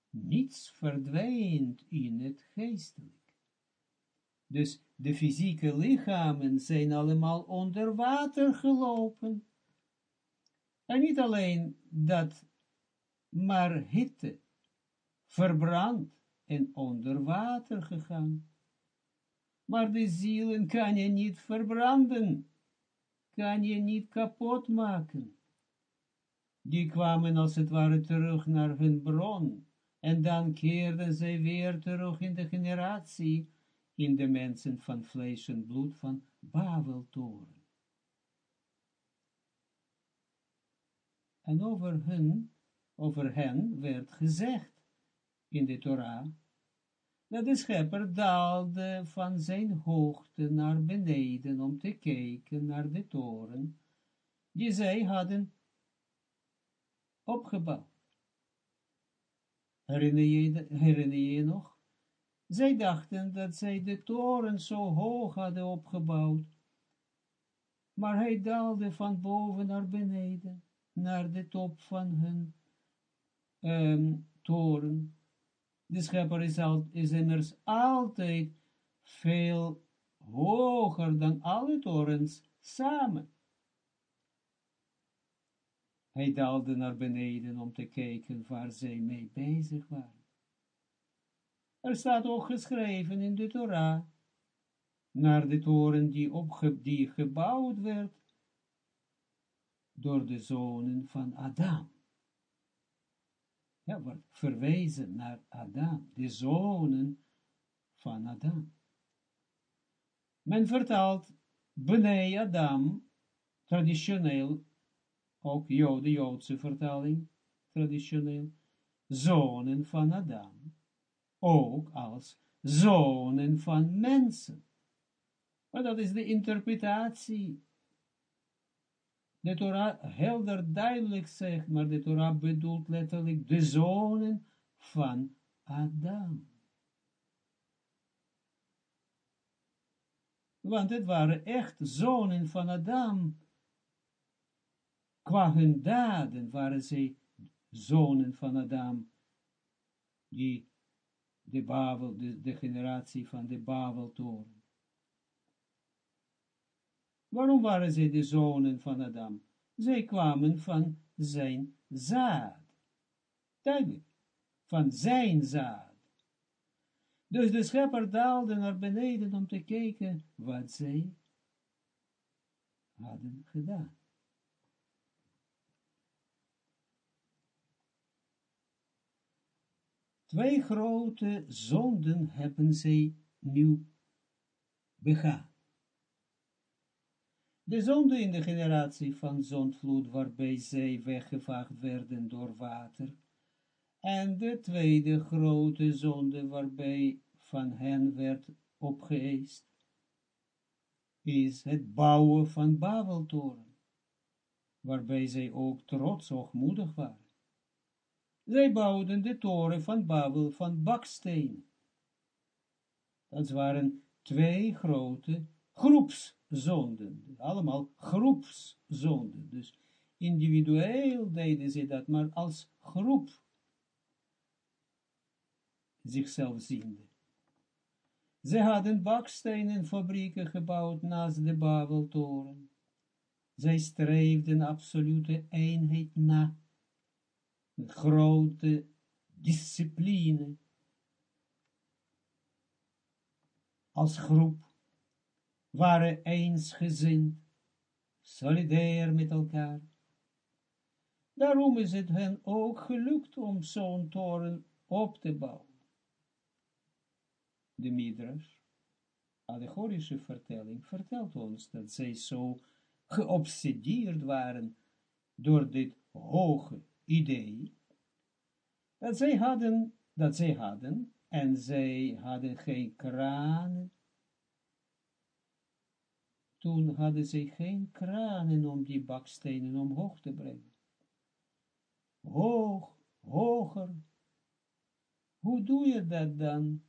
niets verdwijnt in het geestelijk. Dus de fysieke lichamen zijn allemaal onder water gelopen. En niet alleen dat, maar hitte, verbrand en onder water gegaan. Maar de zielen kan je niet verbranden, kan je niet kapot maken. Die kwamen als het ware terug naar hun bron, en dan keerden zij weer terug in de generatie, in de mensen van vlees en bloed van Babeltoren. En over hen, over hen werd gezegd in de Torah, dat de schepper daalde van zijn hoogte naar beneden om te kijken naar de toren, die zij hadden opgebouwd. Herinner je, je nog? Zij dachten dat zij de toren zo hoog hadden opgebouwd, maar hij daalde van boven naar beneden, naar de top van hun um, toren. De schepper is, is immers altijd veel hoger dan alle torens samen. Hij daalde naar beneden om te kijken waar zij mee bezig waren. Er staat ook geschreven in de Torah, naar de toren die, opge die gebouwd werd door de zonen van Adam. Ja, wordt verwezen naar Adam, de zonen van Adam. Men vertaalt Bnei Adam, traditioneel ook de Joodse vertaling, traditioneel, zonen van Adam, ook als zonen van mensen. Maar dat is de interpretatie. De Torah helder duidelijk zegt, maar de Torah bedoelt letterlijk de zonen van Adam. Want het waren echt zonen van Adam, qua hun daden waren zij zonen van Adam, die de Babel, de, de generatie van de Babeltoren. Waarom waren zij de zonen van Adam? Zij kwamen van zijn zaad. Duidelijk, van zijn zaad. Dus de schepper daalde naar beneden om te kijken wat zij hadden gedaan. Twee grote zonden hebben zij nu begaan. De zonde in de generatie van zondvloed, waarbij zij weggevaagd werden door water, en de tweede grote zonde, waarbij van hen werd opgeëist, is het bouwen van Babeltoren, waarbij zij ook trots hoogmoedig waren. Zij bouwden de toren van Babel van baksteen. Dat waren twee grote groepszonden, allemaal groepszonden. Dus individueel deden ze dat, maar als groep zichzelf ziende. Ze hadden bakstenen fabrieken gebouwd naast de Babeltoren. Zij streefden absolute eenheid na grote discipline als groep waren eensgezind, solidair met elkaar. Daarom is het hen ook gelukt om zo'n toren op te bouwen. De Midrash, allegorische vertelling, vertelt ons dat zij zo geobsedeerd waren door dit hoge idee, dat zij hadden, dat zij hadden, en zij hadden geen kranen, toen hadden zij geen kranen om die bakstenen omhoog te brengen. Hoog, hoger. Hoe doe je dat dan?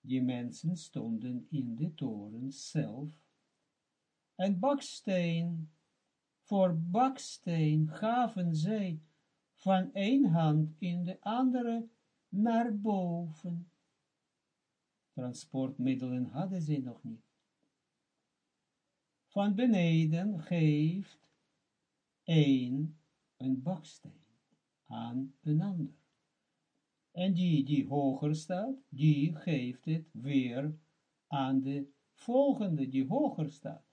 Die mensen stonden in de toren zelf. En baksteen voor baksteen gaven zij van een hand in de andere naar boven. Transportmiddelen hadden ze nog niet. Van beneden geeft een een baksteen aan een ander. En die die hoger staat, die geeft het weer aan de volgende die hoger staat.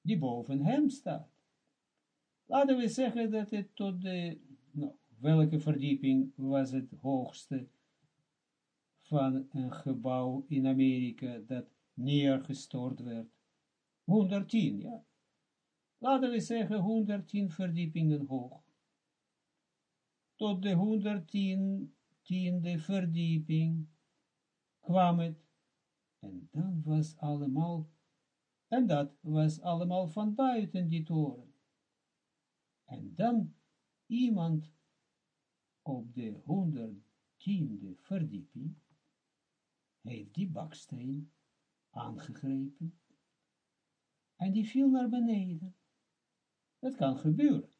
Die boven hem staat. Laten we zeggen dat het tot de, nou, welke verdieping was het hoogste van een gebouw in Amerika dat neergestort werd? 110, ja. Laten we zeggen 110 verdiepingen hoog tot de 110 tiende verdieping kwam het. En dan was allemaal, en dat was allemaal van buiten die toren. En dan iemand op de 110e verdieping heeft die baksteen aangegrepen en die viel naar beneden. Dat kan gebeuren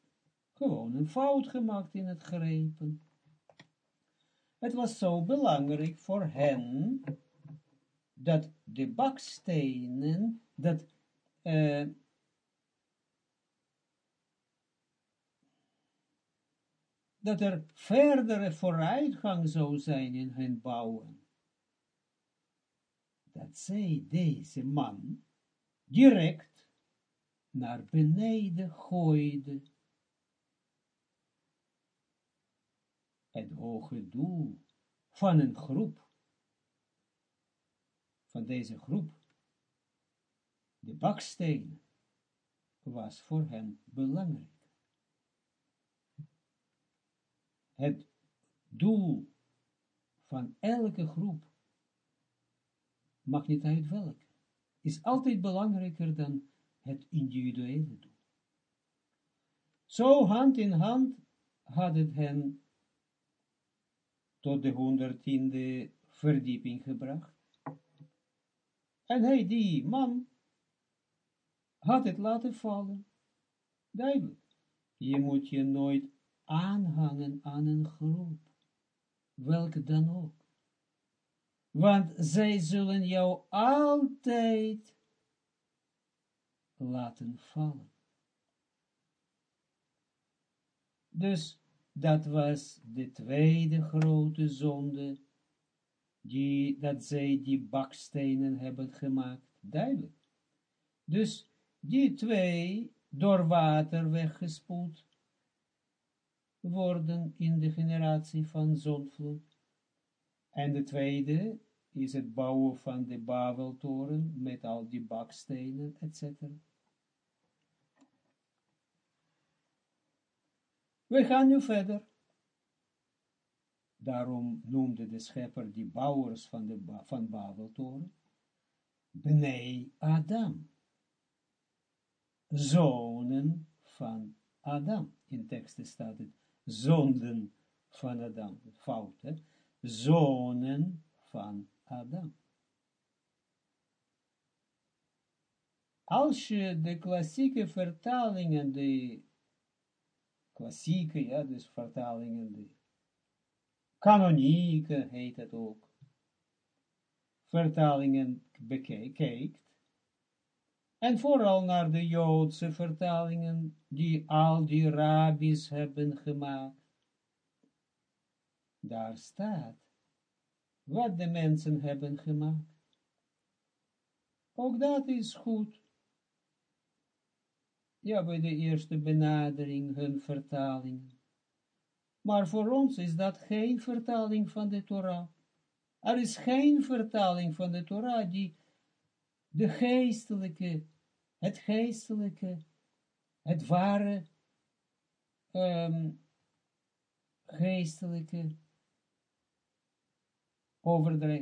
gewoon een fout gemaakt in het grepen. Het was zo belangrijk voor hen, dat de bakstenen, dat, uh, dat er verdere vooruitgang zou zijn in hun bouwen. Dat zij deze man direct naar beneden gooide het hoge doel van een groep, van deze groep, de baksteen, was voor hen belangrijk. Het doel van elke groep, mag niet uit welk, is altijd belangrijker dan het individuele doel. Zo hand in hand had het hen tot de honderdtiende verdieping gebracht. En hij, die man, had het laten vallen. Duidelijk. Je moet je nooit aanhangen aan een groep, welke dan ook. Want zij zullen jou altijd laten vallen. Dus dat was de tweede grote zonde, die, dat zij die bakstenen hebben gemaakt, duidelijk. Dus die twee door water weggespoeld worden in de generatie van zonvloed. En de tweede is het bouwen van de Babeltoren met al die bakstenen, etc. We gaan nu verder. Daarom noemde de schepper die bouwers van, de, van Babeltoren, Bnei Adam, zonen van Adam. In teksten staat het, zonden van Adam, fout hè, zonen van Adam. Als je de klassieke vertalingen, de klassieke, ja, dus vertalingen, de kanonieke heet het ook, vertalingen bekijkt, en vooral naar de Joodse vertalingen, die al die rabbis hebben gemaakt. Daar staat wat de mensen hebben gemaakt. Ook dat is goed ja, bij de eerste benadering hun vertaling. Maar voor ons is dat geen vertaling van de Torah. Er is geen vertaling van de Torah die de geestelijke, het geestelijke, het ware, um, geestelijke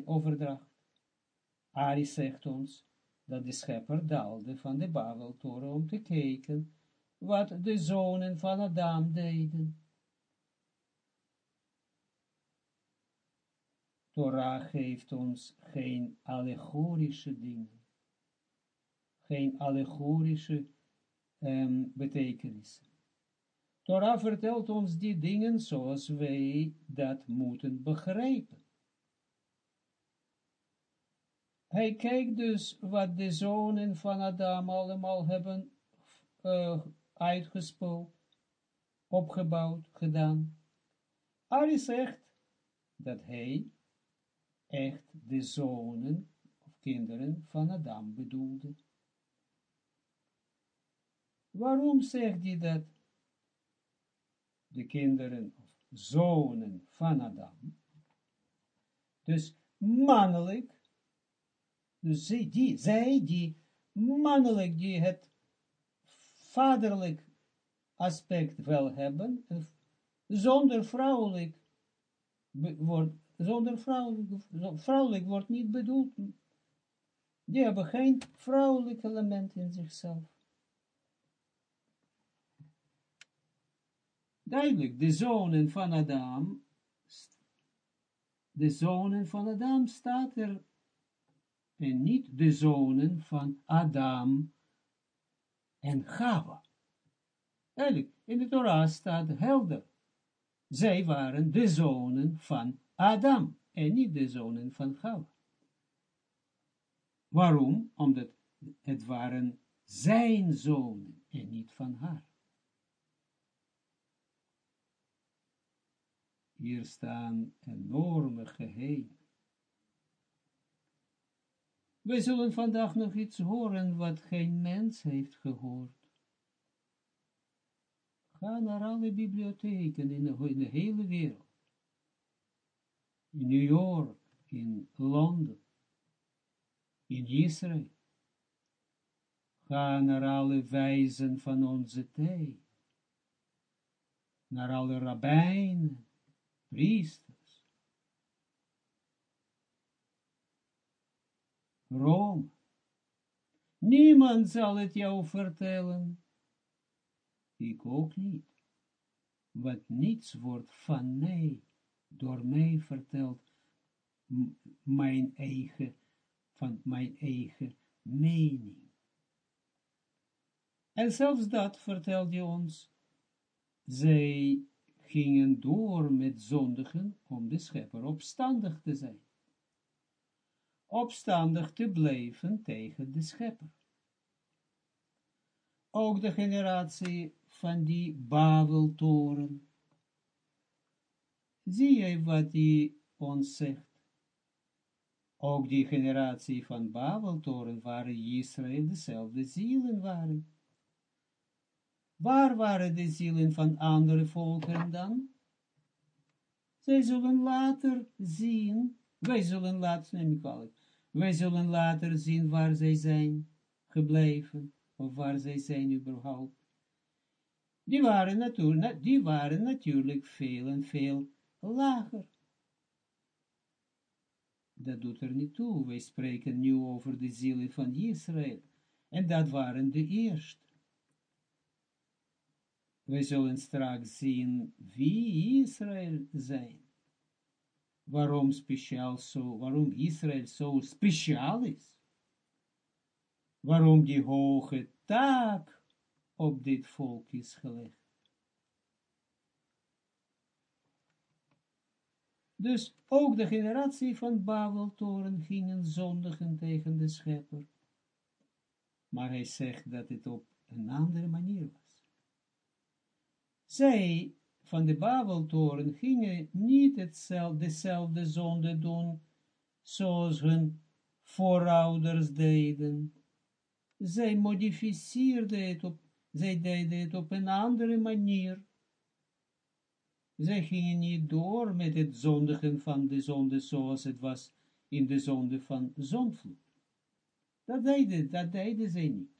overdracht. Ari zegt ons dat de schepper daalde van de Babeltoren om te kijken wat de zonen van Adam deden. Torah geeft ons geen allegorische dingen, geen allegorische um, betekenissen. Torah vertelt ons die dingen zoals wij dat moeten begrijpen. Hij kijkt dus wat de zonen van Adam allemaal hebben uh, uitgesproken, opgebouwd, gedaan. Ari zegt dat hij echt de zonen of kinderen van Adam bedoelde. Waarom zegt hij dat? De kinderen of zonen van Adam. Dus mannelijk dus zij die, zij die mannelijk, die het vaderlijk aspect wel hebben, zonder vrouwelijk wordt, zonder vrouwelijk, vrouwelijk wordt niet bedoeld. Die hebben geen vrouwelijk element in zichzelf. Duidelijk, de zonen van Adam, de zonen van Adam staat er en niet de zonen van Adam en Gava. Eigenlijk, in de Torah staat helder. Zij waren de zonen van Adam en niet de zonen van Gava. Waarom? Omdat het waren zijn zonen en niet van haar. Hier staan enorme geheimen. We zullen vandaag nog iets horen wat geen mens heeft gehoord. Ga naar alle bibliotheken in de, hele wereld. In New York, in Londen, in Israël. Ga naar alle wijzen van onze tijd. Naar alle rabbijnen, priesters Rome. Niemand zal het jou vertellen. Ik ook niet. Wat niets wordt van mij, door mij verteld, mijn eigen, van mijn eigen mening. En zelfs dat vertelde ons. Zij gingen door met zondigen om de schepper opstandig te zijn opstandig te blijven tegen de schepper. Ook de generatie van die Babeltoren. Zie je wat hij ons zegt? Ook die generatie van Babeltoren waren Israël dezelfde zielen waren. Waar waren de zielen van andere volken dan? Zij zullen later zien, wij zullen later, neem ik wij zullen later zien waar zij zijn gebleven, of waar zij zijn überhaupt. Die waren, natuurlijk, die waren natuurlijk veel en veel lager. Dat doet er niet toe. Wij spreken nu over de zielen van Israël. En dat waren de eerste. Wij zullen straks zien wie Israël zijn waarom speciaal zo, waarom Israël zo speciaal is. Waarom die hoge taak op dit volk is gelegd. Dus ook de generatie van Babeltoren gingen zondigen tegen de schepper. Maar hij zegt dat het op een andere manier was. Zij van de Babeltoren gingen niet hetzelfde, dezelfde zonde doen, zoals hun voorouders deden. Zij modificeerden het op, zij deden het op een andere manier. Zij gingen niet door met het zondigen van de zonde, zoals het was in de zonde van zondvloed. Dat deden, dat deden ze niet.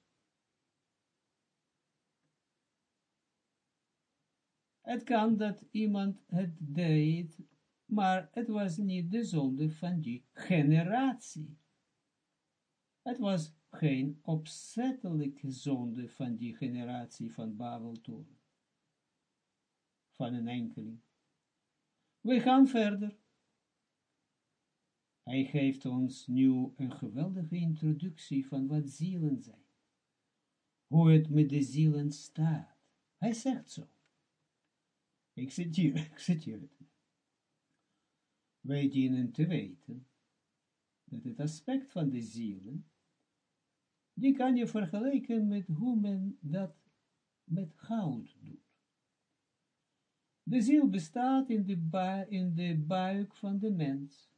Het kan dat iemand het deed, maar het was niet de zonde van die generatie. Het was geen opzettelijke zonde van die generatie van Babel Van een enkeling. We gaan verder. Hij geeft ons nu een geweldige introductie van wat zielen zijn. Hoe het met de zielen staat. Hij zegt zo. Ik citeer, [laughs] ik het. Wij dienen te weten dat het aspect van de zielen, die kan je vergelijken met hoe men dat met goud doet. De ziel bestaat in de, in de buik van de mens.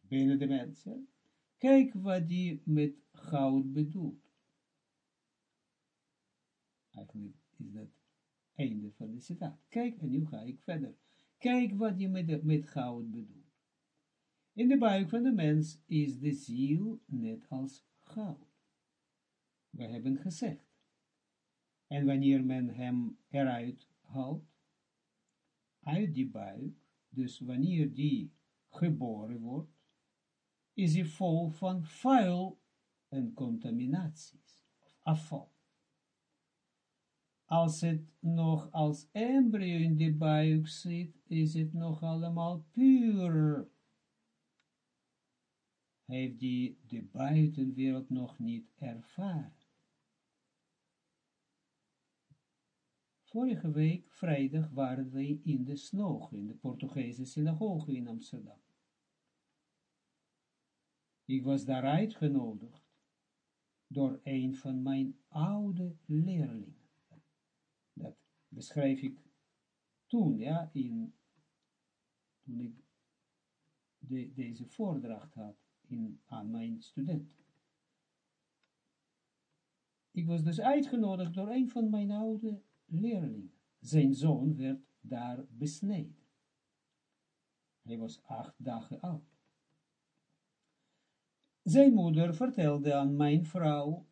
binnen de mens. Kijk wat die met goud bedoelt. Eigenlijk is dat einde van de citaat. Kijk, en nu ga ik verder. Kijk wat je met, met goud bedoelt. In de buik van de mens is de ziel net als goud. We hebben gezegd. En wanneer men hem eruit haalt, uit die buik, dus wanneer die geboren wordt, is hij vol van vuil en contaminaties, of afval. Als het nog als embryo in de buik zit, is het nog allemaal puur. Heeft die de buitenwereld nog niet ervaren. Vorige week, vrijdag, waren wij in de Snoog, in de Portugese synagoge in Amsterdam. Ik was daar uitgenodigd door een van mijn oude leerlingen beschrijf ik toen, ja, in, toen ik de, deze voordracht had in, aan mijn student. Ik was dus uitgenodigd door een van mijn oude leerlingen. Zijn zoon werd daar besneden. Hij was acht dagen oud. Zijn moeder vertelde aan mijn vrouw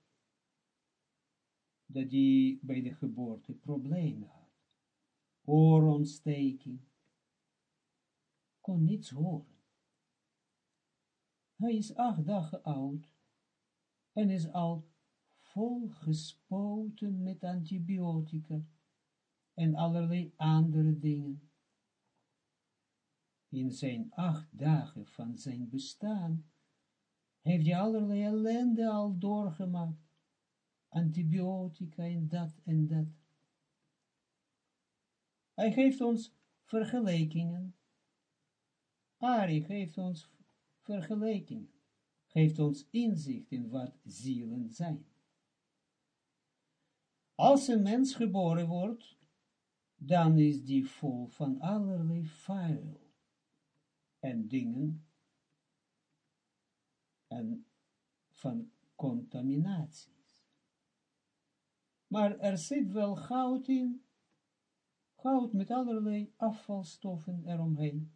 dat hij bij de geboorte problemen had. Oorontsteking. Kon niets horen. Hij is acht dagen oud en is al volgespoten met antibiotica en allerlei andere dingen. In zijn acht dagen van zijn bestaan heeft hij allerlei ellende al doorgemaakt antibiotica en dat en dat. Hij geeft ons vergelijkingen. Ari geeft ons vergelijkingen. Geeft ons inzicht in wat zielen zijn. Als een mens geboren wordt, dan is die vol van allerlei vuil en dingen en van contaminatie. Maar er zit wel goud in, goud met allerlei afvalstoffen eromheen.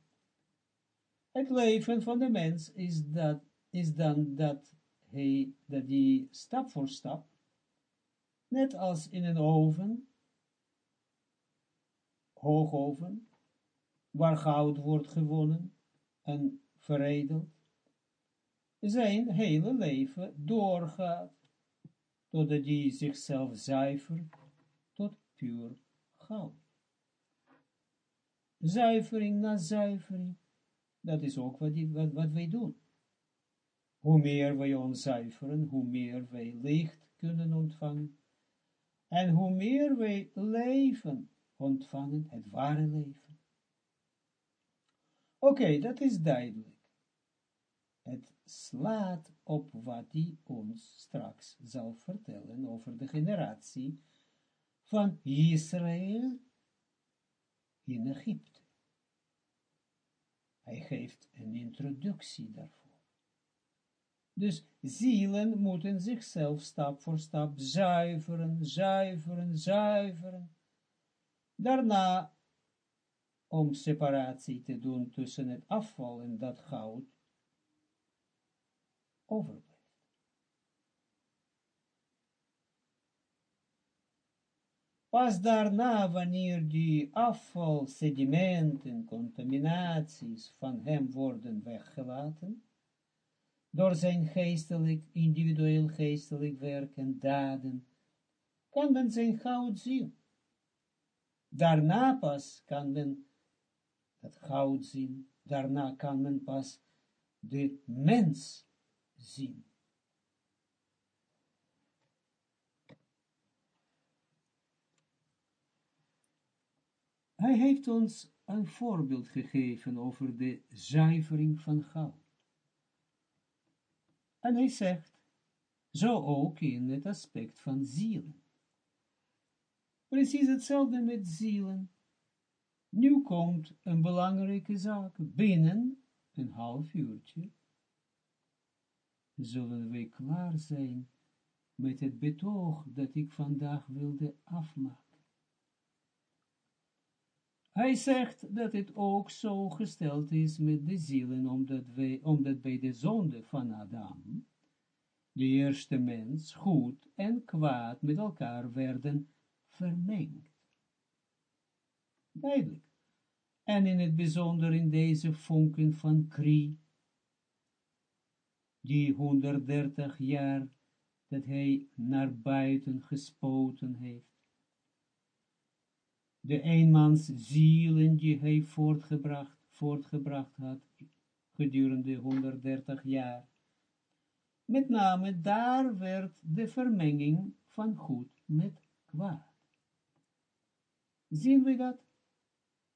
Het leven van de mens is, dat, is dan dat hij, dat die stap voor stap, net als in een oven, hoogoven, waar goud wordt gewonnen en veredeld, zijn hele leven doorgaat totdat die zichzelf zuivert tot puur goud. Zuivering na zuivering, dat is ook wat, die, wat, wat wij doen. Hoe meer wij ons zuiveren, hoe meer wij licht kunnen ontvangen. En hoe meer wij leven ontvangen, het ware leven. Oké, dat is duidelijk. Het slaat op wat hij ons straks zal vertellen over de generatie van Israël in Egypte. Hij geeft een introductie daarvoor. Dus zielen moeten zichzelf stap voor stap zuiveren, zuiveren, zuiveren. Daarna, om separatie te doen tussen het afval en dat goud, overblijft. Pas daarna, wanneer die afval, sedimenten, contaminaties van hem worden weggelaten, door zijn geestelijk, individueel geestelijk werk en daden, kan men zijn goud zien. Daarna pas kan men het goud zien, daarna kan men pas de mens zien. Hij heeft ons een voorbeeld gegeven over de zuivering van goud. En hij zegt, zo ook in het aspect van zielen. Precies hetzelfde met zielen. Nu komt een belangrijke zaak. Binnen een half uurtje zullen we klaar zijn met het betoog dat ik vandaag wilde afmaken. Hij zegt dat het ook zo gesteld is met de zielen, omdat, wij, omdat bij de zonde van Adam, de eerste mens, goed en kwaad met elkaar werden vermengd. Duidelijk. En in het bijzonder in deze vonken van Kri, die 130 jaar dat hij naar buiten gespoten heeft. De eenmans zielen die hij voortgebracht, voortgebracht had gedurende 130 jaar. Met name daar werd de vermenging van goed met kwaad. Zien we dat?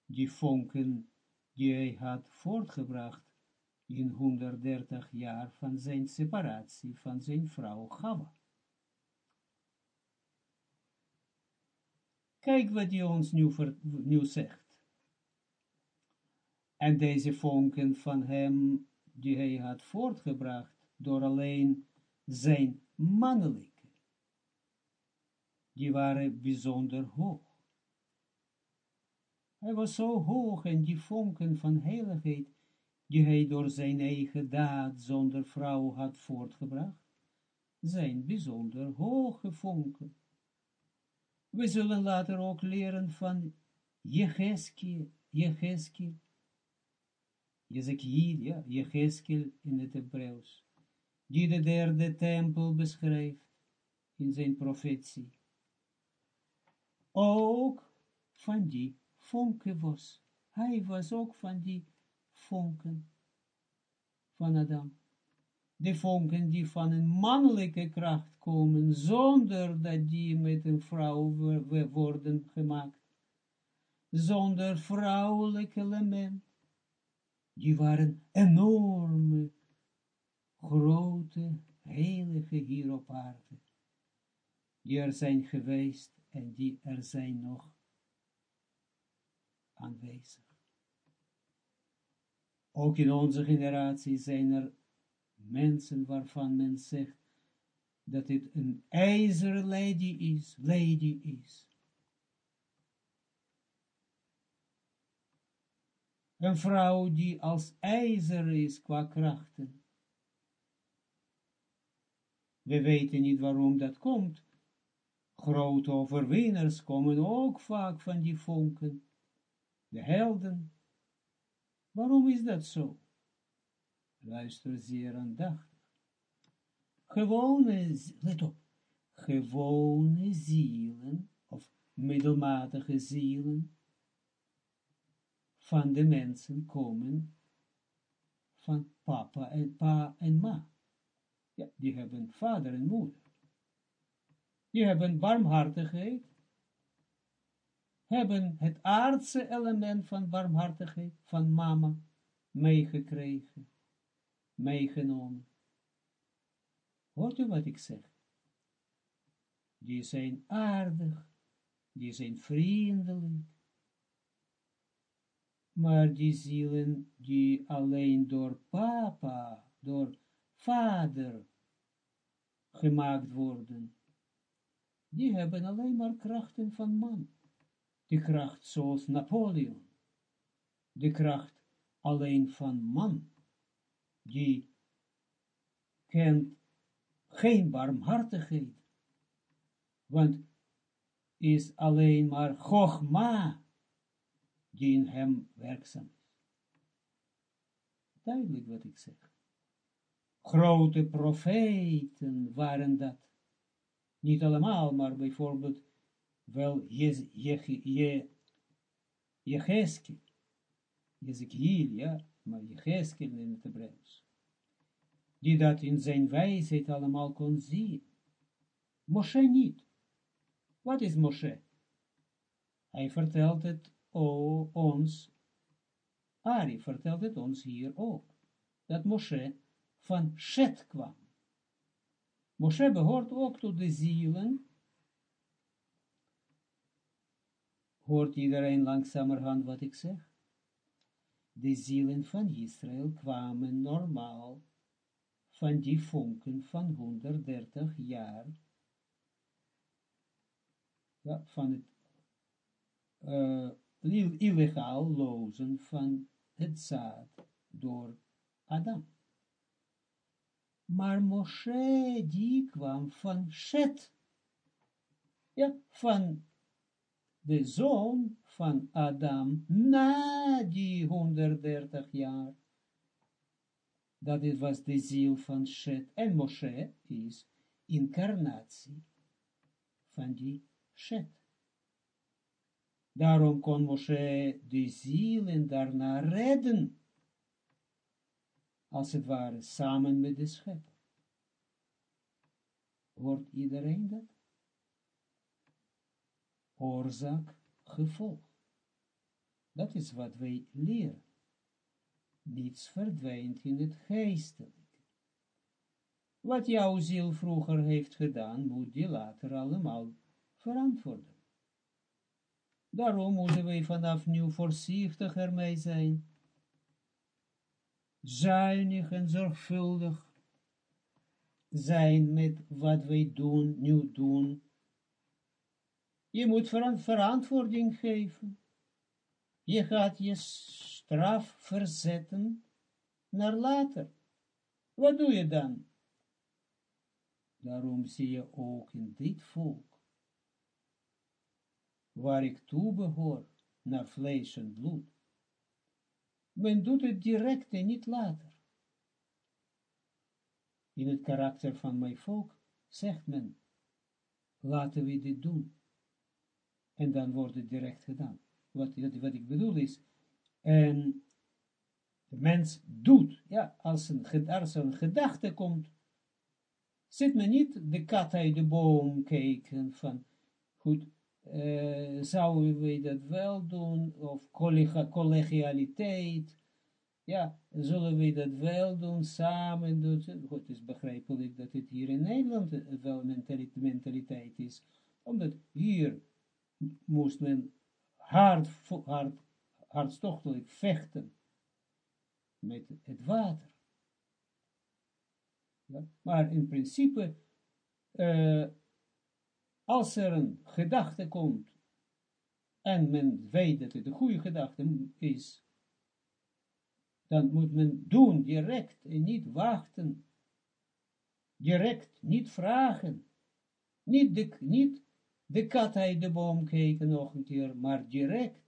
Die vonken die hij had voortgebracht in 130 jaar van zijn separatie van zijn vrouw Chava. Kijk wat hij ons nu, zegt. En deze vonken van hem, die hij had voortgebracht, door alleen zijn mannelijke, die waren bijzonder hoog. Hij was zo hoog en die vonken van heiligheid, die hij door zijn eigen daad zonder vrouw had voortgebracht, zijn bijzonder hoge vonken. We zullen later ook leren van Jecheskiel, Jecheskiel, Jezekiel, ja, Jecheskiel in het Hebreeuws, die de derde tempel beschrijft in zijn profetie. Ook van die vonken was. Hij was ook van die vonken van Adam. De vonken die van een mannelijke kracht komen, zonder dat die met een vrouw worden gemaakt. Zonder vrouwelijk element. Die waren enorme, grote, heilige hier. Die er zijn geweest en die er zijn nog aanwezig. Ook in onze generatie zijn er mensen waarvan men zegt dat het een ijzeren lady is, lady is. Een vrouw die als ijzer is qua krachten. We weten niet waarom dat komt. Grote overwinnaars komen ook vaak van die vonken de helden. Waarom is dat zo? Luister zeer aandachtig. Gewone, let op, gewone zielen, of middelmatige zielen, van de mensen komen van papa en pa en ma. Ja, die hebben vader en moeder. Die hebben barmhartigheid, hebben het aardse element van barmhartigheid van mama meegekregen, meegenomen. Hoort u wat ik zeg? Die zijn aardig, die zijn vriendelijk, maar die zielen die alleen door papa, door vader gemaakt worden, die hebben alleen maar krachten van man de kracht zoals Napoleon, de kracht alleen van man, die kent geen barmhartigheid, want is alleen maar Chogma die in hem werkzaam is. Duidelijk wat ik zeg. Grote profeten waren dat. Niet allemaal, maar bijvoorbeeld wel Jecheskel, Jezekiel, ja, maar Jecheskel in het Hebreeuws. Die dat in zijn wijsheid allemaal kon zien. Moshe niet. Wat is Moshe? Hij vertelt het ons, Ari vertelt het ons hier ook, dat Moshe van Shet kwam. Moshe behoort ook tot de zielen, hoort iedereen langzamerhand wat ik zeg? De zielen van Israël kwamen normaal van die vonken van 130 jaar ja, van het uh, illegaal lozen van het zaad door Adam. Maar Moshe, die kwam van Shet, ja, van de zoon van Adam, na die 130 jaar. Dat was de ziel van Shet. En Moshe is incarnatie van die Shet. Daarom kon Moshe de zielen daarna redden, als het ware samen met de schepper. Hoort iedereen dat? Oorzaak, gevolg. Dat is wat wij leren. Niets verdwijnt in het geestelijke. Wat jouw ziel vroeger heeft gedaan, moet die later allemaal verantwoorden. Daarom moeten wij vanaf nu voorzichtig ermee zijn. Zuinig en zorgvuldig zijn met wat wij doen, nu doen. Je moet verantwoording geven. Je gaat je straf verzetten naar later. Wat doe je dan? Daarom zie je ook in dit volk waar ik toe behoor, naar vlees en bloed. Men doet het direct en niet later. In het karakter van mijn volk zegt men, laten we dit doen. En dan wordt het direct gedaan. Wat, wat ik bedoel is, en de mens doet, ja, als een, een gedachte komt, zit men niet de kat uit de boom kijken van, goed, uh, zouden we dat wel doen, of collegialiteit, ja, zullen we dat wel doen, samen doen, het is begrijpelijk dat het hier in Nederland wel mentaliteit is, omdat hier moest men hard, hard, hartstochtelijk vechten met het water. Maar in principe, uh, als er een gedachte komt, en men weet dat het een goede gedachte is, dan moet men doen direct en niet wachten. Direct, niet vragen. Niet de, niet de kat uit de boom kijken nog een keer, maar direct.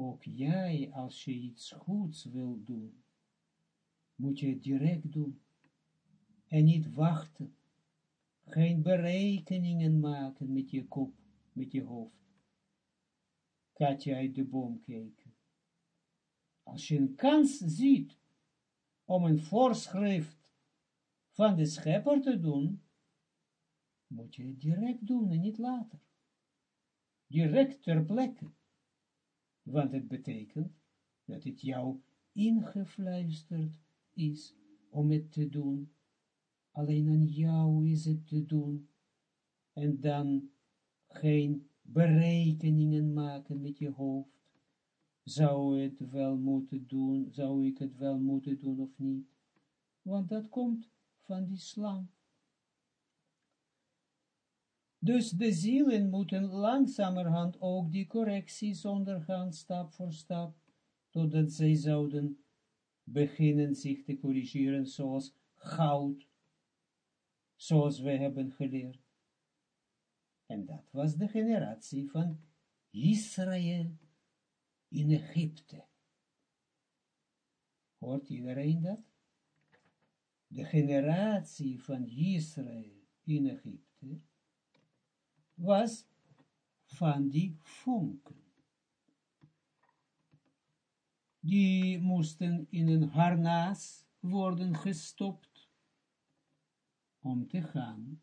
ook jij, als je iets goeds wil doen, moet je het direct doen. En niet wachten. Geen berekeningen maken met je kop, met je hoofd. Katje uit de boom kijken. Als je een kans ziet om een voorschrift van de schepper te doen, moet je het direct doen en niet later. Direct ter plekke want het betekent dat het jou ingefluisterd is om het te doen. Alleen aan jou is het te doen. En dan geen berekeningen maken met je hoofd. Zou het wel moeten doen, zou ik het wel moeten doen of niet? Want dat komt van die slang. Dus de zielen moeten langzamerhand ook die correcties ondergaan, stap voor stap, totdat zij zouden beginnen zich te corrigeren zoals goud, zoals wij hebben geleerd. En dat was de generatie van Israël in Egypte. Hoort iedereen dat? De generatie van Israël in Egypte was van die vonken. Die moesten in een harnas worden gestopt om te gaan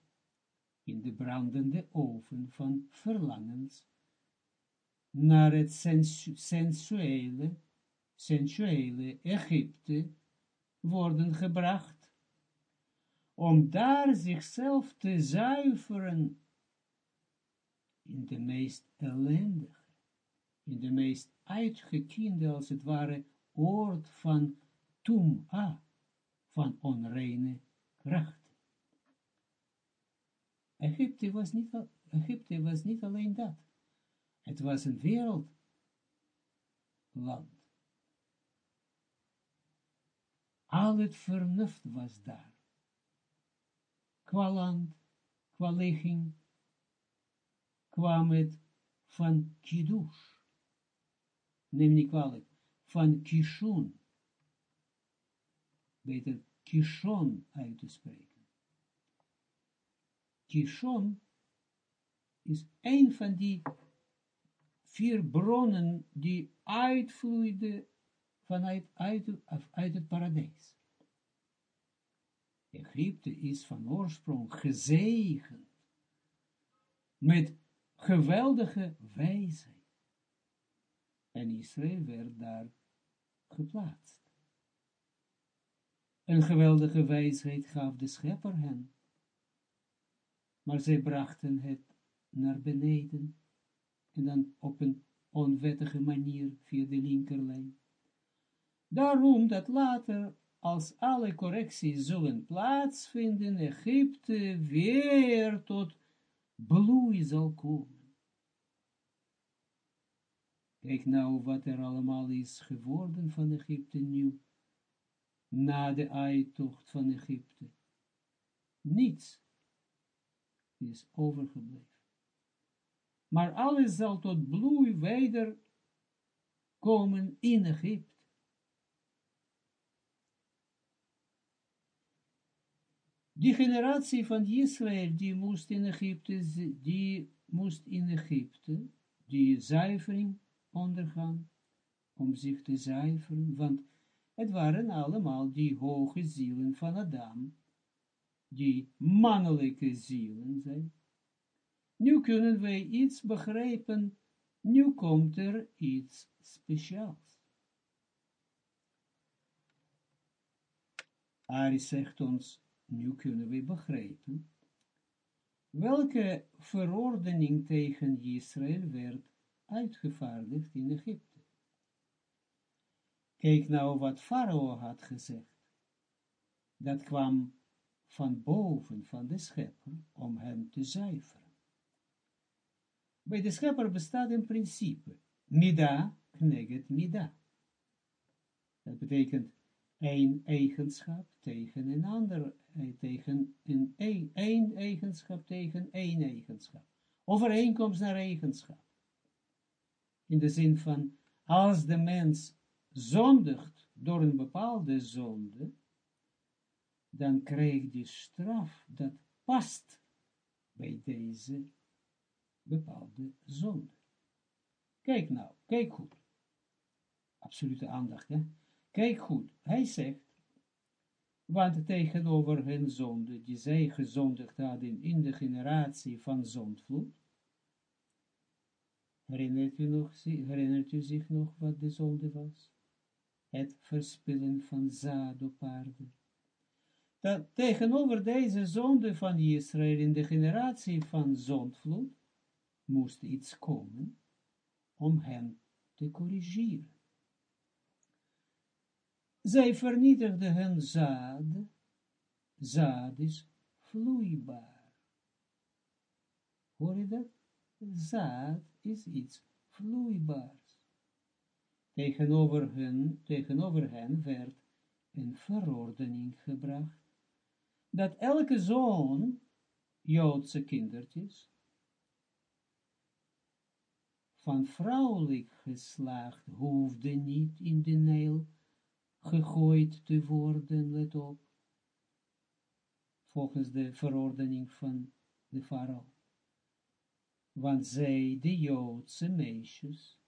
in de brandende oven van verlangens naar het sensuele, sensuele Egypte worden gebracht, om daar zichzelf te zuiveren in de meest ellendige, in de meest uitgekiende, als het ware, oord van tum'a, van onreine kracht. Was Egypte was niet alleen dat. Het was een wereldland. Al het vernuft was daar. Qua land, qua ligging, kwam het van Kiddush. Neem niet kwalijk, van Kishon. Beter Kishon uit te spreken. Kishon is een van die vier bronnen die uitvloeiden vanuit uit, uit het paradijs. Egypte is van oorsprong gezegend met geweldige wijsheid. En Israël werd daar geplaatst. Een geweldige wijsheid gaf de schepper hen. Maar zij brachten het naar beneden en dan op een onwettige manier via de linkerlijn. Daarom dat later, als alle correcties zullen plaatsvinden, Egypte weer tot bloei zal komen. Kijk nou wat er allemaal is geworden van Egypte nu, na de uittocht van Egypte. Niets is overgebleven. Maar alles zal tot bloei weder komen in Egypte. Die generatie van Israël, die moest in Egypte, die moest in Egypte, die zuivering ondergaan, om zich te zuiveren, want het waren allemaal die hoge zielen van Adam, die mannelijke zielen zijn. Nu kunnen wij iets begrijpen, nu komt er iets speciaals. Ari zegt ons, nu kunnen we begrijpen, welke verordening tegen Israël werd uitgevaardigd in Egypte. Kijk nou wat Farao had gezegd. Dat kwam van boven van de schepper om hem te zuiveren. Bij de schepper bestaat een principe, mida kneget mida. Dat betekent een eigenschap tegen een ander, eh, tegen een, een eigenschap tegen één eigenschap. Overeenkomst naar eigenschap. In de zin van, als de mens zondigt door een bepaalde zonde, dan krijgt die straf dat past bij deze bepaalde zonde. Kijk nou, kijk goed. Absolute aandacht, hè. Kijk goed, hij zegt, want tegenover hun zonde, die zij gezondigd hadden in de generatie van zondvloed, herinnert u, nog, herinnert u zich nog wat de zonde was? Het verspillen van zaad op aarde. Dat tegenover deze zonde van Israël in de generatie van zondvloed, moest iets komen om hen te corrigeren. Zij vernietigde hun zaad, zaad is vloeibaar. Hoor je dat? Zaad is iets vloeibaars. Tegenover hen, tegenover hen werd een verordening gebracht, dat elke zoon, Joodse kindertjes, van vrouwelijk geslacht hoefde niet in de Nijl gegooid te worden, let op, volgens de verordening van de farao. Want zij, de Joodse meisjes,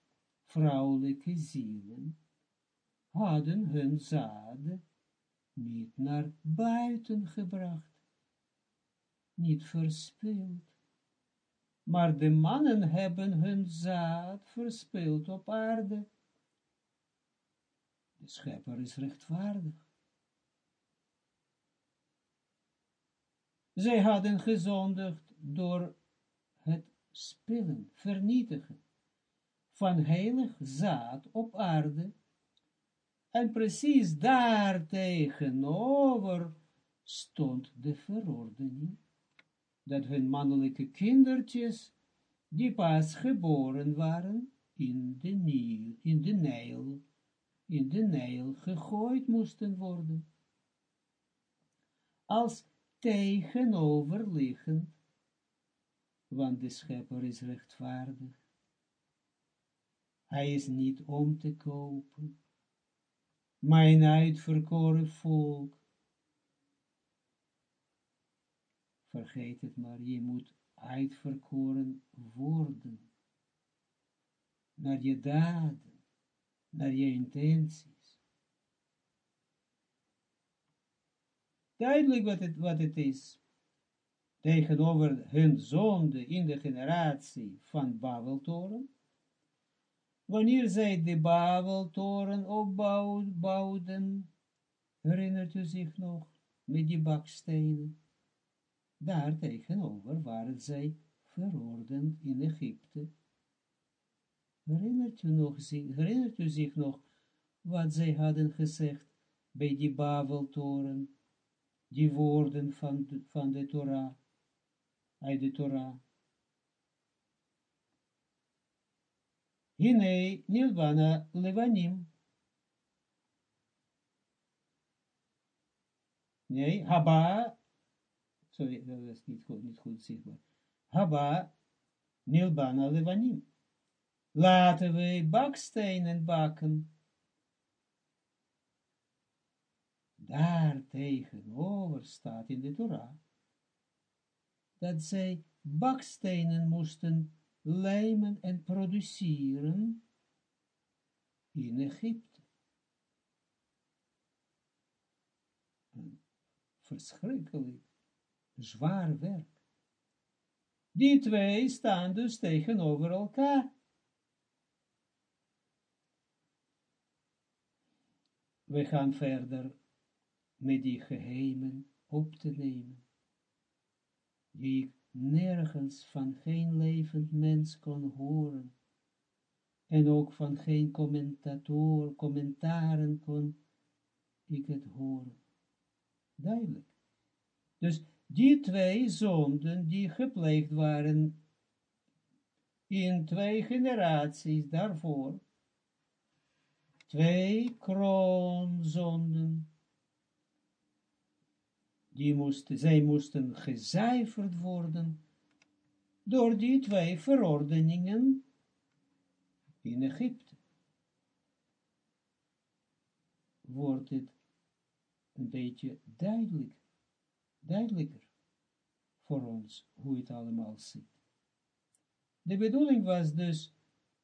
vrouwelijke zielen, hadden hun zaad niet naar buiten gebracht, niet verspild, maar de mannen hebben hun zaad verspild op aarde. De schepper is rechtvaardig. Zij hadden gezondigd door het spillen, vernietigen van heilig zaad op aarde, en precies daar tegenover stond de verordening, dat hun mannelijke kindertjes, die pas geboren waren, in de Nijl, in de Nijl, in de Nijl gegooid moesten worden. Als tegenoverliggend, want de schepper is rechtvaardig. Hij is niet om te kopen. Mijn uitverkoren volk. Vergeet het maar, je moet uitverkoren worden. Naar je daden, naar je intenties. Duidelijk wat het, wat het is tegenover hun zonde in de generatie van Babeltoren, wanneer zij de Babeltoren opbouwden, herinnert u zich nog, met die bakstenen, daar tegenover waren zij verordend in Egypte. Herinnert u, nog, herinnert u zich nog wat zij hadden gezegd bij die Babeltoren, die woorden van de, van de Torah? uit de Torah. Hine nilvana levanim. Nee, haba, sorry, dat is niet goed, niet zichtbaar. Haba, nilbana levanim. Laten we bakstenen bakken. Daar tegenover staat in de Torah dat zij bakstenen moesten lijmen en produceren in Egypte. Verschrikkelijk zwaar werk. Die twee staan dus tegenover elkaar. We gaan verder met die geheimen op te nemen die ik nergens van geen levend mens kon horen, en ook van geen commentator, commentaren kon ik het horen. Duidelijk. Dus die twee zonden die gepleegd waren in twee generaties daarvoor, twee kroonzonden, die moesten, zij moesten gezuiverd worden door die twee verordeningen in Egypte. Wordt het een beetje duidelijk, duidelijker voor ons hoe het allemaal zit. De bedoeling was dus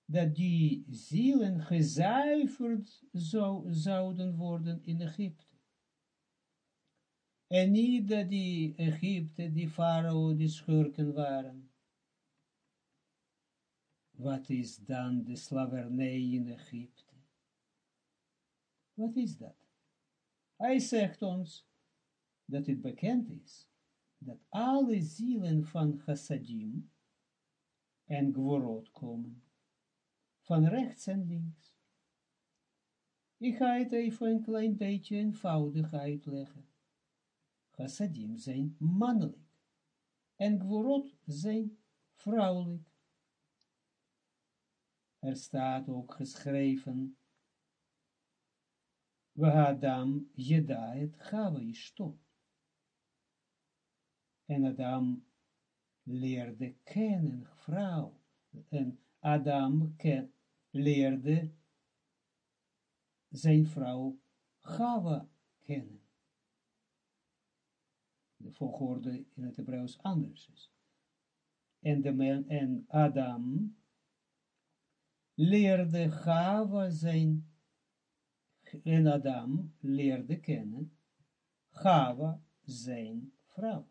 dat die zielen gezuiverd zou, zouden worden in Egypte. En niet dat die Egypte, die farao, die schurken waren. Wat is dan de slavernij in Egypte? Wat is dat? Hij zegt ons dat het bekend is dat alle zielen van chassadim en gworot komen, van rechts en links. Ik ga het even een klein beetje eenvoudig uitleggen. Chassadim zijn mannelijk en Gvorot zijn vrouwelijk. Er staat ook geschreven, we Adam jeda het gava ishto. En Adam leerde kennen vrouw. En Adam leerde zijn vrouw Gava kennen. De volgorde in het Hebreeuws anders is. En, de man, en Adam leerde Gava zijn, en Adam leerde kennen Gava zijn vrouw.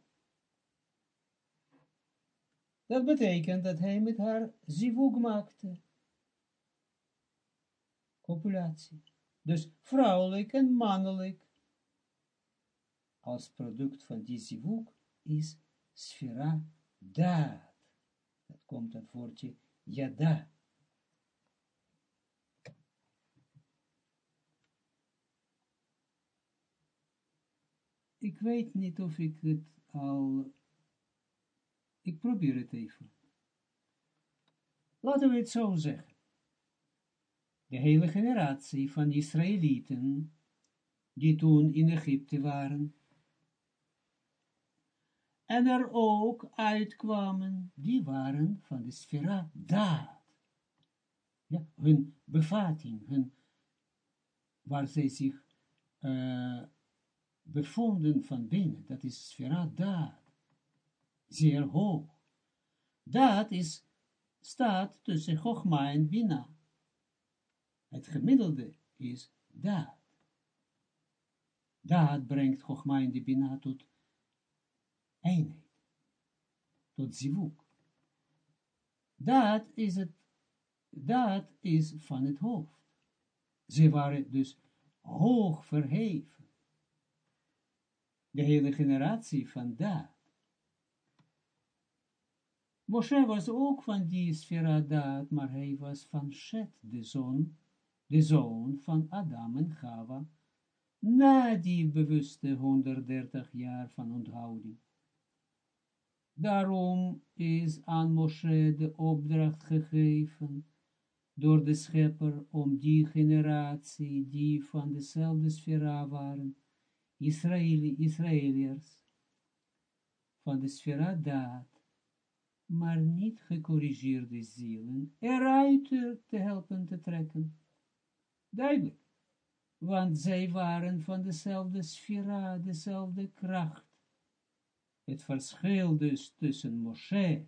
Dat betekent dat hij met haar zivug maakte. Copulatie. Dus vrouwelijk en mannelijk. Als product van die zivug is sfera daad. Dat komt het woordje yada. Ik weet niet of ik het al ik probeer het even. Laten we het zo zeggen. De hele generatie van Israëlieten, die toen in Egypte waren, en er ook uitkwamen, die waren van de sfera daad. Ja, hun bevatting, hun, waar zij zich uh, bevonden van binnen, dat is sfera daad zeer hoog. Dat is, staat tussen Chogma en Bina. Het gemiddelde is dat. Dat brengt Chogma en de Bina tot eenheid, tot zivuk. Dat is het, dat is van het hoofd. Ze waren dus hoog verheven. De hele generatie van dat Moshe was ook van die sfera daad, maar hij was van Shet, de zoon, de zoon van Adam en Chava, na die bewuste 130 jaar van onthouding. Daarom is aan Moshe de opdracht gegeven door de schepper om die generatie die van dezelfde sfera waren, Israëli, Israëliërs, van de sfera daad, maar niet gecorrigeerde zielen eruit te helpen te trekken. Duidelijk, want zij waren van dezelfde sfera, dezelfde kracht. Het verschil dus tussen Moshe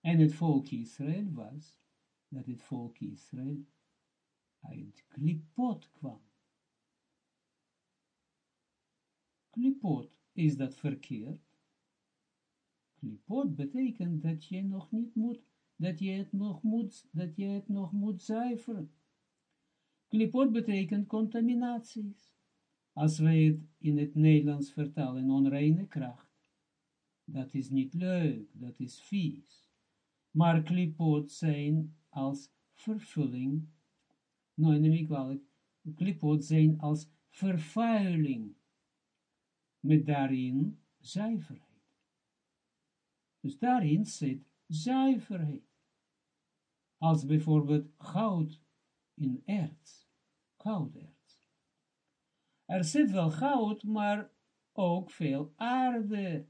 en het volk Israël was, dat het volk Israël uit klipot kwam. Klipot, is dat verkeerd? Klipot betekent dat je nog niet moet, dat je het nog moet, dat je het nog moet zuiveren. Klipot betekent contaminaties. Als wij het in het Nederlands vertalen, onreine kracht. Dat is niet leuk, dat is vies. Maar klipot zijn als vervulling, nou neem ik wel, klipot zijn als vervuiling, met daarin zuiverheid. Dus daarin zit zuiverheid. Als bijvoorbeeld goud in erts, gouderts. Er zit wel goud, maar ook veel aarde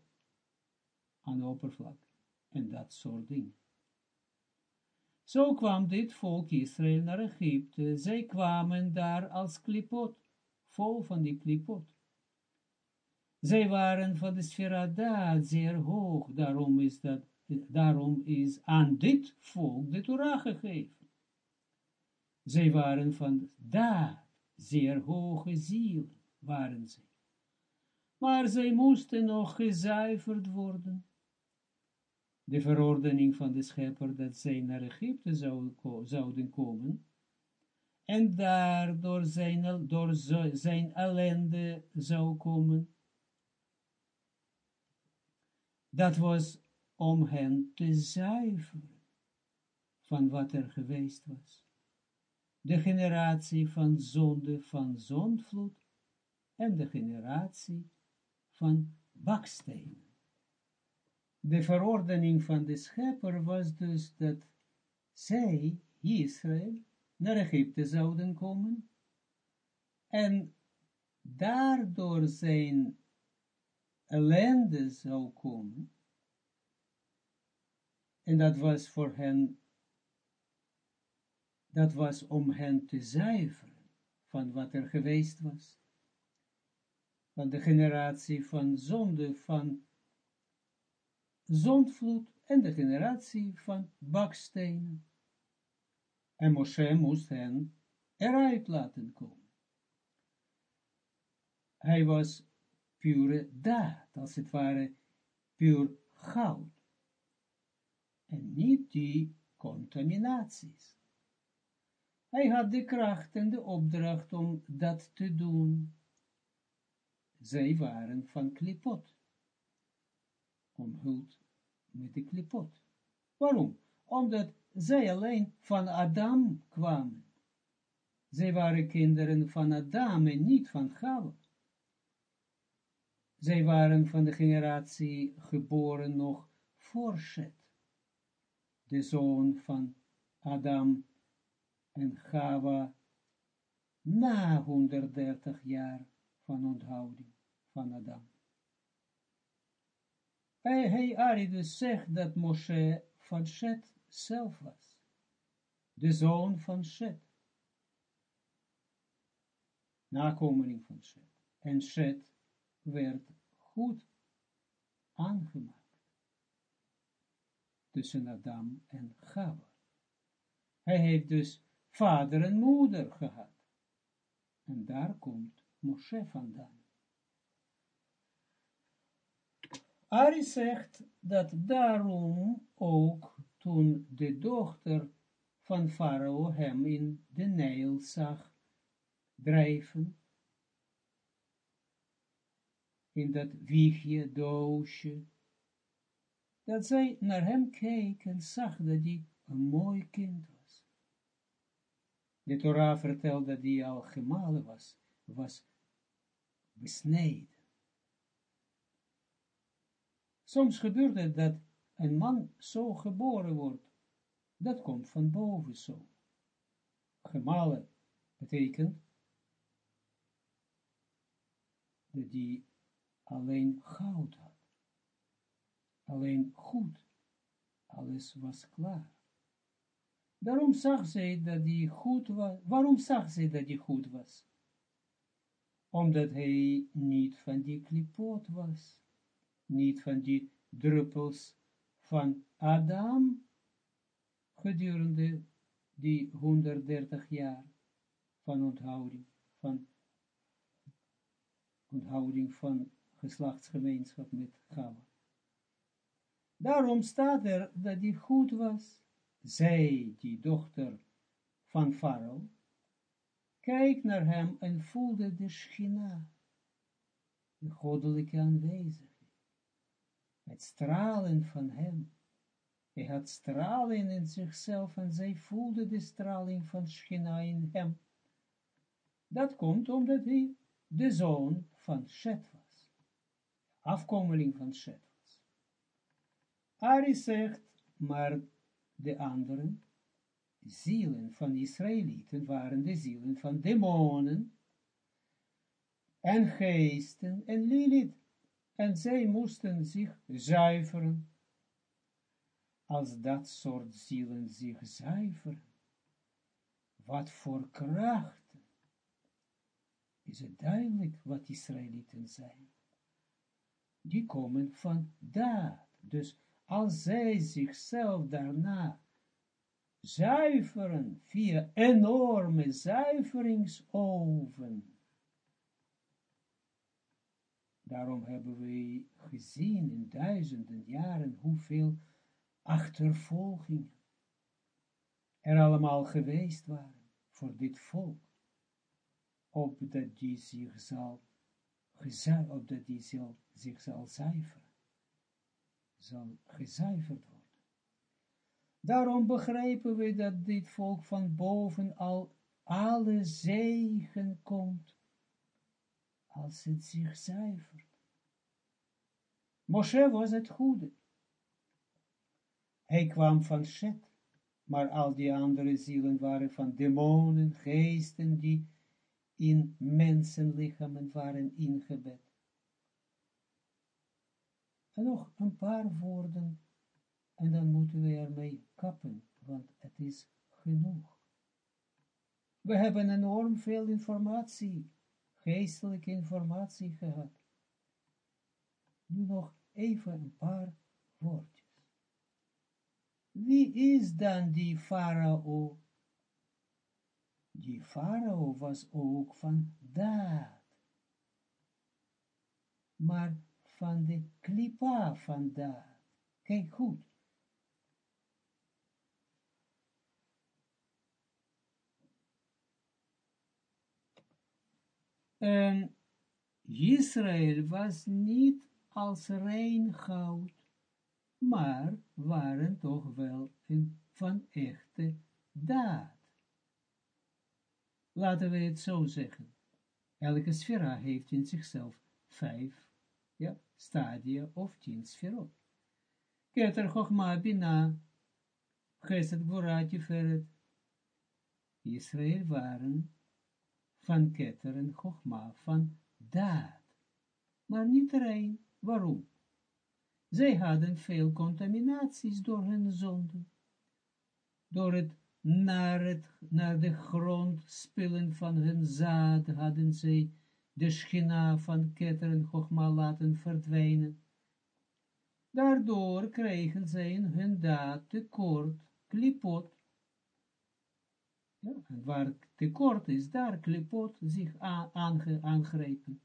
aan de oppervlak. En dat soort dingen. Zo kwam dit volk Israël naar Egypte. Zij kwamen daar als klipot, vol van die klipot. Zij waren van de sfera zeer hoog, daarom is, dat, daarom is aan dit volk de Torah gegeven. Zij waren van daad, zeer hoge ziel waren zij. Maar zij moesten nog gezuiverd worden. De verordening van de schepper dat zij naar Egypte zouden komen, en daardoor zijn, door zijn ellende zou komen, dat was om hen te zuiveren van wat er geweest was. De generatie van zonde van zondvloed en de generatie van bakstenen. de verordening van de schepper was dus dat zij, Israël, naar Egypte zouden komen, en daardoor zijn ellende zou komen, en dat was voor hen, dat was om hen te zuiveren van wat er geweest was, van de generatie van zonde, van zondvloed en de generatie van bakstenen. En Moshe moest hen eruit laten komen. Hij was pure daad, als het ware puur goud. En niet die contaminaties. Hij had de kracht en de opdracht om dat te doen. Zij waren van klipot. Omhuld met de klipot. Waarom? Omdat zij alleen van Adam kwamen. Zij waren kinderen van Adam en niet van Chava. Zij waren van de generatie geboren nog voor Shet, de zoon van Adam en Chava, na 130 jaar van onthouding van Adam. Hij, hij Ari dus zegt dat Moshe van Shet zelf was, de zoon van Shet, nakomeling van Shet. En Shet werd goed aangemaakt tussen Adam en Chava. Hij heeft dus vader en moeder gehad. En daar komt Moshe vandaan. Ari zegt dat daarom ook toen de dochter van Farao hem in de Nijl zag drijven, in dat wiegje, doosje, dat zij naar hem keek en zag dat hij een mooi kind was. De Torah vertelt dat hij al gemalen was, was besneden. Soms gebeurt het dat een man zo geboren wordt. Dat komt van boven zo. Gemalen betekent dat die alleen goud had. Alleen goed. Alles was klaar. Daarom zag zij dat hij goed was. Waarom zag zij dat hij goed was? Omdat hij niet van die klipoot was. Niet van die druppels van Adam gedurende die 130 jaar van onthouding, van onthouding van geslachtsgemeenschap met Gawa. Daarom staat er dat die goed was, zij, die dochter van Farao, kijk naar hem en voelde de schina, de goddelijke aanwezigheid, het stralen van hem. Hij had straling in zichzelf en zij voelde de straling van schina in hem. Dat komt omdat hij de zoon van Shet was. Afkomeling van was. Ari zegt, maar de anderen, zielen van Israëlieten, waren de zielen van demonen en geesten en Lilith. En zij moesten zich zuiveren, als dat soort zielen zich zuiveren. Wat voor kracht is het duidelijk wat Israëlieten zijn. Die komen van daad. Dus als zij zichzelf daarna zuiveren via enorme zuiveringsoven. Daarom hebben we gezien in duizenden jaren hoeveel achtervolgingen er allemaal geweest waren voor dit volk opdat die zich zal, opdat die zal, zich zal zuiveren, zal gezuiverd worden. Daarom begrijpen we dat dit volk van boven al alle zegen komt, als het zich zuivert. Moshe was het goede, Hij kwam van Shet, maar al die andere zielen waren van demonen, geesten, die in mensenlichamen waren ingebed. En nog een paar woorden, en dan moeten we ermee kappen, want het is genoeg. We hebben enorm veel informatie, geestelijke informatie gehad. Nu nog even een paar woordjes. Wie is dan die farao? Die farao was ook van daad. Maar van de klipa van daad. Kijk goed. Israël was niet als rein goud, maar waren toch wel van echte daad. Laten we het zo zeggen. Elke sfera heeft in zichzelf vijf ja, stadia of tien sferot. Keter Chochma Bina, Geset Gvorat Tiferet. Israël waren van Keter en Chochma van daad, maar niet rein. Waarom? Zij hadden veel contaminaties door hun zonden, door het naar, het naar de grond spillen van hun zaad hadden zij de schina van Keter en laten verdwijnen. Daardoor kregen zij in hun daad tekort, klipot. Ja, waar tekort is, daar klipot zich aangrepen.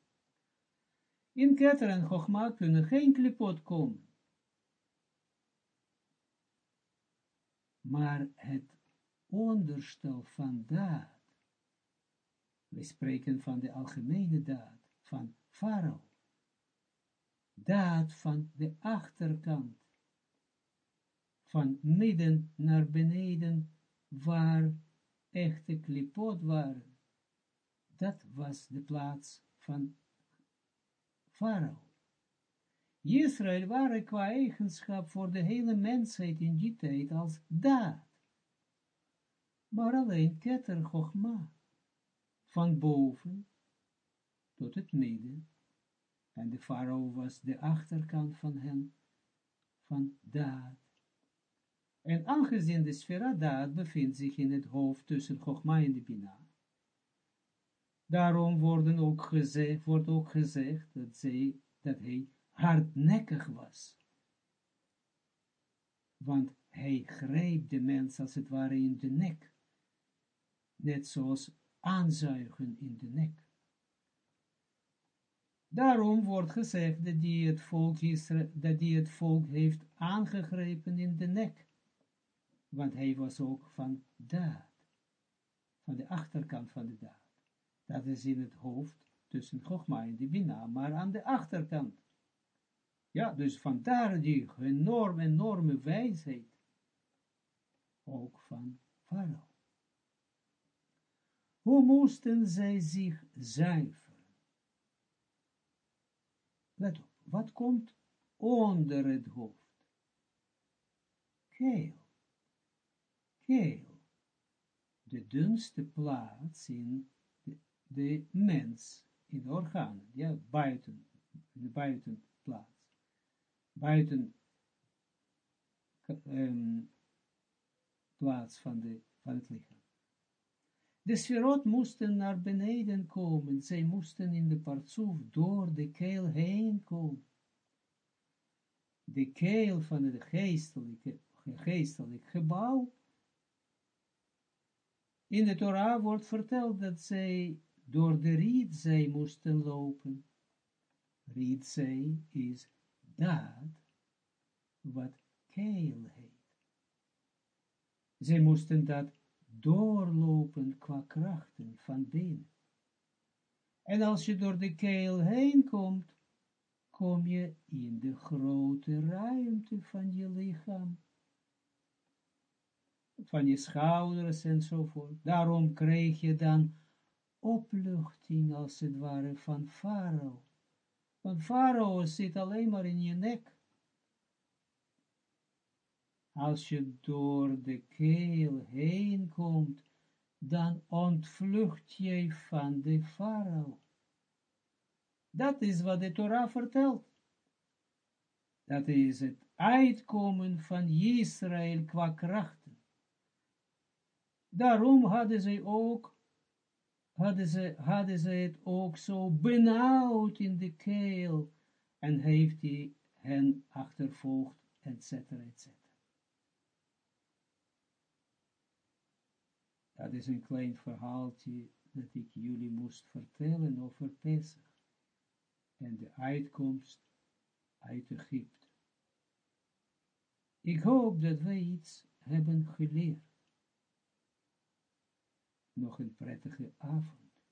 In Keter en kunnen geen klipot komen. Maar het onderstel van daad, we spreken van de algemene daad, van farao, daad van de achterkant, van midden naar beneden, waar echte klipot waren. Dat was de plaats van farao. Israël waren qua eigenschap voor de hele mensheid in die tijd als daad. Maar alleen ketter Chogma, van boven tot het midden, en de farao was de achterkant van hen, van daad. En aangezien de sfera daad bevindt zich in het hoofd tussen Chogma en de Bina, Daarom worden ook gezegd, wordt ook gezegd dat, zij, dat hij hardnekkig was. Want hij greep de mens als het ware in de nek. Net zoals aanzuigen in de nek. Daarom wordt gezegd dat die het volk, dat die het volk heeft aangegrepen in de nek. Want hij was ook van daad. Van de achterkant van de daad. Dat is in het hoofd tussen Chogma en de Bina, maar aan de achterkant. Ja, dus vandaar die enorme, enorme wijsheid. Ook van Farao. Hoe moesten zij zich zuiveren? Let op, wat komt onder het hoofd? Keel. Keel. De dunste plaats in de mens in de organen, ja, buiten, de buitenplaats, buiten um, plaats van, de, van het lichaam. De sferot moesten naar beneden komen, zij moesten in de partsoef door de keel heen komen. De keel van het geestelijke, geestelijk gebouw. In de Torah wordt verteld dat zij door de rietzee moesten lopen. Rietzee is dat wat keel heet. Zij moesten dat doorlopen qua krachten van binnen. En als je door de keel heen komt, kom je in de grote ruimte van je lichaam, van je schouders enzovoort. Daarom krijg je dan opluchting als het ware van Farao. Want Farao zit alleen maar in je nek. Als je door de keel heen komt, dan ontvlucht je van de farao. Dat is wat de Torah vertelt. Dat is het uitkomen van Israël qua krachten. Daarom hadden ze ook, hadden ze, hadden ze het ook zo benauwd in de keel, en heeft hij hen achtervolgd, etc. etc. Dat is een klein verhaaltje dat ik jullie moest vertellen over Pesach en de uitkomst uit Egypte. Ik hoop dat wij iets hebben geleerd. Nog een prettige avond.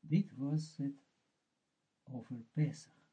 Dit was het over Pesach.